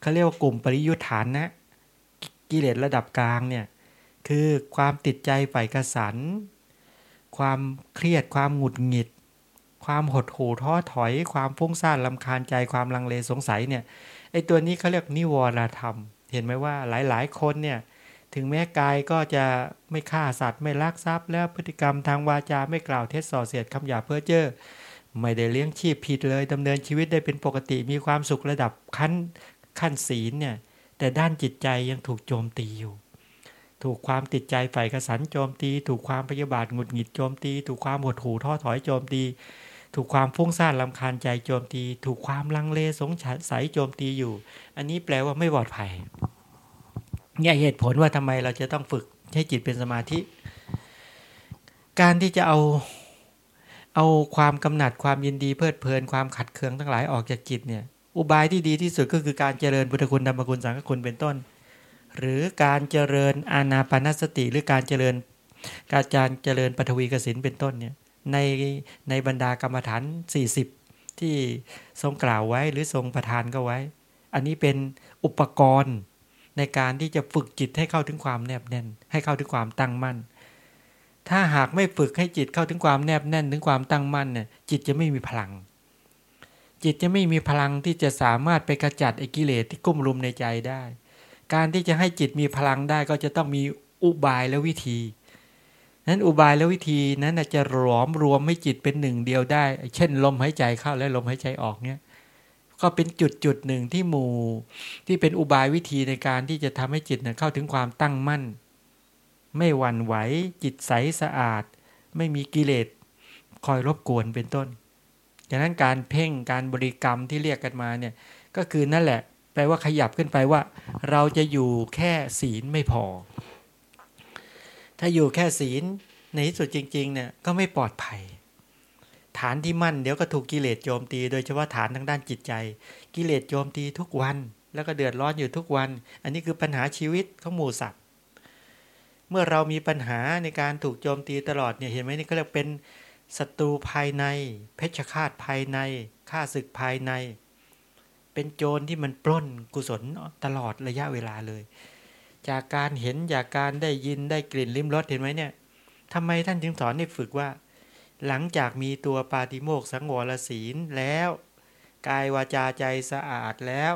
เขาเรียกว่ากลุ่มปริยุทธานนะกิเลสระดับกลางเนี่ยคือความติดใจใฝ่กระสัน ความเครียดความหงุดหงิด ความหดหู่ท้อถอย ความฟุ้งซ่านลำคาญใจความลังเลสงสัยเนี่ยไอตัวนี้เขาเรียกนิวรธรรม เห็นไหมว่าหลายๆ คนเนี่ยถึงแม้กายก็จะไม่ฆ่าสัตว์ไม่ลักทรัพย์ แล้วพฤติกรรมทางวาจาไม่กล่าวเท็จส่อเสียดคำหยาเพื่อเจ้อไม่ได้เลี้ยงชีพผิดเลยดำเนินชีวิตได้เป็นปกติมีความสุขระดับขั้นขั้นศีลเนี่ยแต่ด้านจิตใจยังถูกโจมตีอยู่ ถูกความติดใจใฝ่กระสันโจมตี ถูกความพยาบาทหงุดหงิดโจมตี ถูกความหดหู่ท้อถอยโจมตี ถูกความฟุ้งซ่านลำคาญใจโจมตี ถูกความลังเลสงสัยโจมตีอยู่ อันนี้แปลว่าไม่ปลอดภัยเนี่ยเหตุผลว่าทำไมเราจะต้องฝึกให้จิตเป็นสมาธิ การที่จะเอาเอาความกำหนัดความยินดีเพลิดเพลินความขัดเคืองทั้งหลายออกจากจิตเนี่ย อุบายที่ดีที่สุดก็คือการเจริญพุทธคุณธรรมคุณสังฆคุณเป็นต้น หรือการเจริญอานาปานสติ หรือการเจริญ การจารเจริญปฐวีกสินเป็นต้นเนี่ยในในบรรดากรรมฐาน 40 ที่ทรงกล่าวไว้หรือทรงประทานก็ไว้ อันนี้เป็นอุปกรณ์ในการที่จะฝึกจิตให้เข้าถึงความแนบแน่น ให้เข้าถึงความตั้งมั่น ถ้าหากไม่ฝึกให้จิตเข้าถึงความแนบแน่นถึงความตั้งมั่นเนี่ยจิตจะไม่มีพลัง จิตจะไม่มีพลังที่จะสามารถไปกระจัดไอ้กิเลสที่กุ้มรุมในใจได้ การที่จะให้จิตมีพลังได้ก็จะต้องมีอุบายและวิธีนั้นอุบายและวิธีนั้นจะหลอมรวมให้จิตเป็นหนึ่งเดียวได้ เช่น ลมหายใจเข้าและลมหายใจออกเนี่ยก็เป็นจุดจุดหนึ่งที่หมู่ที่เป็นอุบายวิธีในการที่จะทำให้จิตเข้าถึงความตั้งมั่น ไม่หวั่นไหวจิตใสสะอาด ไม่มีกิเลสคอยรบกวนเป็นต้นดังนั้นการเพ่งการบริกรรมที่เรียกกันมาเนี่ยก็คือนั่นแหละ ลว่าขยับขึ้นไปว่า เราจะอยู่แค่ศีลไม่พอ ถ้าอยู่แค่ศีลในที่สุดจริงๆเนี่ยก็ไม่ปลอดภัย ฐานที่มั่นเดี๋ยวก็ถูกกิเลสโจมตี โดยเฉพาะฐานทางด้านจิตใจ กิเลสโจมตีทุกวัน แล้วก็เดือดร้อนอยู่ทุกวัน อันนี้คือปัญหาชีวิตของหมู่สัตว์เมื่อเรามีปัญหาในการถูกโจมตีตลอดเนี่ยเห็นไหมนี่ก็เรียกเป็นศัตรูภายใน เพชฌฆาตภายในฆ่าศึกภายใน เป็นโจรที่มันปล้นกุศลตลอดระยะเวลาเลย จากการเห็นจากการได้ยินได้กลิ่นลิ้มรสเห็นไหมเนี่ยทำไมท่านจึงสอนให้ฝึกว่า หลังจากมีตัวปาติโมกสังวรศีลแล้ว กายวาจาใจสะอาดแล้ว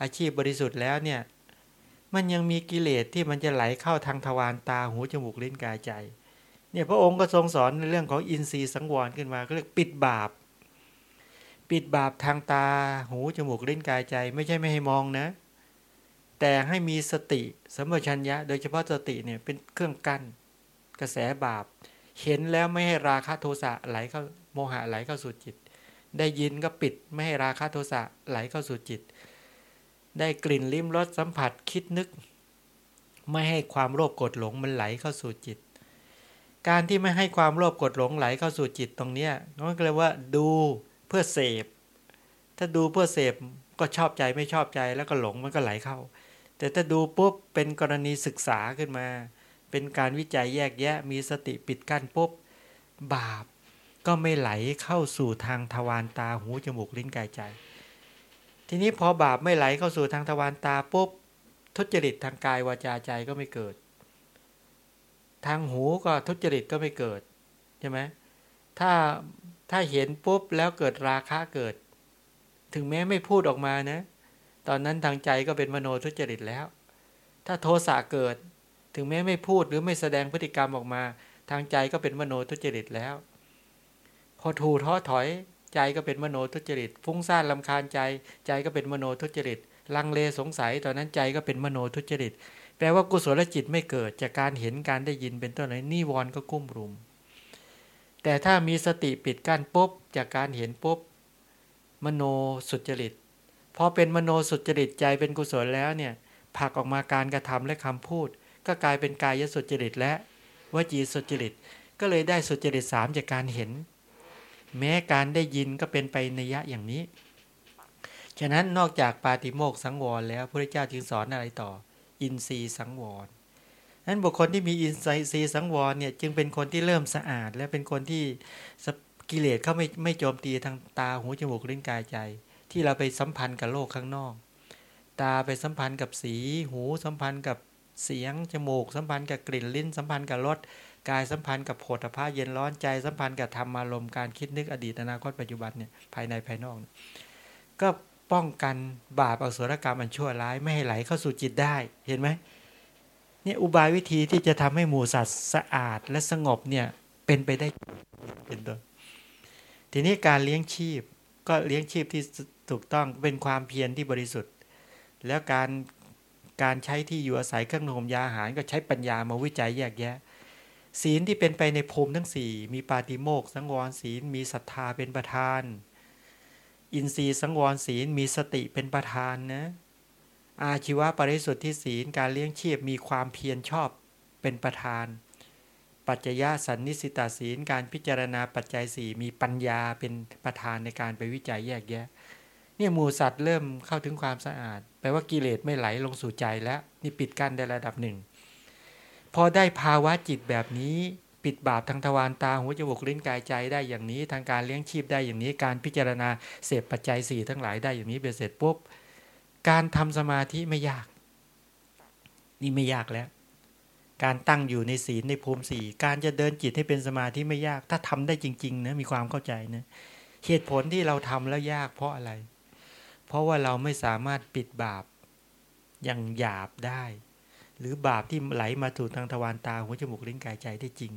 อาชีพบริสุทธิ์แล้วเนี่ยมันยังมีกิเลสที่มันจะไหลเข้าทางทวารตาหูจมูกลิ้นกายใจเนี่ยพระองค์ก็ทรงสอนในเรื่องของอินทรีย์สังวรขึ้นมาก็เรียกปิดบาป ปิดบาปทางตา หูจมูกลิ้นกายใจ ไม่ใช่ไม่ให้มองนะ แต่ให้มีสติสมชัญญะ โดยเฉพาะสติเนี่ยเป็นเครื่องกั้นกระแสบาป เห็นแล้วไม่ให้ราคะโทสะไหลเข้าโมหะไหลเข้าสู่จิต ได้ยินก็ปิดไม่ให้ราคะโทสะไหลเข้าสู่จิต ได้กลิ่นลิ้มรสสัมผัสคิดนึก ไม่ให้ความโลภกดหลงมันไหลเข้าสู่จิตการที่ไม่ให้ความโลภกดหลงไหลเข้าสู่จิตตรงเนี้ยก็เลยว่าดู พื่อเสพ ถ้าดูเพื่อเสพก็ชอบใจไม่ชอบใจแล้วก็หลงมันก็ไหลเข้า แต่ถ้าดูปุ๊บเป็นกรณีศึกษาขึ้นมา เป็นการวิจัยแยกแยะมีสติปิดกั้นปุ๊บบาปก็ไม่ไหลเข้าสู่ทางทวารตาหูจมูกลิ้นกายใจ ทีนี้พอบาปไม่ไหลเข้าสู่ทางทวารตาปุ๊บทุจริตทางกายวาจาใจก็ไม่เกิด ทางหูก็ทุจริตก็ไม่เกิดใช่ไหมถ้า ถ้าเห็นปุ๊บแล้วเกิดราคะเกิด ถึงแม้ไม่พูดออกมานะ ตอนนั้นทางใจก็เป็นมโนทุจริตแล้ว ถ้าโทสะเกิด ถึงแม้ไม่พูดหรือไม่แสดงพฤติกรรมออกมา ทางใจก็เป็นมโนทุจริตแล้ว พอถูท้อถอยใจก็เป็นมโนทุจริต ฟุ้งซ่านลำคาญใจ ใจก็เป็นมโนทุจริต ลังเลสงสัยตอนนั้นใจก็เป็นมโนทุจริต แปลว่ากุศลจิตไม่เกิดจากการเห็นการได้ยินเป็นต้นเลยนิวรณ์ก็กุ้มรุม แต่ถ้ามีสติปิดกั้นปุ๊บจากการเห็นปุ๊บมโนสุจริตพอเป็นมโนสุจริตใจเป็นกุศลแล้วเนี่ยผักออกมาการกระทำและคำพูด ก็กลายเป็นกายสุจริตและวจีสุจริต ก็เลยได้สุจริตสามจากการเห็น แม้การได้ยินก็เป็นไปในยะอย่างนี้ ฉะนั้นนอกจากปาติโมกสังวรแล้วพระเจ้าจึงสอนอะไรต่อ อินทรีย์สังวร นั้นบุคคลที่มีอินทรีย์สังวรเนี่ยจึงเป็นคนที่เริ่มสะอาด และเป็นคนที่กิเลสเขาไม่ไม่โจมตีทางตาหูจมูกลิ้นกายใจ ที่เราไปสัมพันธ์กับโลกข้างนอก ตาไปสัมพันธ์กับสีหูสัมพันธ์กับเสียงจมูก สัมพันธ์กับกลิ่นลิ้น สัมพันธ์กับรสกายสัมพันธ์กับโผฏฐะเย็นร้อนใจสัมพันธ์กับธรรมารมณ์การคิดนึกอดีตอนาคตปัจจุบันเนี่ยภายในภายนอก ก็ป้องกันบาปอสุรกรรมอันชั่วร้ายไม่ให้ไหลเข้าสู่จิตได้เห็นไหม เนี่ยอุบายวิธีที่จะทำให้หมูสัตว์สะอาดและสงบเนี่ยเป็นไปได้เป็นต้นทีนี้การเลี้ยงชีพก็เลี้ยงชีพที่ถูกต้องเป็นความเพียรที่บริสุทธิ์ แล้วการการใช้ที่อยู่อาศัยเครื่องนมยาอาหารก็ใช้ปัญญามาวิจัยแยกแยะ ศีลที่เป็นไปในภูมิทั้งสี่มีปาติโมกสังวรศีล มีศรัทธาเป็นประธาน อินทรีย์สังวรศีลมีสติเป็นประธานนะ อาชีวะปริสุทธิศีลการเลี้ยงชีพมีความเพียรชอบเป็นประธาน ปัจจยสันนิสิตาศีลการพิจารณาปัจจัยสี่มีปัญญาเป็นประธานในการไปวิจัยแยกแยะ เนี่ยหมูสัตว์เริ่มเข้าถึงความสะอาด แปลว่ากิเลสไม่ไหลลงสู่ใจแล้ว นี่ปิดกั้นได้ระดับหนึ่ง พอได้ภาวะจิตแบบนี้ปิดบาปทางทวารตาหูจมูกลิ้นกายใจได้อย่างนี้ ทางการเลี้ยงชีพได้อย่างนี้การพิจารณาเสพปัจจัยสี่ทั้งหลายได้อย่างนี้เบ็ดเสร็จปุ๊บ การทำสมาธิไม่ยาก นี่ไม่ยากแล้ว การตั้งอยู่ในศีลในภูมิสี่การจะเดินจิตให้เป็นสมาธิไม่ยาก ถ้าทำได้จริงๆนะมีความเข้าใจนะเหตุผลที่เราทำแล้วยากเพราะอะไร เพราะว่าเราไม่สามารถปิดบาปอย่างหยาบได้ หรือบาปที่ไหลมาถูกทางทวารตาหัวจมูกลิ้นกายใจได้จริง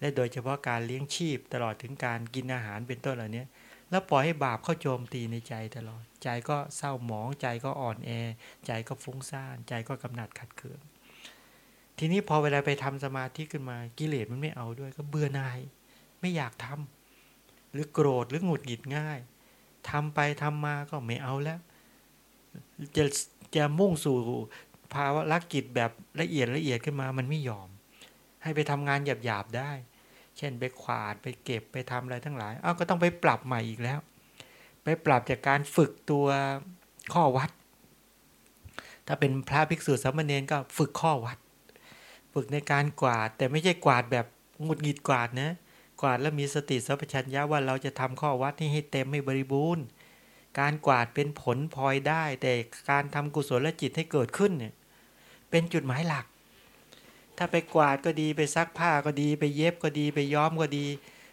และโดยเฉพาะการเลี้ยงชีพตลอดถึงการกินอาหารเป็นต้นเหล่านี้ แล้วปล่อยให้บาปเข้าโจมตีในใจตลอด ใจก็เศร้าหมองใจก็อ่อนแอ ใจก็ฟุ้งซ่าน ใจก็กำหนัดขัดเคือง ทีนี้พอเวลาไปทำสมาธิขึ้นมากิเลสมันไม่เอาด้วย ก็เบื่อหน่าย ไม่อยากทำหรือโกรธหรือหงุดหงิดง่ายทำไปทำมาก็ไม่เอาแล้ว จะจะมุ่งสู่ภาวะรักกิจแบบละเอียดละเอียดขึ้นมามันไม่ยอม ให้ไปทำงานหยาบๆได้ เช่นไปขวาดไปเก็บไปทำอะไรทั้งหลายอ้าวก็ต้องไปปรับใหม่อีกแล้ว ไปปรับจากการฝึกตัวข้อวัด ถ้าเป็นพระภิกษุสามเณรก็ฝึกข้อวัด ฝึกในการกวาด แต่ไม่ใช่กวาดแบบงุดหงิดกวาดนะกวาดแล้วมีสติสัพพัญญะว่าเราจะทำข้อวัดให้ให้เต็มให้บริบูรณ์ การกวาดเป็นผลพลอยได้ แต่การทำกุศลจิตให้เกิดขึ้นเนี่ยเป็นจุดหมายหลัก ถ้าไปกวาดก็ดีไปซักผ้าก็ดีไปเย็บก็ดีไปย้อมก็ดี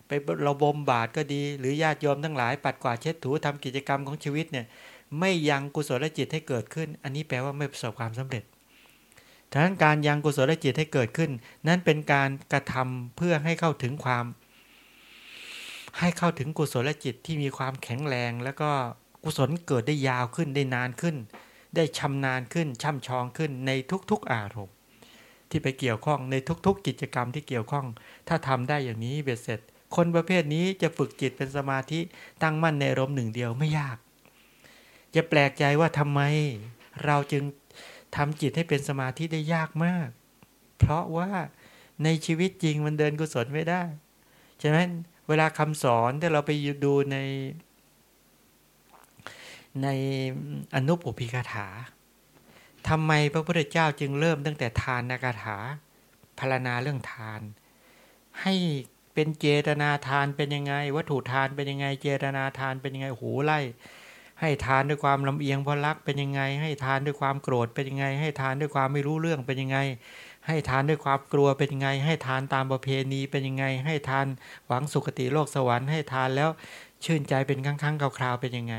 ไประบมบาดก็ดี หรือญาติโยมทั้งหลายปัดกวาดเช็ดถูทำกิจกรรมของชีวิตเนี่ยไม่ยังกุศลจิตให้เกิดขึ้น อันนี้แปลว่าไม่ประสบความสำเร็จทั้งการยังกุศลจิตให้เกิดขึ้น นั่นเป็นการกระทำเพื่อให้เข้าถึงความ ให้เข้าถึงกุศลจิตที่มีความแข็งแรง แล้วก็กุศลเกิดได้ยาวขึ้นได้นานขึ้น ได้ชำนาญขึ้นช่ำชองขึ้นในทุกๆอารมณ์ ที่ไปเกี่ยวข้องในทุก ๆ กิจกรรมที่เกี่ยวข้อง ถ้าทำได้อย่างนี้เบ็ดเสร็จ คนประเภทนี้จะฝึกจิตเป็นสมาธิตั้งมั่นในรมหนึ่งเดียวไม่ยากจะแปลกใจว่าทำไม เราจึงทำจิตให้เป็นสมาธิได้ยากมาก เพราะว่าในชีวิตจริงมันเดินกุศลไม่ได้ใช่ไหมเวลาคำสอนที่เราไปดูในในอนุปปิกถา ทำไมพระพุทธเจ้าจึงเริ่มตั้งแต่ทานนากถาพารณาเรื่องทาน ให้เป็นเจตนาทานเป็นยังไง วัตถุทานเป็นยังไง เจตนาทานเป็นยังไงโหไล่ ให้ทานด้วยความลำเอียงเพราะรักเป็นยังไง ให้ทานด้วยความโกรธเป็นยังไง ให้ทานด้วยความไม่รู้เรื่องเป็นยังไง ให้ทานด้วยความกลัวเป็นยังไง ให้ทานตามประเพณีเป็นยังไง ให้ทานหวังสุคติโลกสวรรค์ให้ทานแล้วชื่นใจเป็นครั้งๆคราวๆเป็นยังไง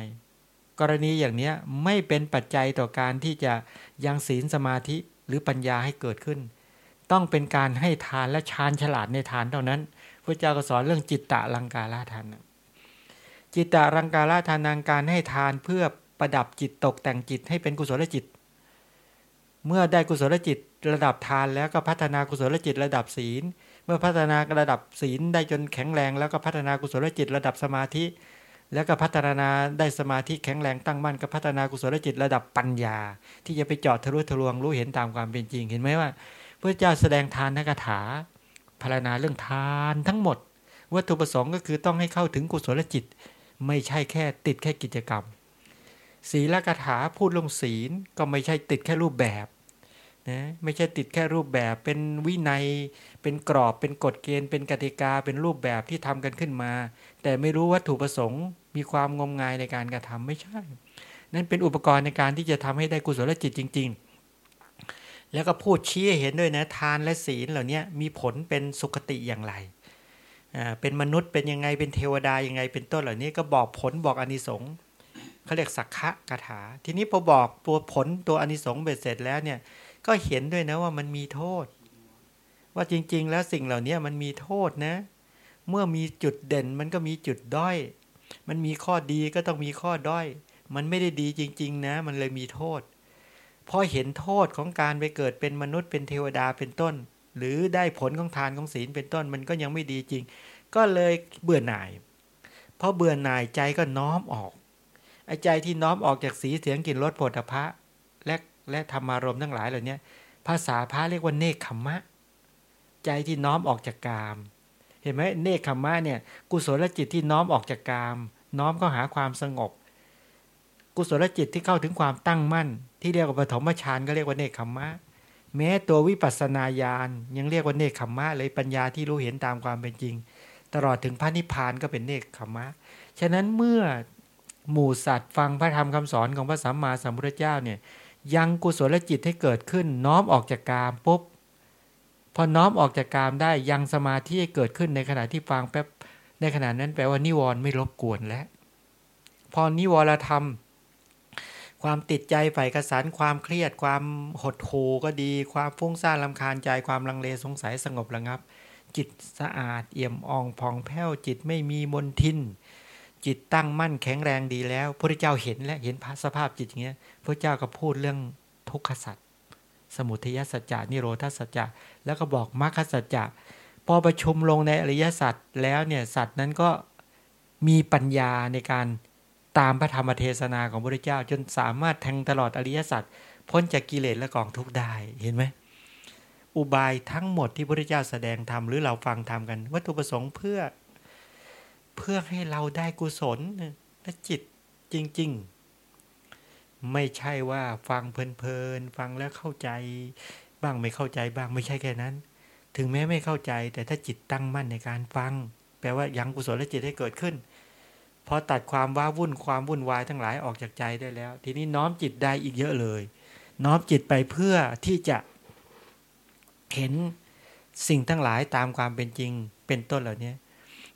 กรณีอย่างนี้ไม่เป็นปัจจัยต่อการที่จะยังศีลสมาธิหรือปัญญาให้เกิดขึ้น ต้องเป็นการให้ทานและชาญฉลาดในทานเท่านั้นพระเจ้าก็สอนเรื่องจิตตะลังกาลาทานจิตตะลังกาลาทานังการให้ทานเพื่อประดับจิตตกแต่งจิตให้เป็นกุศลจิต เมื่อได้กุศลจิตระดับทานแล้วก็พัฒนากุศลจิตระดับศีล เมื่อพัฒนาระดับศีลได้จนแข็งแรง แล้วก็พัฒนากุศลจิตระดับสมาธิ แล้วก็พัฒนาได้สมาธิแข็งแรงตั้งมั่นก็พัฒนากุศลจิตระดับปัญญา ที่จะไปเจาะทะลุทะลวงรู้เห็นตามความเป็นจริงเห็นไหมว่าพระเจ้าแสดงทานนักถาพารณาเรื่องทานทั้งหมด วัตถุประสงค์ก็คือต้องให้เข้าถึงกุศลจิต ไม่ใช่แค่ติดแค่กิจกรรม ศีลกถาพูดลงศีลก็ไม่ใช่ติดแค่รูปแบบนะไม่ใช่ติดแค่รูปแบบเป็นวินัย เป็นกรอบเป็นกฎเกณฑ์ เป็นกติกาเป็นรูปแบบที่ทำกันขึ้นมา แต่ไม่รู้วัตถุประสงค์ มีความงมงายในการกระทำไม่ใช่ นั่นเป็นอุปกรณ์ในการที่จะทำให้ได้กุศลจิตจริง ๆ แล้วก็พูดชี้เห็นด้วยนะทานและศีลเหล่านี้มีผลเป็นสุขติอย่างไรเป็นมนุษย์เป็นยังไงเป็นเทวดายังไงเป็นต้นเหล่านี้ก็บอกผลบอกอนิสงส์เขาเรียกสักขะกถา ทีนี้พอบอกตัวผลตัวอนิสงส์เบ็ดเสร็จแล้วเนี่ยก็เห็นด้วยนะว่ามันมีโทษ ว่าจริง ๆ แล้วสิ่งเหล่านี้มันมีโทษนะ เมื่อมีจุดเด่นมันก็มีจุดด้อย มันมีข้อดีก็ต้องมีข้อด้อย มันไม่ได้ดีจริง ๆ นะ มันเลยมีโทษ พอเห็นโทษของการไปเกิดเป็นมนุษย์เป็นเทวดาเป็นต้น หรือได้ผลของทานของศีลเป็นต้น มันก็ยังไม่ดีจริง ก็เลยเบื่อหน่ายเพราะเบื่อหน่ายใจก็น้อมออกไอ้ใจที่น้อมออกจากสีเสียงกลิ่นรสผลพระและและธรรมารมทั้งหลายเหล่านี้ภาษาพระเรียกว่าเนคขมมะใจที่น้อมออกจากกาม เห็นไหมเนคขมมะเนี่ยกุศลจิตที่น้อมออกจากกาม น้อมเข้าหาความสงบ กุศลจิตที่เข้าถึงความตั้งมั่น ที่เรียกว่าปฐมฌานก็เรียกว่าเนคขมมะ แม้ตัววิปัสสนาญาณยังเรียกว่าเนคขมมะเลยปัญญาที่รู้เห็นตามความเป็นจริง ตลอดถึงพระนิพพานก็เป็นเนคขมมะ ฉะนั้นเมื่อหมู่สัตว์ฟังพระธรรมคำสอนของพระสัมมาสัมพุทธเจ้าเนี่ยยังกุศลจิตให้เกิดขึ้นน้อมออกจากกามปุ๊บพอน้อมออกจากกามได้ยังสมาธิให้เกิดขึ้นในขณะที่ฟังแป๊บ ในขณะนั้นแปลว่านิวรณ์ไม่รบกวนแล้ว พอนิวรธรรม ความติดใจใฝ่กระสันความเครียด ความหดหู่ก็ดี ความฟุ้งซ่านลำคาญใจความลังเลสงสัยสงบระงับ จิตสะอาดเอี่ยมอ่องผ่องแผ้วจิตไม่มีมนทิน จิตตั้งมั่นแข็งแรงดีแล้วพระเจ้าเห็นและเห็นสภาพจิตอย่างเงี้ยพระเจ้าก็พูดเรื่องทุกขสัจสมุทัยสัจจะนิโรธสัจจะแล้วก็บอกมรรคสัจจะ พอประชุมลงในอริยสัจแล้วเนี่ยสัจนั้นก็มีปัญญาในการตามพระธรรมเทศนาของพระเจ้า จนสามารถแทงตลอดอริยสัจพ้นจากกิเลสและกองทุกข์ได้เห็นไหมอุบายทั้งหมดที่พระเจ้าแสดงธรรมหรือเราฟังธรรมกัน วัตถุประสงค์เพื่อ เพื่อให้เราได้กุศลและจิตจริง ๆ ไม่ใช่ว่าฟังเพลินๆฟังแล้วเข้าใจ บ้างไม่เข้าใจบ้างไม่ใช่แค่นั้น ถึงแม้ไม่เข้าใจ แต่ถ้าจิตตั้งมั่นในการฟัง แปลว่ายังกุศลและจิตให้เกิดขึ้นพอตัดความว้าวุ่นความวุ่นวายทั้งหลายออกจากใจได้แล้ว ทีนี้น้อมจิตได้อีกเยอะเลย น้อมจิตไปเพื่อที่จะเห็นสิ่งทั้งหลายตามความเป็นจริงเป็นต้นเหล่านี้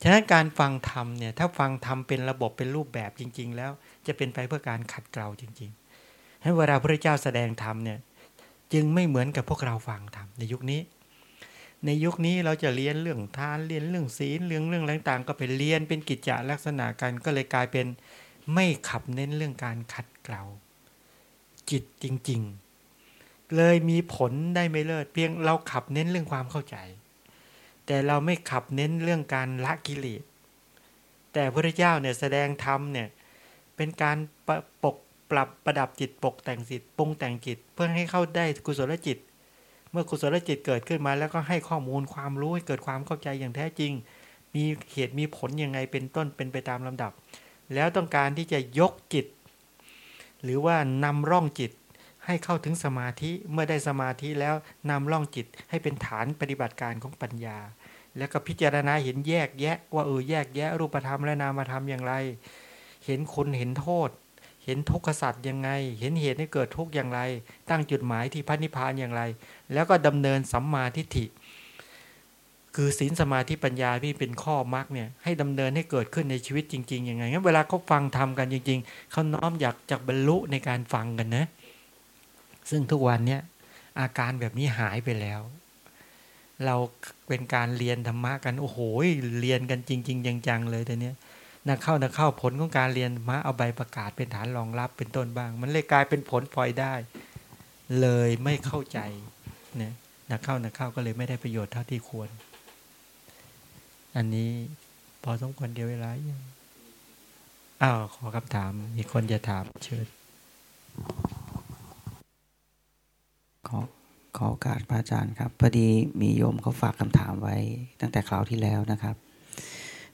ฉะนั้นการฟังธรรมเนี่ยถ้าฟังธรรมเป็นระบบเป็นรูปแบบจริง ๆ แล้วจะเป็นไปเพื่อการขัดเกลาจริงๆให้เวลาพระเจ้าแสดงธรรมเนี่ยจึงไม่เหมือนกับพวกเราฟังธรรมในยุคนี้ ในยุคนี้เราจะเรียนเรื่องทานเรียนเรื่องศีลเรื่องเรื่องต่างๆ ก็ไปเรียนเป็นกิจจลักษณะกันก็เลยกลายเป็นไม่ขับเน้นเรื่องการขัดเกลาจิตจริง ๆ เลยมีผลได้ไม่เลิศเพียงเราขับเน้นเรื่องความเข้าใจ แต่เราไม่ขับเน้นเรื่องการละกิเลสแต่พระเจ้าเนี่ยแสดงธรรมเนี่ยเป็นการปกปรับประดับจิตปกแต่งจิตปรุงแต่งจิต เพื่อให้เข้าได้กุศลจิต เมื่อกุศลจิตเกิดขึ้นมาแล้วก็ให้ข้อมูลความรู้ให้เกิดความเข้าใจอย่างแท้จริง มีเหตุมีผลยังไงเป็นต้นเป็นไปตามลำดับ แล้วต้องการที่จะยกจิต หรือว่านำร่องจิตให้เข้าถึงสมาธิเมื่อได้สมาธิแล้วนำร่องจิตให้เป็นฐานปฏิบัติการของปัญญา แล้วก็พิจารณาเห็นแยกแยะ ว่าเออแยกแยะรูปธรรมและนามธรรมอย่างไร เห็นคุณเห็นโทษ เห็นทุกขสัตว์ยังไง เห็นเหตุให้เกิดทุกข์อย่างไร ตั้งจุดหมายที่พระนิพพานอย่างไร แล้วก็ดำเนินสัมมาทิฏฐิ คือศีลสมาธิปัญญาที่เป็นข้อมรรคเนี่ยให้ดำเนินให้เกิดขึ้นในชีวิตจริงๆยังไงงั้นเวลาเขาฟังทำกันจริง ๆเขาน้อมอยากจะบรรลุในการฟังกันนะ ซึ่งทุกวันเนี้ยอาการแบบนี้หายไปแล้ว เราเป็นการเรียนธรรมะกันโอ้โหเรียนกันจริง ๆ จังๆเลยแต่เนี้ยนักเข้านักเข้าผลของการเรียนมาเอาใบประกาศเป็นฐานรองรับเป็นต้นบ้าง มันเลยกลายเป็นผลพลอยได้ เลยไม่เข้าใจ เนี่ยนักเข้านักเข้าก็เลยไม่ได้ประโยชน์เท่าที่ควร อันนี้พอสมควรเดียวเวลายังอ้าวขอคำถาม มีคนจะถามเชิญขอขอโอกาสพระอาจารย์ครับพอดีมีโยมเขาฝากคำถามไว้ ตั้งแต่คราวที่แล้วนะครับ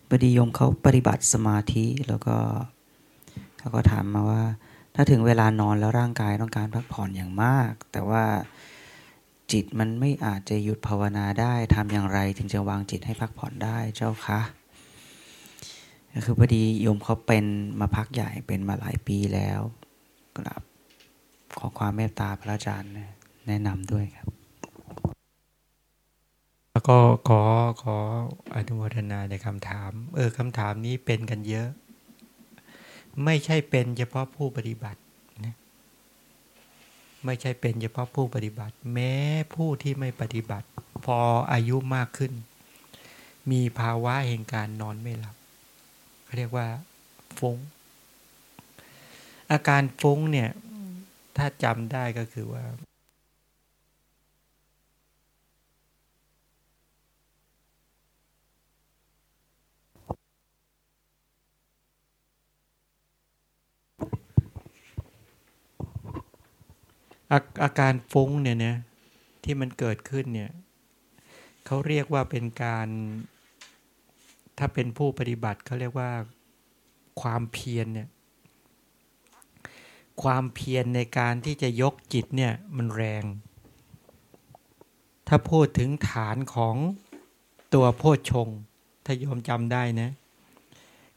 พอดีโยมเขาปฏิบัติสมาธิแล้วก็เขาก็ถามมาว่า ถ้าถึงเวลานอนแล้วร่างกายต้องการพักผ่อนอย่างมาก แต่ว่า จิตมันไม่อาจจะหยุดภาวนาได้ทำอย่างไร ถึงจะวางจิตให้พักผ่อนได้เจ้าคะคือพอดีโยมเขาเป็นมาพักใหญ่เป็นมาหลายปีแล้วกราบขอความเมตตาพระอาจารย์แนะนำด้วยครับ แล้วก็ขอขออนุโมทนาในคำถาม เออคำถามนี้เป็นกันเยอะ ไม่ใช่เป็นเฉพาะผู้ปฏิบัติ ไม่ใช่เป็นเฉพาะผู้ปฏิบัติ แม้ผู้ที่ไม่ปฏิบัติ พออายุมากขึ้น มีภาวะแห่งการนอนไม่หลับเขาเรียกว่าฟุ้ง อาการฟุ้งเนี่ย ถ้าจำได้ก็คือว่า อาอาการฟุ้งเนี่ยนะที่มันเกิดขึ้นเนี่ยเขาเรียกว่าเป็นการ ถ้าเป็นผู้ปฏิบัติเขาเรียกว่าความเพียรเนี่ยความเพียรในการที่จะยกจิตเนี่ยมันแรง ถ้าพูดถึงฐานของตัวโพชง ถ้าโยมจำได้นะ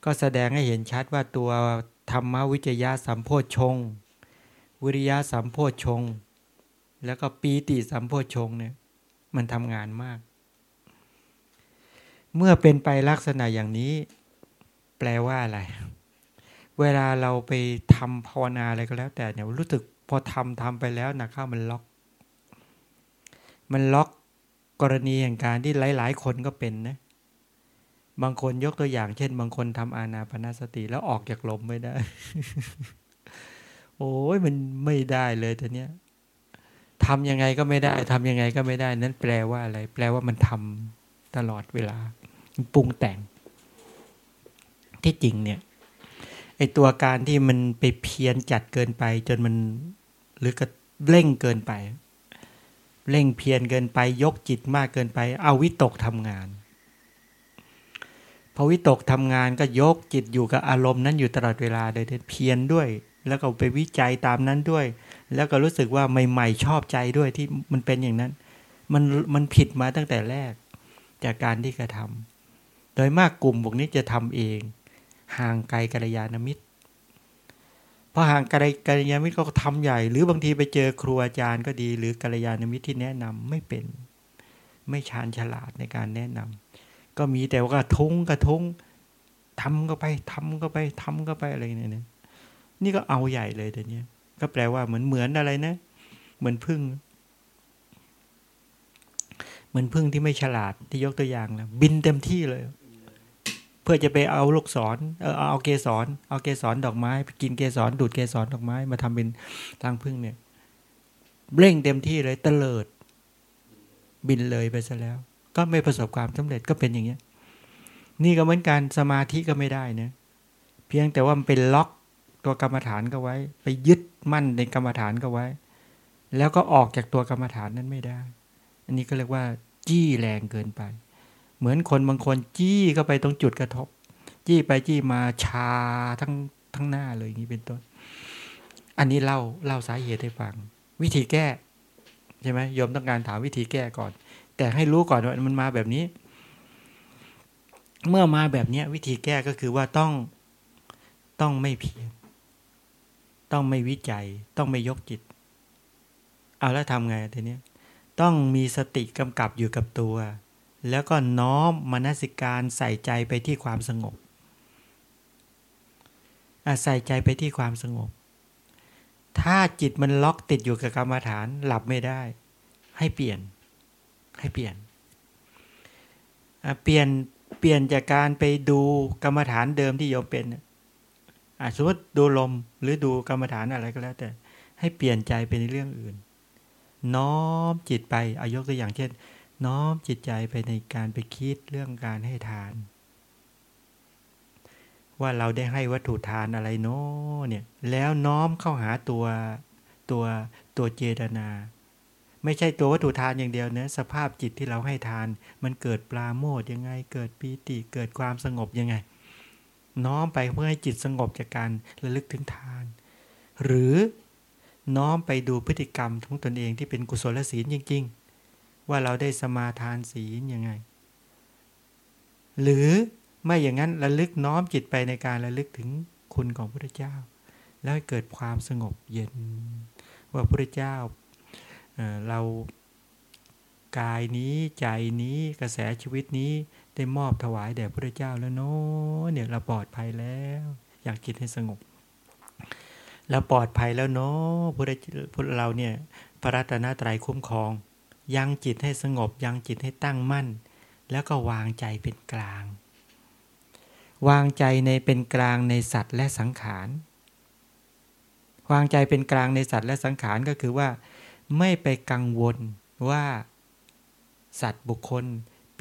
ก็แสดงให้เห็นชัดว่าตัวธรรมวิจยะสัมโพชง วิริยะสัมโพชง แล้วก็ปีติสัมโพชงเนี่ยมันทำงานมาก เมื่อเป็นไปลักษณะอย่างนี้ แปลว่าอะไร เวลาเราไปทำภาวนาอะไรก็แล้ว แต่เนี่ยรู้สึกพอทำทำไปแล้วนะข้ามันล็อก มันล็อกกรณีอย่างการที่หลาย ๆ คนก็เป็นนะ บางคนยกตัวอย่าง เช่น บางคนทำอานาปนาสติแล้วออกจากลมไม่ได้ โอ้ยมันไม่ได้เลยแต่เนี้ยทำยังไงก็ไม่ได้ทำยังไงก็ไม่ได้ นั้นแปลว่าอะไร แปลว่ามันทำตลอดเวลาปรุงแต่ง ที่จริงเนี่ยไอตัวการที่มันไปเพียนจัดเกินไป จนมันหรือก็เร่งเกินไป เร่งเพียนเกินไป ยกจิตมากเกินไป เอาวิตกทำงานพอวิตกทำงานก็ยกจิตอยู่กับอารมณ์นั้นอยู่ตลอดเวลาโดยเพียนด้วย แล้วก็ไปวิจัยตามนั้นด้วย แล้วก็รู้สึกว่าใหม่ ๆ ชอบใจด้วยที่มันเป็นอย่างนั้น มันมันผิดมาตั้งแต่แรก จากการที่กระทำโดยมากกลุ่มพวกนี้จะทำเอง ห่างไกลกัลยาณมิตรพอห่างไกลกัลยาณมิตรก็ทำใหญ่ หรือบางทีไปเจอครูอาจารย์ก็ดี หรือกัลยาณมิตรที่แนะนำไม่เป็น ไม่ชาญฉลาดในการแนะนำก็มีแต่ว่ากระทุ้งกระทุ้งทำก็ไปทำก็ไปทำก็ไปอะไรเนี่ย นี่ก็เอาใหญ่เลยแต่เนี้ยก็แปลว่าเหมือนเหมือนอะไรนะ เหมือนพึ่ง เหมือนพึ่งที่ไม่ฉลาดที่ยกตัวอย่างนะบินเต็มที่เลย เพื่อจะไปเอาลูกศรเออเอาเกสรเอาเกสรดอกไม้ไปกินเกสรดูดเกสรดอกไม้ มาทำเป็นทางพึ่งเนี่ยเร่งเต็มที่เลยเตลิด บินเลยไปซะแล้ว ก็ไม่ประสบความสำเร็จก็เป็นอย่างเงี้ย นี่ก็เหมือนการสมาธิก็ไม่ได้นะเพียงแต่ว่ามันเป็นล็อก ตัวกรรมฐานก็ไว้ ไปยึดมั่นในกรรมฐานก็ไว้ แล้วก็ออกจากตัวกรรมฐานนั้นไม่ได้ อันนี้ก็เรียกว่า จี้แรงเกินไป เหมือนคนบางคนจี้เข้าไปตรงจุดกระทบ จี้ไปจี้มาชาทั้งทั้งหน้าเลยอย่างนี้เป็นต้น อันนี้เล่าเล่าสาเหตุให้ฟัง วิธีแก้ใช่ไหมโยมต้องการถามวิธีแก้ก่อน แต่ให้รู้ก่อนว่ามันมาแบบนี้ เมื่อมาแบบนี้วิธีแก้ก็คือว่าต้องต้องไม่เพียร ต้องไม่วิจัย ต้องไม่ยกจิต เอาแล้วทำไงทีนี้ต้องมีสติกำกับอยู่กับตัว แล้วก็น้อมมนสิการใส่ใจไปที่ความสงบใส่ใจไปที่ความสงบ ถ้าจิตมันล็อกติดอยู่กับกรรมฐานหลับไม่ได้ ให้เปลี่ยน ให้เปลี่ยน เปลี่ยนเปลี่ยนจากการไปดูกรรมฐานเดิมที่โยมเป็น สมมติดูลมหรือดูกรรมฐานอะไรก็แล้ว แต่ ให้เปลี่ยนใจไปในเรื่องอื่น น้อมจิตไปอายกตัวอย่างเช่น น้อมจิตใจไปในการไปคิดเรื่องการให้ทาน ว่าเราได้ให้วัตถุทานอะไรเนาะเนี่ย แล้วน้อมเข้าหาตัวตัวตัวเจตนา ไม่ใช่ตัววัตถุทานอย่างเดียวเนะสภาพจิตที่เราให้ทาน มันเกิดปลาโมดยังไง เกิดปีติเกิดความสงบยังไง น้อมไปเพื่อให้จิตสงบจากการระลึกถึงทาน หรือน้อมไปดูพฤติกรรมของตนเองที่เป็นกุศลศีลจริง ๆ ว่าเราได้สมาทานศีลยังไง หรือไม่อย่างนั้นระลึกน้อมจิตไปในการระลึกถึงคุณของพระเจ้า แล้วเกิดความสงบเย็น ว่าพระเจ้าเรากายนี้ใจนี้กระแสชีวิตนี้ ได้มอบถวายแด่พระเจ้าแล้วเนาะเนี่ยเราปลอดภัยแล้ว อยากจิตให้สงบเราปลอดภัยแล้วเนาะพระพระเราเนี่ยพระรัตนตรัยคุ้มครอง ยังจิตให้สงบ ยังจิตให้ตั้งมั่น แล้วก็วางใจเป็นกลาง วางใจในเป็นกลางในสัตว์และสังขารวางใจเป็นกลางในสัตว์และสังขารก็คือว่า ไม่ไปกังวลว่า สัตว์บุคคล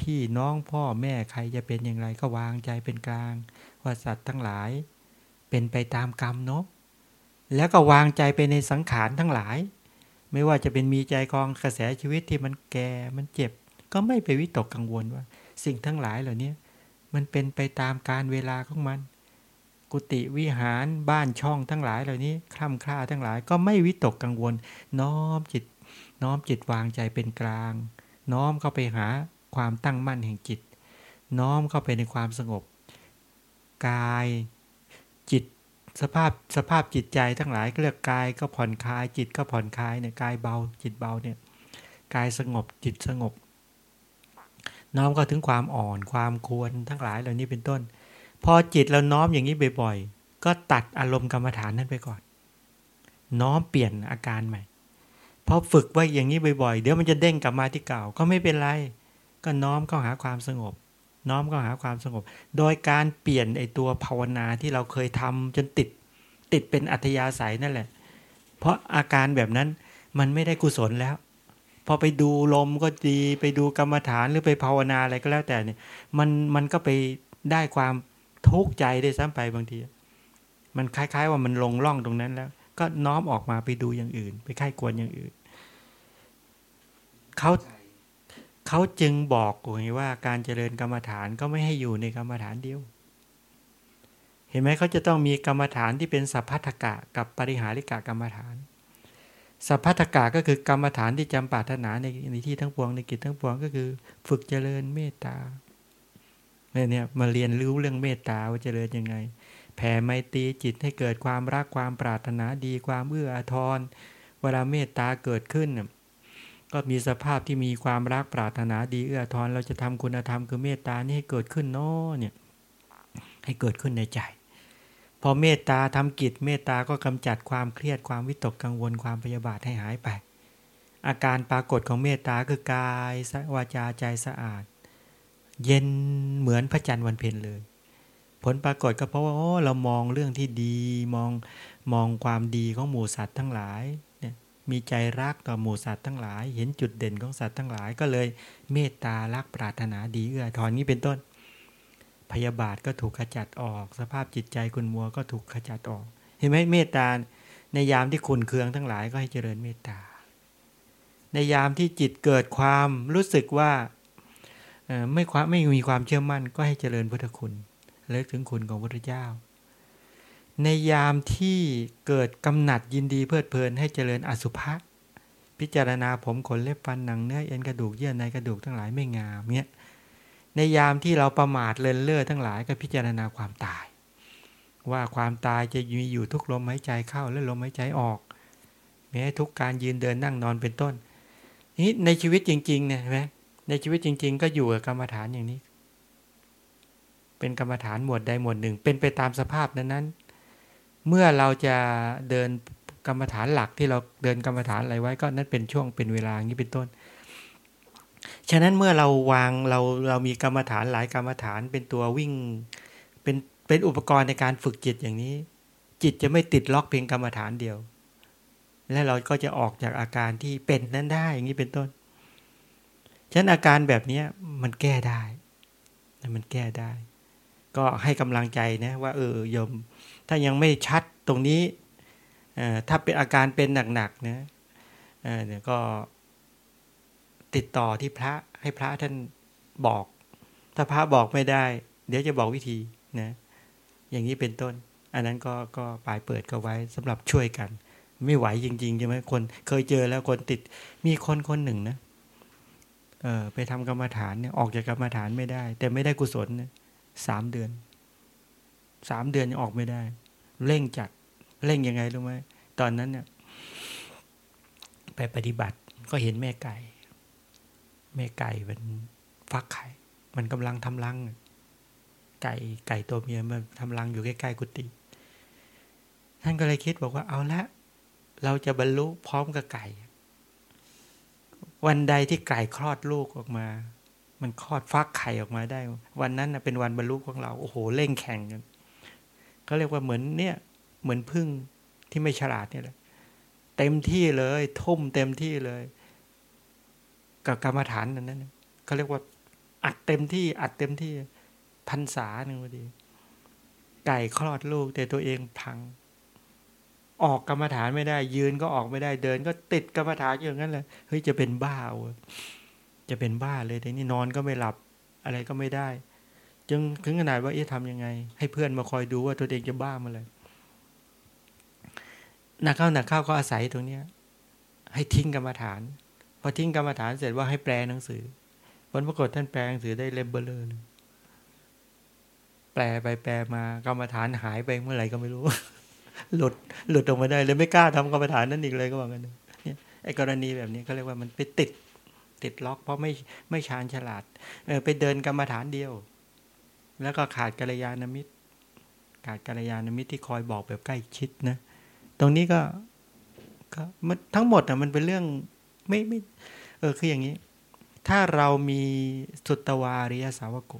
พี่น้องพ่อแม่ใครจะเป็นอย่างไรก็วางใจเป็นกลาง ว่าสัตว์ทั้งหลาย เป็นไปตามกรรมเนาะแล้วก็วางใจไปในสังขารทั้งหลาย ไม่ว่าจะเป็นมีใจกองกระแสชีวิตที่มันแก่มันเจ็บ ก็ไม่ไปวิตกกังวลว่า สิ่งทั้งหลายเหล่านี้มันเป็นไปตามการเวลาของมัน กุฏิวิหารบ้านช่องทั้งหลายเหล่านี้คล่ำคล้าทั้งหลายก็ไม่วิตกกังวล น้อมจิต น้อมจิตวางใจเป็นกลาง น้อมเข้าไปหา ความตั้งมั่นแห่งจิต น้อมเข้าไปในความสงบ กายจิตสภาพสภาพจิตใจทั้งหลายก็เรียกกายก็ผ่อนคลายจิตก็ผ่อนคลายเนี่ยกายเบาจิตเบาเนี่ยกายสงบจิตสงบ น้อมก็ถึงความอ่อนความควรทั้งหลายเหล่านี้เป็นต้น พอจิตเราน้อมอย่างนี้บ่อยๆ ก็ตัดอารมณ์กรรมฐานนั้นไปก่อน น้อมเปลี่ยนอาการใหม่พอฝึกไว้อย่างนี้บ่อยๆ เดี๋ยวมันจะเด้งกลับมาที่เก่าก็ไม่เป็นไร ก็น้อมเข้าหาความสงบ น้อมเข้าหาความสงบ โดยการเปลี่ยนไอตัวภาวนาที่เราเคยทำจนติดติดเป็นอัธยาศัยนั่นแหละ เพราะอาการแบบนั้นมันไม่ได้กุศลแล้ว พอไปดูลมก็ดีไปดูกรรมฐานหรือไปภาวนาอะไรก็แล้วแต่เนี่ย มันมันก็ไปได้ความทุกข์ใจได้ซ้ำไปบางที มันคล้าย ๆ ว่ามันลงล่องตรงนั้นแล้ว ก็น้อมออกมาไปดูอย่างอื่น ไปค่ายกวนอย่างอื่นเขา เขาจึงบอกไงว่าการเจริญกรรมฐานก็ไม่ให้อยู่ในกรรมฐานเดียว เห็นไหมเขาจะต้องมีกรรมฐานที่เป็นสัพพัทกะกับปริหาริกะกรรมฐาน สัพพัทกาก็คือกรรมฐานที่จำปาถนาในในที่ทั้งปวงในกิจทั้งปวงก็คือ ฝึกเจริญเมตตาเนี่ยมาเรียนรู้เรื่องเมตตาว่าเจริญยังไง แผ่ไมตรีจิตให้เกิดความรักความปรารถนาดีความเอื้ออาทร เวลาเมตตาเกิดขึ้น ก็มีสภาพที่มีความรักปรารถนาดีเอื้อทอาทรเราจะทำคุณธรรมคือเมตตานี่ให้เกิดขึ้นเนาะเนี่ยให้เกิดขึ้นในใจ พอเมตตาทำกิจเมตตาก็กำจัดความเครียดความวิตกกังวลความพยาบาทให้หายไป อาการปรากฏของเมตตาคือกายวาจาใจสะอาด เย็นเหมือนพระจันทร์วันเพ็ญเลย ผลปรากฏก็เพราะว่าเรามองเรื่องที่ดีมองมองความดีของหมู่สัตว์ทั้งหลาย มีใจรักต่อหมู่สัตว์ทั้งหลาย เห็นจุดเด่นของสัตว์ทั้งหลายก็เลยเมตตารักปรารถนาดีเอื้อทอนนี้เป็นต้น พยาบาทก็ถูกขจัดออก สภาพจิตใจคุณมัวก็ถูกขจัดออก เห็นไหมเมตตาในยามที่คุณเคืองทั้งหลายก็ให้เจริญเมตตา ในยามที่จิตเกิดความรู้สึกว่าไม่ความไม่มีความเชื่อมั่นก็ให้เจริญพุทธคุณเลิกถึงคุณของพระเจ้า ในยามที่เกิดกำหนัดยินดีเพลิดเพลินให้เจริญอสุภะพิจารณาผมขนเล็บฟันหนังเนื้อเอ็นกระดูกเยื่อในกระดูกทั้งหลายไม่งามเนี้ยในยามที่เราประมาทเลินเล่อทั้งหลายก็พิจารณาความตาย ว่าความตายจะมีอยู่ทุกลมหายใจเข้าและลมหายใจออก แม้ทุกการยืนเดินนั่งนอนเป็นต้นนี่ในชีวิตจริงๆเนี่ยใช่ไหมในชีวิตจริง ๆ ก็อยู่กับกรรมฐานอย่างนี้ เป็นกรรมฐานหมวดใดหมวดหนึ่ง เป็นไปตามสภาพนั้นนั้น เมื่อเราจะเดินกรรมฐานหลักที่เราเดินกรรมฐานอะไรไว้ก็นั่นเป็นช่วงเป็นเวลาอย่างนี้เป็นต้น ฉะนั้นเมื่อเราวางเราเรามีกรรมฐานหลายกรรมฐานเป็นตัววิ่งเป็นเป็นอุปกรณ์ในการฝึกจิตอย่างนี้ จิตจะไม่ติดล็อกเพียงกรรมฐานเดียว และเราก็จะออกจากอาการที่เป็นนั้นได้อย่างนี้เป็นต้น ฉะนั้นอาการแบบนี้มันแก้ได้มันแก้ได้ ก็ให้กำลังใจนะว่าเออโยม ถ้ายังไม่ชัดตรงนี้ถ้าเป็นอาการเป็นหนักๆนะเนี่ยวก็ติดต่อที่พระให้พระท่านบอก ถ้าพระบอกไม่ได้ เดี๋ยวจะบอกวิธีนะอย่างนี้เป็นต้น อันนั้นก็ก็ปลายเปิดก็ไว้สำหรับช่วยกัน ไม่ไหวจริงๆใช่ไหมคนเคยเจอแล้วคนติดมีคนคนหนึ่งนะเออไปทำกรรมฐานเนี่ยออกจากกรรมฐานไม่ได้ แต่ไม่ได้กุศลสามเดือน สามเดือนยังออกไม่ได้ เร่งจัดเร่งยังไงรู้ไหมตอนนั้นเนี่ยไปปฏิบัติก็เห็นแม่ไก่ แม่ไก่เป็นฟักไข่ มันกำลังทำรัง ไก่ไก่ตัวเมียมันทำรังอยู่ใกล้ๆกุฏิท่านก็เลยคิดบอกว่าเอาละเราจะบรรลุพร้อมกับไก่ วันใดที่ไก่คลอดลูกออกมา มันคลอดฟักไข่ออกมาได้ วันนั้นเป็นวันบรรลุของเรา โอ้โห เร่งแข่งกัน เขาเรียกว่าเหมือนเนี่ยเหมือนพึ่งที่ไม่ฉลาดเนี่ยแหละเต็มที่เลยทุ่มเต็มที่เลย กับกรรมฐานนั้นนั้นเขาเรียกว่า อัดเต็มที่ อัดเต็มที่พันษาหนึ่งพอดี ไก่คลอดลูกแต่ตัวเองพัง ออกกรรมฐานไม่ได้ ยืนก็ออกไม่ได้เดิน ก็ติดกรรมฐานอย่างนั้นเลยเฮ้ยจะเป็นบ้าจะเป็นบ้าเลยแต่นี่นอนก็ไม่หลับ อะไรก็ไม่ได้ จึงถึงขนาดว่าเอ๊ะทำยังไง ให้เพื่อนมาคอยดูว่าตัวเองจะบ้ามาเลยหนักเข้าหนักเข้าก็อาศัยตรงเนี้ย ให้ทิ้งกรรมฐาน พอทิ้งกรรมฐานเสร็จว่าให้แปลหนังสือผลปรากฏท่านแปลหนังสือได้เล่มเบลเลยแปลไปแปลมากรรมฐานหายไปเมื่อไหร่ก็ไม่รู้ หลุดหลุดออกมาได้เลยไม่กล้าทำกรรมฐานนั่นอีกเลยก็ว่ากันเนี่ยไอ้กรณีแบบนี้เขาเรียกว่ามันไปติดติดล็อกเพราะไม่ไม่ชาญฉลาดเออไปเดินกรรมฐานเดียว แล้วก็ขาดกัลยาณมิตร ขาดกัลยาณมิตรที่คอยบอกแบบใกล้ชิดนะ ตรงนี้ก็ก็มันทั้งหมดอะมันเป็นเรื่องไม่ไม่เออคืออย่างนี้ ถ้าเรามีสุตตวาริยสาวโก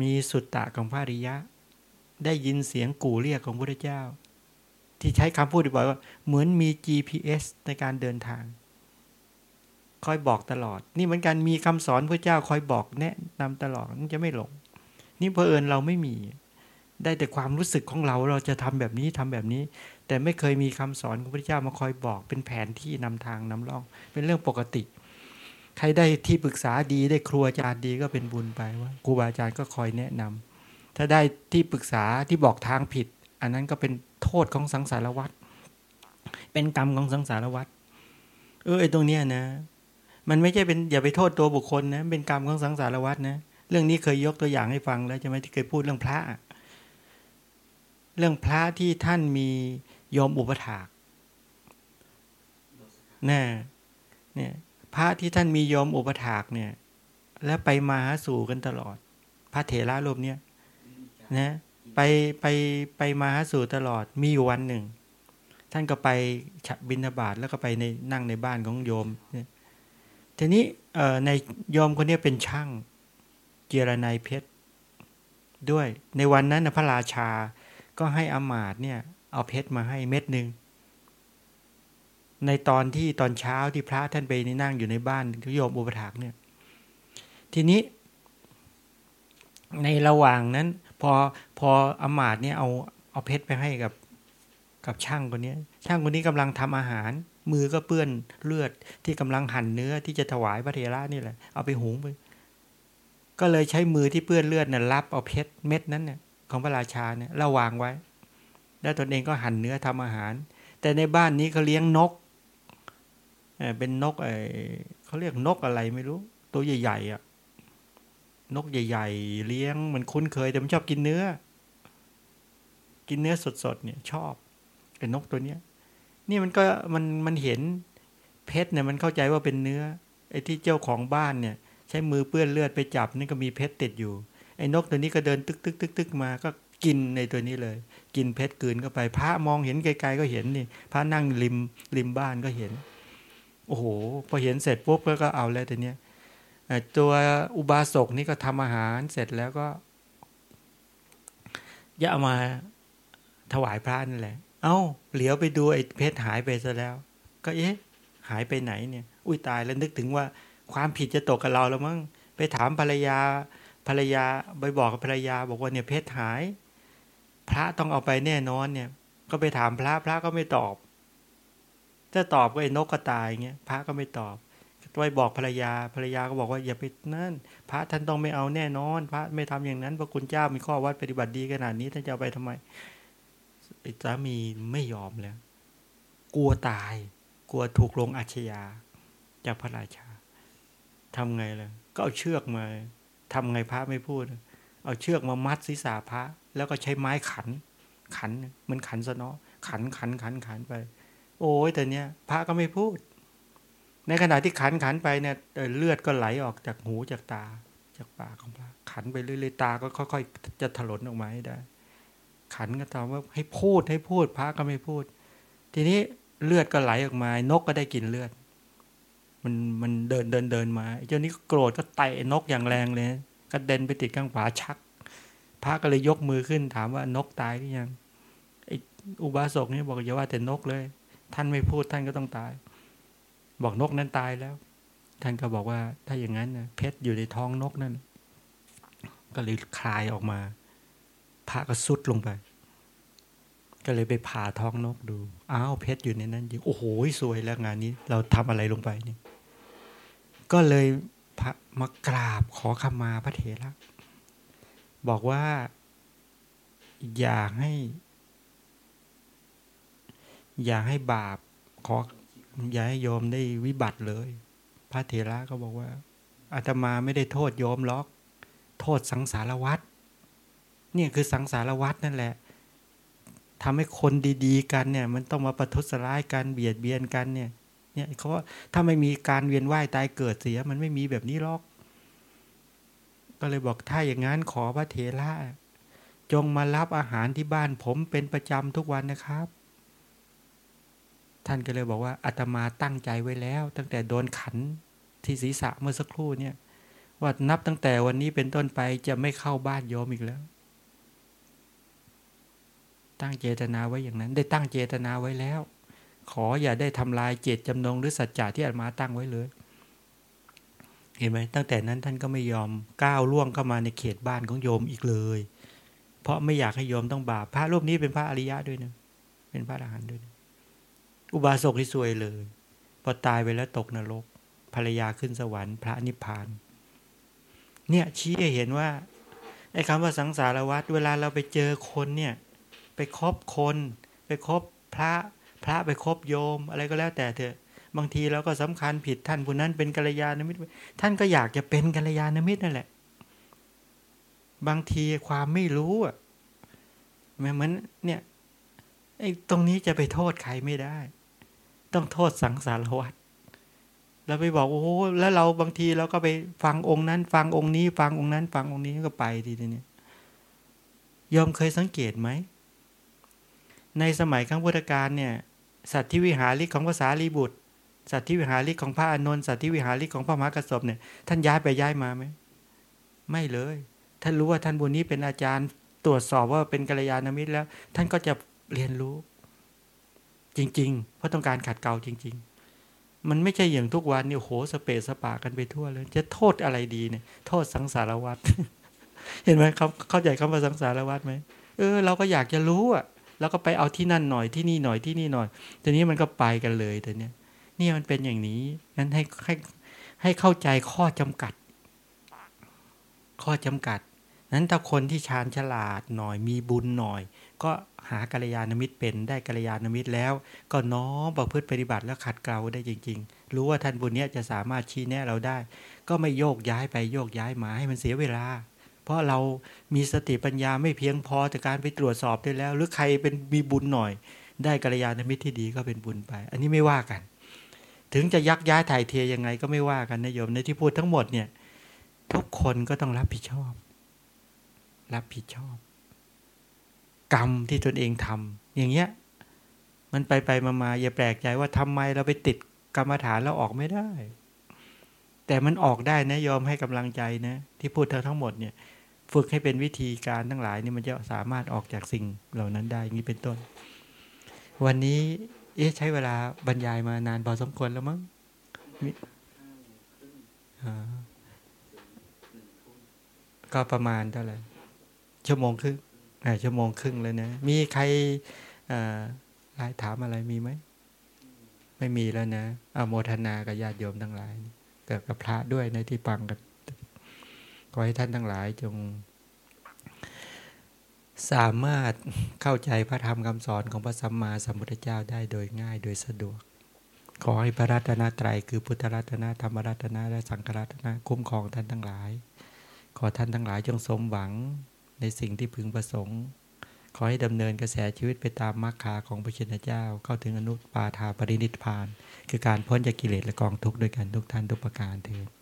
มีสุตตะของพระริยะ ได้ยินเสียงกู่เรียกของพระเจ้า ที่ใช้คำพูดบ่อยว่า เหมือนมี GPS ในการเดินทาง คอยบอกตลอด นี่เหมือนกันมีคำสอนพระเจ้าคอยบอกแนะนำตลอดมันจะไม่หลง นี่เพอเอิญเราไม่มี ได้แต่ความรู้สึกของเราเราจะทำแบบนี้ทำแบบนี้ แต่ไม่เคยมีคำสอนของพระเจ้ามาคอยบอกเป็นแผนที่นำทางนำร่อง เป็นเรื่องปกติ ใครได้ที่ปรึกษาดีได้ครูอาจารย์ดีก็เป็นบุญไปว่าครูบาอาจารย์ก็คอยแนะนำถ้าได้ที่ปรึกษาที่บอกทางผิด อันนั้นก็เป็นโทษของสังสารวัฏเป็นกรรมของสังสารวัฏเออไอตรงเนี้ยนะ มันไม่ใช่เป็นอย่าไปโทษตัวบุคคลนะเป็นกรรมของสังสารวัฏนะเรื่องนี้เคยยกตัวอย่างให้ฟังแล้วใช่ไหมที่เคยพูดเรื่องพระ เรื่องพระที่ท่านมียมอุปถากน่เนี่ยพระที่ท่านมียมอุปถากเนี่ย แล้วไปมาหาสู่กันตลอด พระเถระรูปเนี่ยนะไปไปไปมาหาสู่ตลอดมีอยู่วันหนึ่ง ท่านก็ไปฉับบินาบาตแล้วก็ไปในนั่งในบ้านของโยมเนี่ย ทีนี้ในโยมคนนี้เป็นช่างเจรนายเพชรด้วยในวันนั้นพระราชาก็ให้อมาตเนี่ยเอาเพชรมาให้เม็ดหนึ่งในตอนที่ตอนเช้าที่พระท่านไปนั่งอยู่ในบ้านโยมอุปถากเนี่ย ทีนี้ ในระหว่างนั้น พอพออมาตเนี่ยเอาเอาเพชรไปให้กับกับช่างคนนี้ช่างคนนี้กำลังทำอาหาร มือก็เปื้อนเลือดที่กำลังหั่นเนื้อที่จะถวายพระเทระนี่แหละ เอาไปหุงไป ก็เลยใช้มือที่เปื้อนเลือดน่ะรับเอาเพชรเม็ดนั้นเนี่ยของพระราชาเนี่ยราวางไว้ แล้วตนเองก็หั่นเนื้อทำอาหาร แต่ในบ้านนี้เขาเลี้ยงนกเป็นนกเอเขาเรียกนกอะไรไม่รู้ ตัวใหญ่ๆอะนกใหญ่ ๆ เลี้ยงมันคุ้นเคยแต่มันชอบกินเนื้อ กินเนื้อสดๆเนี่ย ชอบไอ้นกตัวเนี้ย นี่มันก็มันมันเห็นเพชรเนี่ยมันเข้าใจว่าเป็นเนื้อ ไอ้ที่เจ้าของบ้านเนี่ย ใช้มือเปื้อนเลือดไปจับนี่ก็มีเพชรติดอยู่ ไอ้นกตัวนี้ก็เดินตึกตึกตึกตึกมาก็กินในตัวนี้เลย กินเพชรกืนเข้าไป พระมองเห็นไกลๆก็เห็นนี่พระนั่งริมริมบ้านก็เห็น โอ้โห พอเห็นเสร็จปุ๊บก็เอาแล้วตัวเนี้ยตัวอุบาสกนี่ก็ทำอาหารเสร็จแล้วก็ย่ามาถวายพระนั่นแหละ เอา้า เหลียวไปดูไอ้เพชรหายไปซะแล้ว ก็เอ๊ะ หายไปไหนเนี่ย อุ้ยตายแล้วนึกถึงว่าความผิดจะตกกับเราแล้วมั้งไปถามภรรยาภรรยาไปบอกกับภรรยา บอกว่าเนี่ยเพชรหาย พระต้องเอาไปแน่นอนเนี่ย ก็ไปถามพระพระก็ไม่ตอบถ้าตอบก็ไอ้นกก็ตายเงี้ยพระก็ไม่ตอบไปบอกภรรยาภรรยาก็บอกว่าอย่าไปนั่น พระท่านต้องไม่เอาแน่นอน พระไม่ทำอย่างนั้นพระคุณเจ้ามีข้อวัดปฏิบัติดีขนาดนี้ท่านจะเอาไปทำไม สามีไม่ยอมแล้ว กลัวตาย กลัวถูกลงอาชญาจากพระราชาทำไงล่ะก็เอาเชือกมาทำไงพระไม่พูด เอาเชือกมามัดศีรษะพระ แล้วก็ใช้ไม้ขัน ขันมันขันสนอขันขันขันขันไป โอ้ยแต่เนี้ยพระก็ไม่พูด ในขณะที่ขันขันไปเนี่ยเลือดก็ไหลออกจากหูจากตาจากปากของพระขันไปเรื่อยๆตาก็ค่อย ๆ จะถลนออกมาให้ได้ ขันก็ตามว่าให้พูดให้พูดพระก็ไม่พูด ทีนี้เลือดก็ไหลออกมา นกก็ได้กินเลือด มันมันเดินเดินเดินมาเจ้านี้ก็โกรธก็ไต่นกอย่างแรงเลยกระเด็นไปติดข้างขวาชัก พระก็เลยยกมือขึ้น ถามว่านกตายหรือยังไอ้อุบาสกนี่บอกอย่าว่าแต่นกเลย ท่านไม่พูดท่านก็ต้องตาย บอกนกนั้นตายแล้ว ท่านก็บอกว่าถ้าอย่างนั้นนะเพชรอยู่ในท้องนกนั่นก็เลยคลายออกมา พระก็สุดลงไป ก็เลยไปผ่าท้องนกดู อ้าวเพชรอยู่ในนั้นจริงโอ้โหสวยแล้วงานนี้ เราทำอะไรลงไปนี่ก็เลยพระมากราบขอขมาพระเถระบอกว่า อย่าให้ อย่าให้บาปขออย่าให้โยมได้วิบัติเลย พระเถระก็บอกว่าอาตมาไม่ได้โทษโยมล็อก โทษสังสารวัตร เนี่ยคือสังสารวัตรนั่นแหละทำให้คนดีๆ กันเนี่ย มันต้องมาประทุษร้ายกันเบียดเบียนกันเนี่ย เนี่ยเขาว่าถ้าไม่มีการเวียนว่ายตายเกิดเสีย มันไม่มีแบบนี้หรอก ก็เลยบอกถ้าอย่างนั้นขอพระเถระจงมารับอาหารที่บ้านผมเป็นประจำทุกวันนะครับ ท่านก็เลยบอกว่าอาตมาตั้งใจไว้แล้ว ตั้งแต่โดนขันที่ศีรษะเมื่อสักครู่เนี่ยว่านับตั้งแต่วันนี้เป็นต้นไปจะไม่เข้าบ้านโยมอีกแล้ว ตั้งเจตนาไว้อย่างนั้น ได้ตั้งเจตนาไว้แล้ว ขออย่าได้ทำลายเจตจำนงหรือสัจจะที่อาตมาตั้งไว้เลย เห็นไหมตั้งแต่นั้นท่านก็ไม่ยอมก้าวล่วงเข้ามาในเขตบ้านของโยมอีกเลย เพราะไม่อยากให้โยมต้องบาปพระรูปนี้เป็นพระอริยะด้วยนะเป็นพระอรหันต์ด้วยนะอุบาสกที่ซวยเลย พอตายไปแล้วตกนรก ภรรยาขึ้นสวรรค์ พระนิพพาน เนี่ยชี้ให้เห็นว่าไอ้คำว่าสังสารวัฏเวลาเราไปเจอคนเนี่ย ไปคบคน ไปคบพระพระไปคบโยม อะไรก็แล้วแต่เถอะ บางทีเราก็สำคัญผิดท่านผู้นั้นเป็นกัลยาณมิตร ท่านก็อยากจะเป็นกัลยาณมิตรนั่นแหละ บางทีความไม่รู้อะเหมือนเนี่ยไอ้ตรงนี้จะไปโทษใครไม่ได้ ต้องโทษสังสารวัฏเราไปบอกโอ้โหแล้วเราบางทีเราก็ไปฟังองค์นั้น ฟังองค์นี้ ฟังองค์นั้น ฟังองค์นี้ก็ไปทีนี้ยอมเคยสังเกตไหม ในสมัยครั้งพุทธกาลเนี่ยสัตว์ที่วิหาริกของภาษาลีบุตร สัตว์ที่วิหาริกของพระอานนท์สัตว์ที่วิหาริกของพระมหากระสบเนี่ยท่านย้ายไปย้ายมาไหมไม่เลย ท่านรู้ว่าท่านบุญนี้เป็นอาจารย์ตรวจสอบว่าเป็นกัลยาณมิตรแล้ว ท่านก็จะเรียนรู้ จริง ๆ เพราะต้องการขัดเกลาจริง ๆ มันไม่ใช่อย่างทุกวันเนี่ยโหสเปสปากันไปทั่วเลย จะโทษอะไรดีเนี่ย โทษสังสารวัตรเห็นไหมเขาเข้าใจคำว่าสังสารวัตรไหมเออเราก็อยากจะรู้อะ แล้วก็ไปเอาที่นั่นหน่อยที่นี่หน่อยที่นี่หน่อยทีนี้มันก็ไปกันเลยแต่เนี้ยนี่มันเป็นอย่างนี้งั้นให้ให้ให้เข้าใจข้อจำกัด ข้อจำกัด นั้นถ้าคนที่ชาญฉลาดหน่อยมีบุญหน่อย ก็หากัลยาณมิตรเป็นได้กัลยาณมิตรแล้ว ก็น้อมประพฤติปฏิบัติแล้วขัดเกลาได้จริง ๆ รู้ว่าท่านบุญเนี้ยจะสามารถชี้แนะเราได้ ก็ไม่โยกย้ายไปโยกย้ายมาให้มันเสียเวลา เพราะเรามีสติปัญญาไม่เพียงพอแต่การไปตรวจสอบได้แล้ว หรือใครเป็นมีบุญหน่อย ได้กัลยาณมิตรที่ดีก็เป็นบุญไป อันนี้ไม่ว่ากัน ถึงจะยักย้ายถ่ายเทยังไงก็ไม่ว่ากันนะโยมในที่พูดทั้งหมดเนี่ยทุกคนก็ต้องรับผิดชอบ รับผิดชอบ กรรมที่ตนเองทำอย่างเงี้ย มันไปไปมามาอย่าแปลกใจว่าทำไมเราไปติดกรรมฐานแล้วออกไม่ได้ แต่มันออกได้นะยอมให้กำลังใจนะ ที่พูดเธอทั้งหมดเนี่ย ฝึกให้เป็นวิธีการทั้งหลายนี่มันจะสามารถออกจากสิ่งเหล่านั้นได้อย่างนี้เป็นต้น วันนี้ เอ๊ะใช้เวลาบรรยายมานานพอสมควรแล้วมั้งก็ประมาณเท่าไหร่ชั่วโมงครึ่งชั่วโมงครึ่งเลยนะ มีใครไลน์ถามอะไรมีไหม ไม่มีแล้วนะอโมทนากับญาติโยมทั้งหลายเกิดกับพระด้วยในที่ฟังกัน ขอให้ท่านทั้งหลายจง สามารถเข้าใจพระธรรมคำสอนของพระสัมมาสัมพุทธเจ้าได้โดยง่ายโดยสะดวก ขอให้พระรัตนตรัยคือพุทธรัตนธรรมรัตนและสังฆรัตนคุ้มครองท่านทั้งหลาย ขอท่านทั้งหลายจงสมหวังในสิ่งที่พึงประสงค์ ขอให้ดำเนินกระแสชีวิตไปตามมรรคาของพระชินเจ้า เข้าถึงอนุปาทาปรินิพาน คือการพ้นจากกิเลสและกองทุกข์ด้วยกันทุกท่านทุกประการเถิด